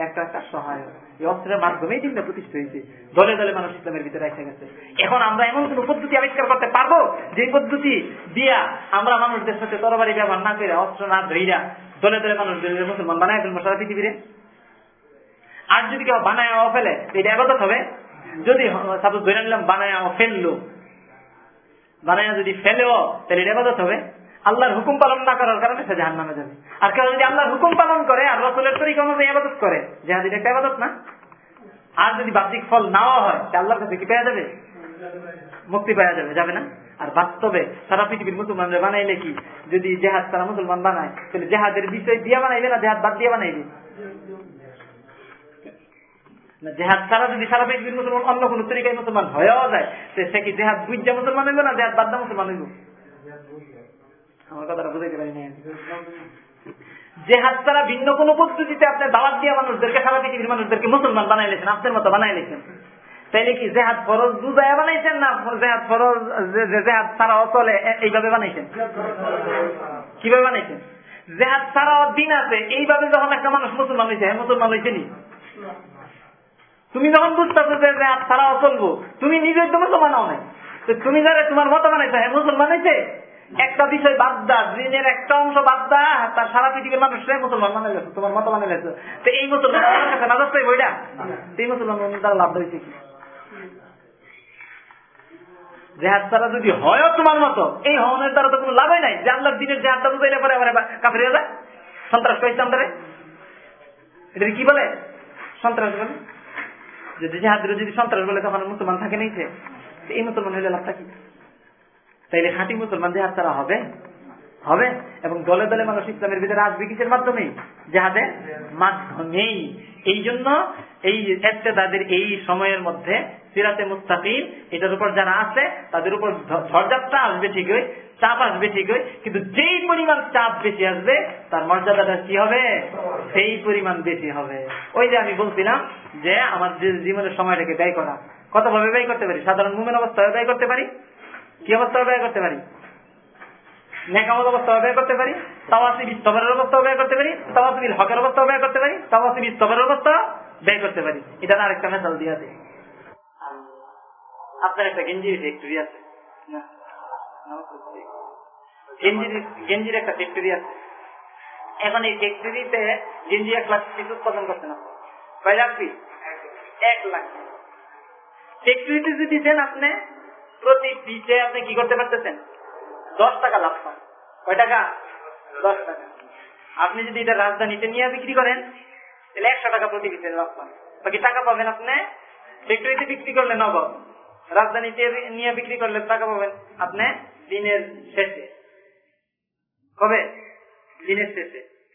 একটা একটা সহায়ক। এই অস্ত্রের মাধ্যমেই চিন্তা প্রতিষ্ঠা হয়েছে। দলে দলে মানুষ ইসলামের ভিতরে এসে গেছে। এখন আমরা এমন কোন পদ্ধতি আবিষ্কার করতে পারব? যে পদ্ধতি দিয়া আমরা মানুষদের সাথে তরবারি ব্যবহার না করে অস্ত্র না ধৈরা দলে দলে মানুষদের মুসলমান বানায় ফেলব সারা পৃথিবীরে? আর যদি কেউ বানায় ফেলে, এটা আবাদত হবে। যদি সাপোজ ধরে নিলাম বানায় ফেলল। বানায় যদি ফেলেও, তাহলে এটা আবাদত হবে। আল্লাহর হুকুম পালন না করার কারণে সে জাহান নামে যাবে। আর কেউ যদি আল্লাহর হুকুম পালন করে, আর রসুলের তরিকা অনুযায়ী আবাদত করে, জাহাদ এটা একটা আবাদত না? আর যদি বাহ্যিক ফল নাও হয় তা আল্লাহর কাছে কি পাওয়া যাবে? মুক্তি পাওয়া যাবে যাবে না? আর বাস্তবে সারা পৃথিবীর মুসলমানরা বানাইলে কি? যদি জেহাদ তারা মুসলমান বানায়, তাহলে জেহাদের বিষয় দিয়ে বানাইবে না? জেহাদ বাদ দিয়ে বানাইবে? জেহাদ ছাড়া যদি সারা পৃথিবীর মুসলমান অন্য কোন তরিকায় মুসলমান হয়েও যায় সে কি জেহাদ বুঝা মুসলমান হইব না জেহাদ বাদ দিয়ে মুসলমান হইব? আমার কথাটা বুঝাইতে পারি জেহাদ ছাড়া ভিন্ন কোন পদ্ধতিতে আপনি দাওয়াত দিয়ে মানুষদেরকে, সারা পৃথিবীর মানুষদেরকে মুসলমান বানাই আপনার মতো বানাই তাইলে কি জেহাদ ফরজ বানাইছেন না জেহাদ ফরজ জেহাদ এইভাবে বানাইছেন? কীভাবে বানাইছেন? জেহাদ দিন আছে, এইভাবে যখন একটা মানুষ মুসলমান হয়েছে হ্যাঁ মুসলমান হয়েছে নি তুমি যখন বুঝতেছো যে জেহাদ ছাড়া চলবো তুমি নিজের তো মুসলমান নাই। তুমি যারা তোমার মতো বানাইছো হ্যাঁ মুসলমান একটা বিষয় বাদ দা দিনের একটা অংশ বাদ দা তার সারা পৃথিবীর মানুষরাই মুসলমান মানে গেছে তোমার মতো মানে গেছে তো এই মুসলমান এই মুসলমান তারা লাভ হয়েছে কি? জেহাদ ছাড়া যদি হয় তোমার মতো, এই হওয়ানের দ্বারা তো কোনো লাভই নাই। যে আল্লাহর দিনের জেহাদটা বুঝাইলে পরে আবার কাফের সন্ত্রাস করেছে আমাদের। এটা কি বলে? সন্ত্রাস বলে। যদি জেহাদের যদি সন্ত্রাস বলে, তখন মুসলমান থাকে নিচে এই মুসলমান হইলে লাভটা কি? তাইলে খাঁটি মুসলমান জেহাদ ছাড়া হবে হবে। এবং দলে দলে মানুষ ইসলামের ভিতরে আসবে কিসের মাধ্যমে? জেহাদের মাধ্যমেই। এই জন্য এই তাদের এই সময়ের মধ্যে সিরাতে মুস্তাকিম, এটার উপর যারা আছে, তাদের উপর ঝড়ঝাপটা আসবে ঠিকই। চাপ আসবে ঠিকই কিন্তু যেই পরিমাণ চাপ বেশি আসবে তার মর্যাদাটা কি হবে সেই পরিমাণ বেশি হবে ওই যে আমি বলছিলাম যে আমার জীবনের সময়টাকে ব্যয় করা কত ভাবে ব্যয় করতে পারি সাধারণ মুমেন অবস্থায় ব্যয় করতে পারি কি অবস্থায় ব্যয় করতে পারি অবস্থা ব্যয় করতে পারি আপনার একটা গেঞ্জির ফ্যাক্টরি আছে গেঞ্জির একটা ফ্যাক্টরি আছে। এখন এই ফ্যাক্টরিতে গেঞ্জি এক লাখ পিস উৎপাদন করছে না। কয় লাখ পিস? এক লাখ ফ্যাক্টরিতে যদি দেন আপনি, প্রতি পিসে আপনি কি করতে পারতেছেন? দশ টাকা লাভ পান। কয় টাকা? দশ টাকা। আপনি যদি এটা রাজধানীতে নিয়ে বিক্রি করেন, তাহলে একশো টাকা প্রতি পিসে লাভ পান। বাকি টাকা পাবেন আপনি ফ্যাক্টরিতে বিক্রি করলে নগদ। রাজধানীতে নিয়ে বিক্রি করলে টাকা পাবেন আপনি দিনের শেষে। কবে? দিনের শেষে।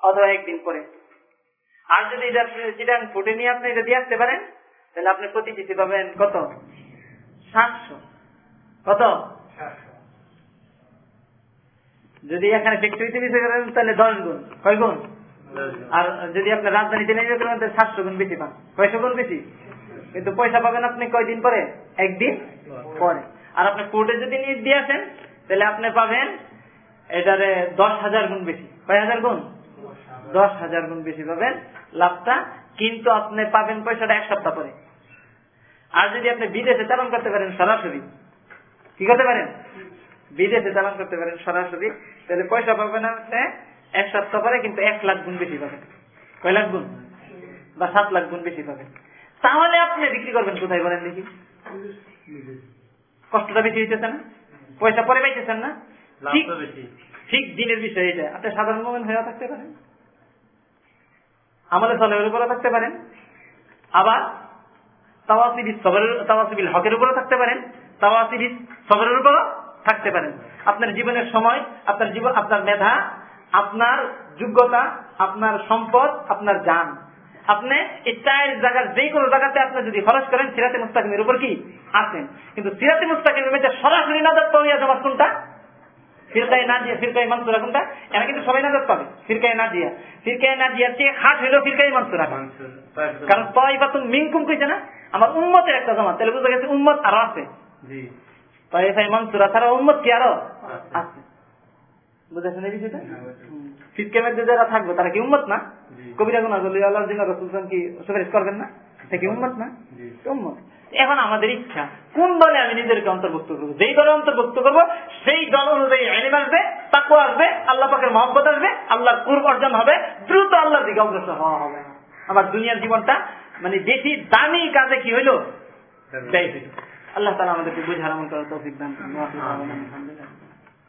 অথবা একদিন পরে। আর যদি এটা চিটাং ফুটে নিয়ে আপনি এটা দিয়ে আসতে পারেন তাহলে আপনি প্রতি পাবেন কত? সাতশো। কত? যদি এখানে ফ্যাক্টরিতে বিক্রি করেন তাহলে দশ গুণ। কয় গুণ? আর যদি আপনার রাজধানীতে নিয়ে করেন তাহলে সাতশো গুণ বেশি পান। কয়শো গুণ বেশি? কিন্তু পয়সা পাবেন আপনি কয়দিন পরে? একদিন পরে। আর আপনি কোর্টে যদি নিয়ে দিয়ে আসেন তাহলে আপনি পাবেন এটারে দশ হাজার গুণ বেশি। কয় হাজার গুণ? দশ হাজার গুণ বেশি পাবেন লাভটা। কিন্তু আপনি পাবেন পয়সাটা এক সপ্তাহ পরে। আর যদি আপনি বিদেশে চালান করতে পারেন সরাসরি, কি করতে পারেন? বিদেশে চালান করতে পারেন সরাসরি, তাহলে পয়সা পাবেন আপনি এক সপ্তাহ পরে, কিন্তু এক লাখ গুণ বেশি পাবেন। কয় লাখ গুণ? বা সাত লাখ গুণ বেশি পাবেন। তাহলে আপনি বিক্রি করবেন কোথায় বলেন দেখি? কষ্টটা বেশি হইতেছে না? পয়সা পরে পাইতেছেন না? ঠিক দিনের বিষয় এটা। আপনি সাধারণ মোমেন হয়ে থাকতে পারেন। আমলে সলের উপরে থাকতে পারেন। আবার সবরের তাওয়াসিবিল হকের উপরে থাকতে পারেন। তাওয়াসিবি সবরের উপরও থাকতে পারেন। আপনার জীবনের সময় আপনার জীবন আপনার মেধা আপনার যোগ্যতা আপনার সম্পদ আপনার জান আপনি এই চার জায়গার যে কোনো জায়গাতে আপনি যদি খরচ করেন সিরাতে মুস্তাকিমের উপর কি? আছেন কিন্তু সিরাতে মুস্তাকিমের মধ্যে সরাসরি নাজাত পাওয়া জমা কোনটা? ফিরকায় না দিয়া ফিরকায় মানসুরা কোনটা এরা কিন্তু সবাই নাজাত পাবে ফিরকায় না দিয়া। ফিরকায় না দিয়া চেয়ে খাট হইল ফিরকায় মানসুরা কারণ তয়বাতুন মিনকুম কইছে না আমার উম্মতের একটা জমা তাহলে বুঝা গেছে উম্মত আরও আছে। জি। তয়ফাই মানসুরা ছাড়া উম্মত কি আরও? আছে। বুঝেছেন এই বিষয়টা? ফিরকায় মধ্যে যারা থাকবে তারা কি উম্মত না। কবিরা আল্লাহ কি সুপারিশ করবেন না? সে কি উম্মত না। উম্মত। এখন আমাদের ইচ্ছা। কোন দলে আমি নিজেদেরকে অন্তর্ভুক্ত করব? যেই দলে অন্তর্ভুক্ত করব, সেই দল অনুযায়ী আইন আসবে তাকু আসবে, আল্লাহ পাকের মহব্বত আসবে, আল্লাহর কুর্ব অর্জন হবে, দ্রুত আল্লাহ দিকে অগ্রসর হওয়া হবে। আমার দুনিয়ার জীবনটা মানে বেশি দামি কাজে কি হইল? আল্লাহ তালা আমাদেরকে বুঝার আমল করার তৌফিক দান।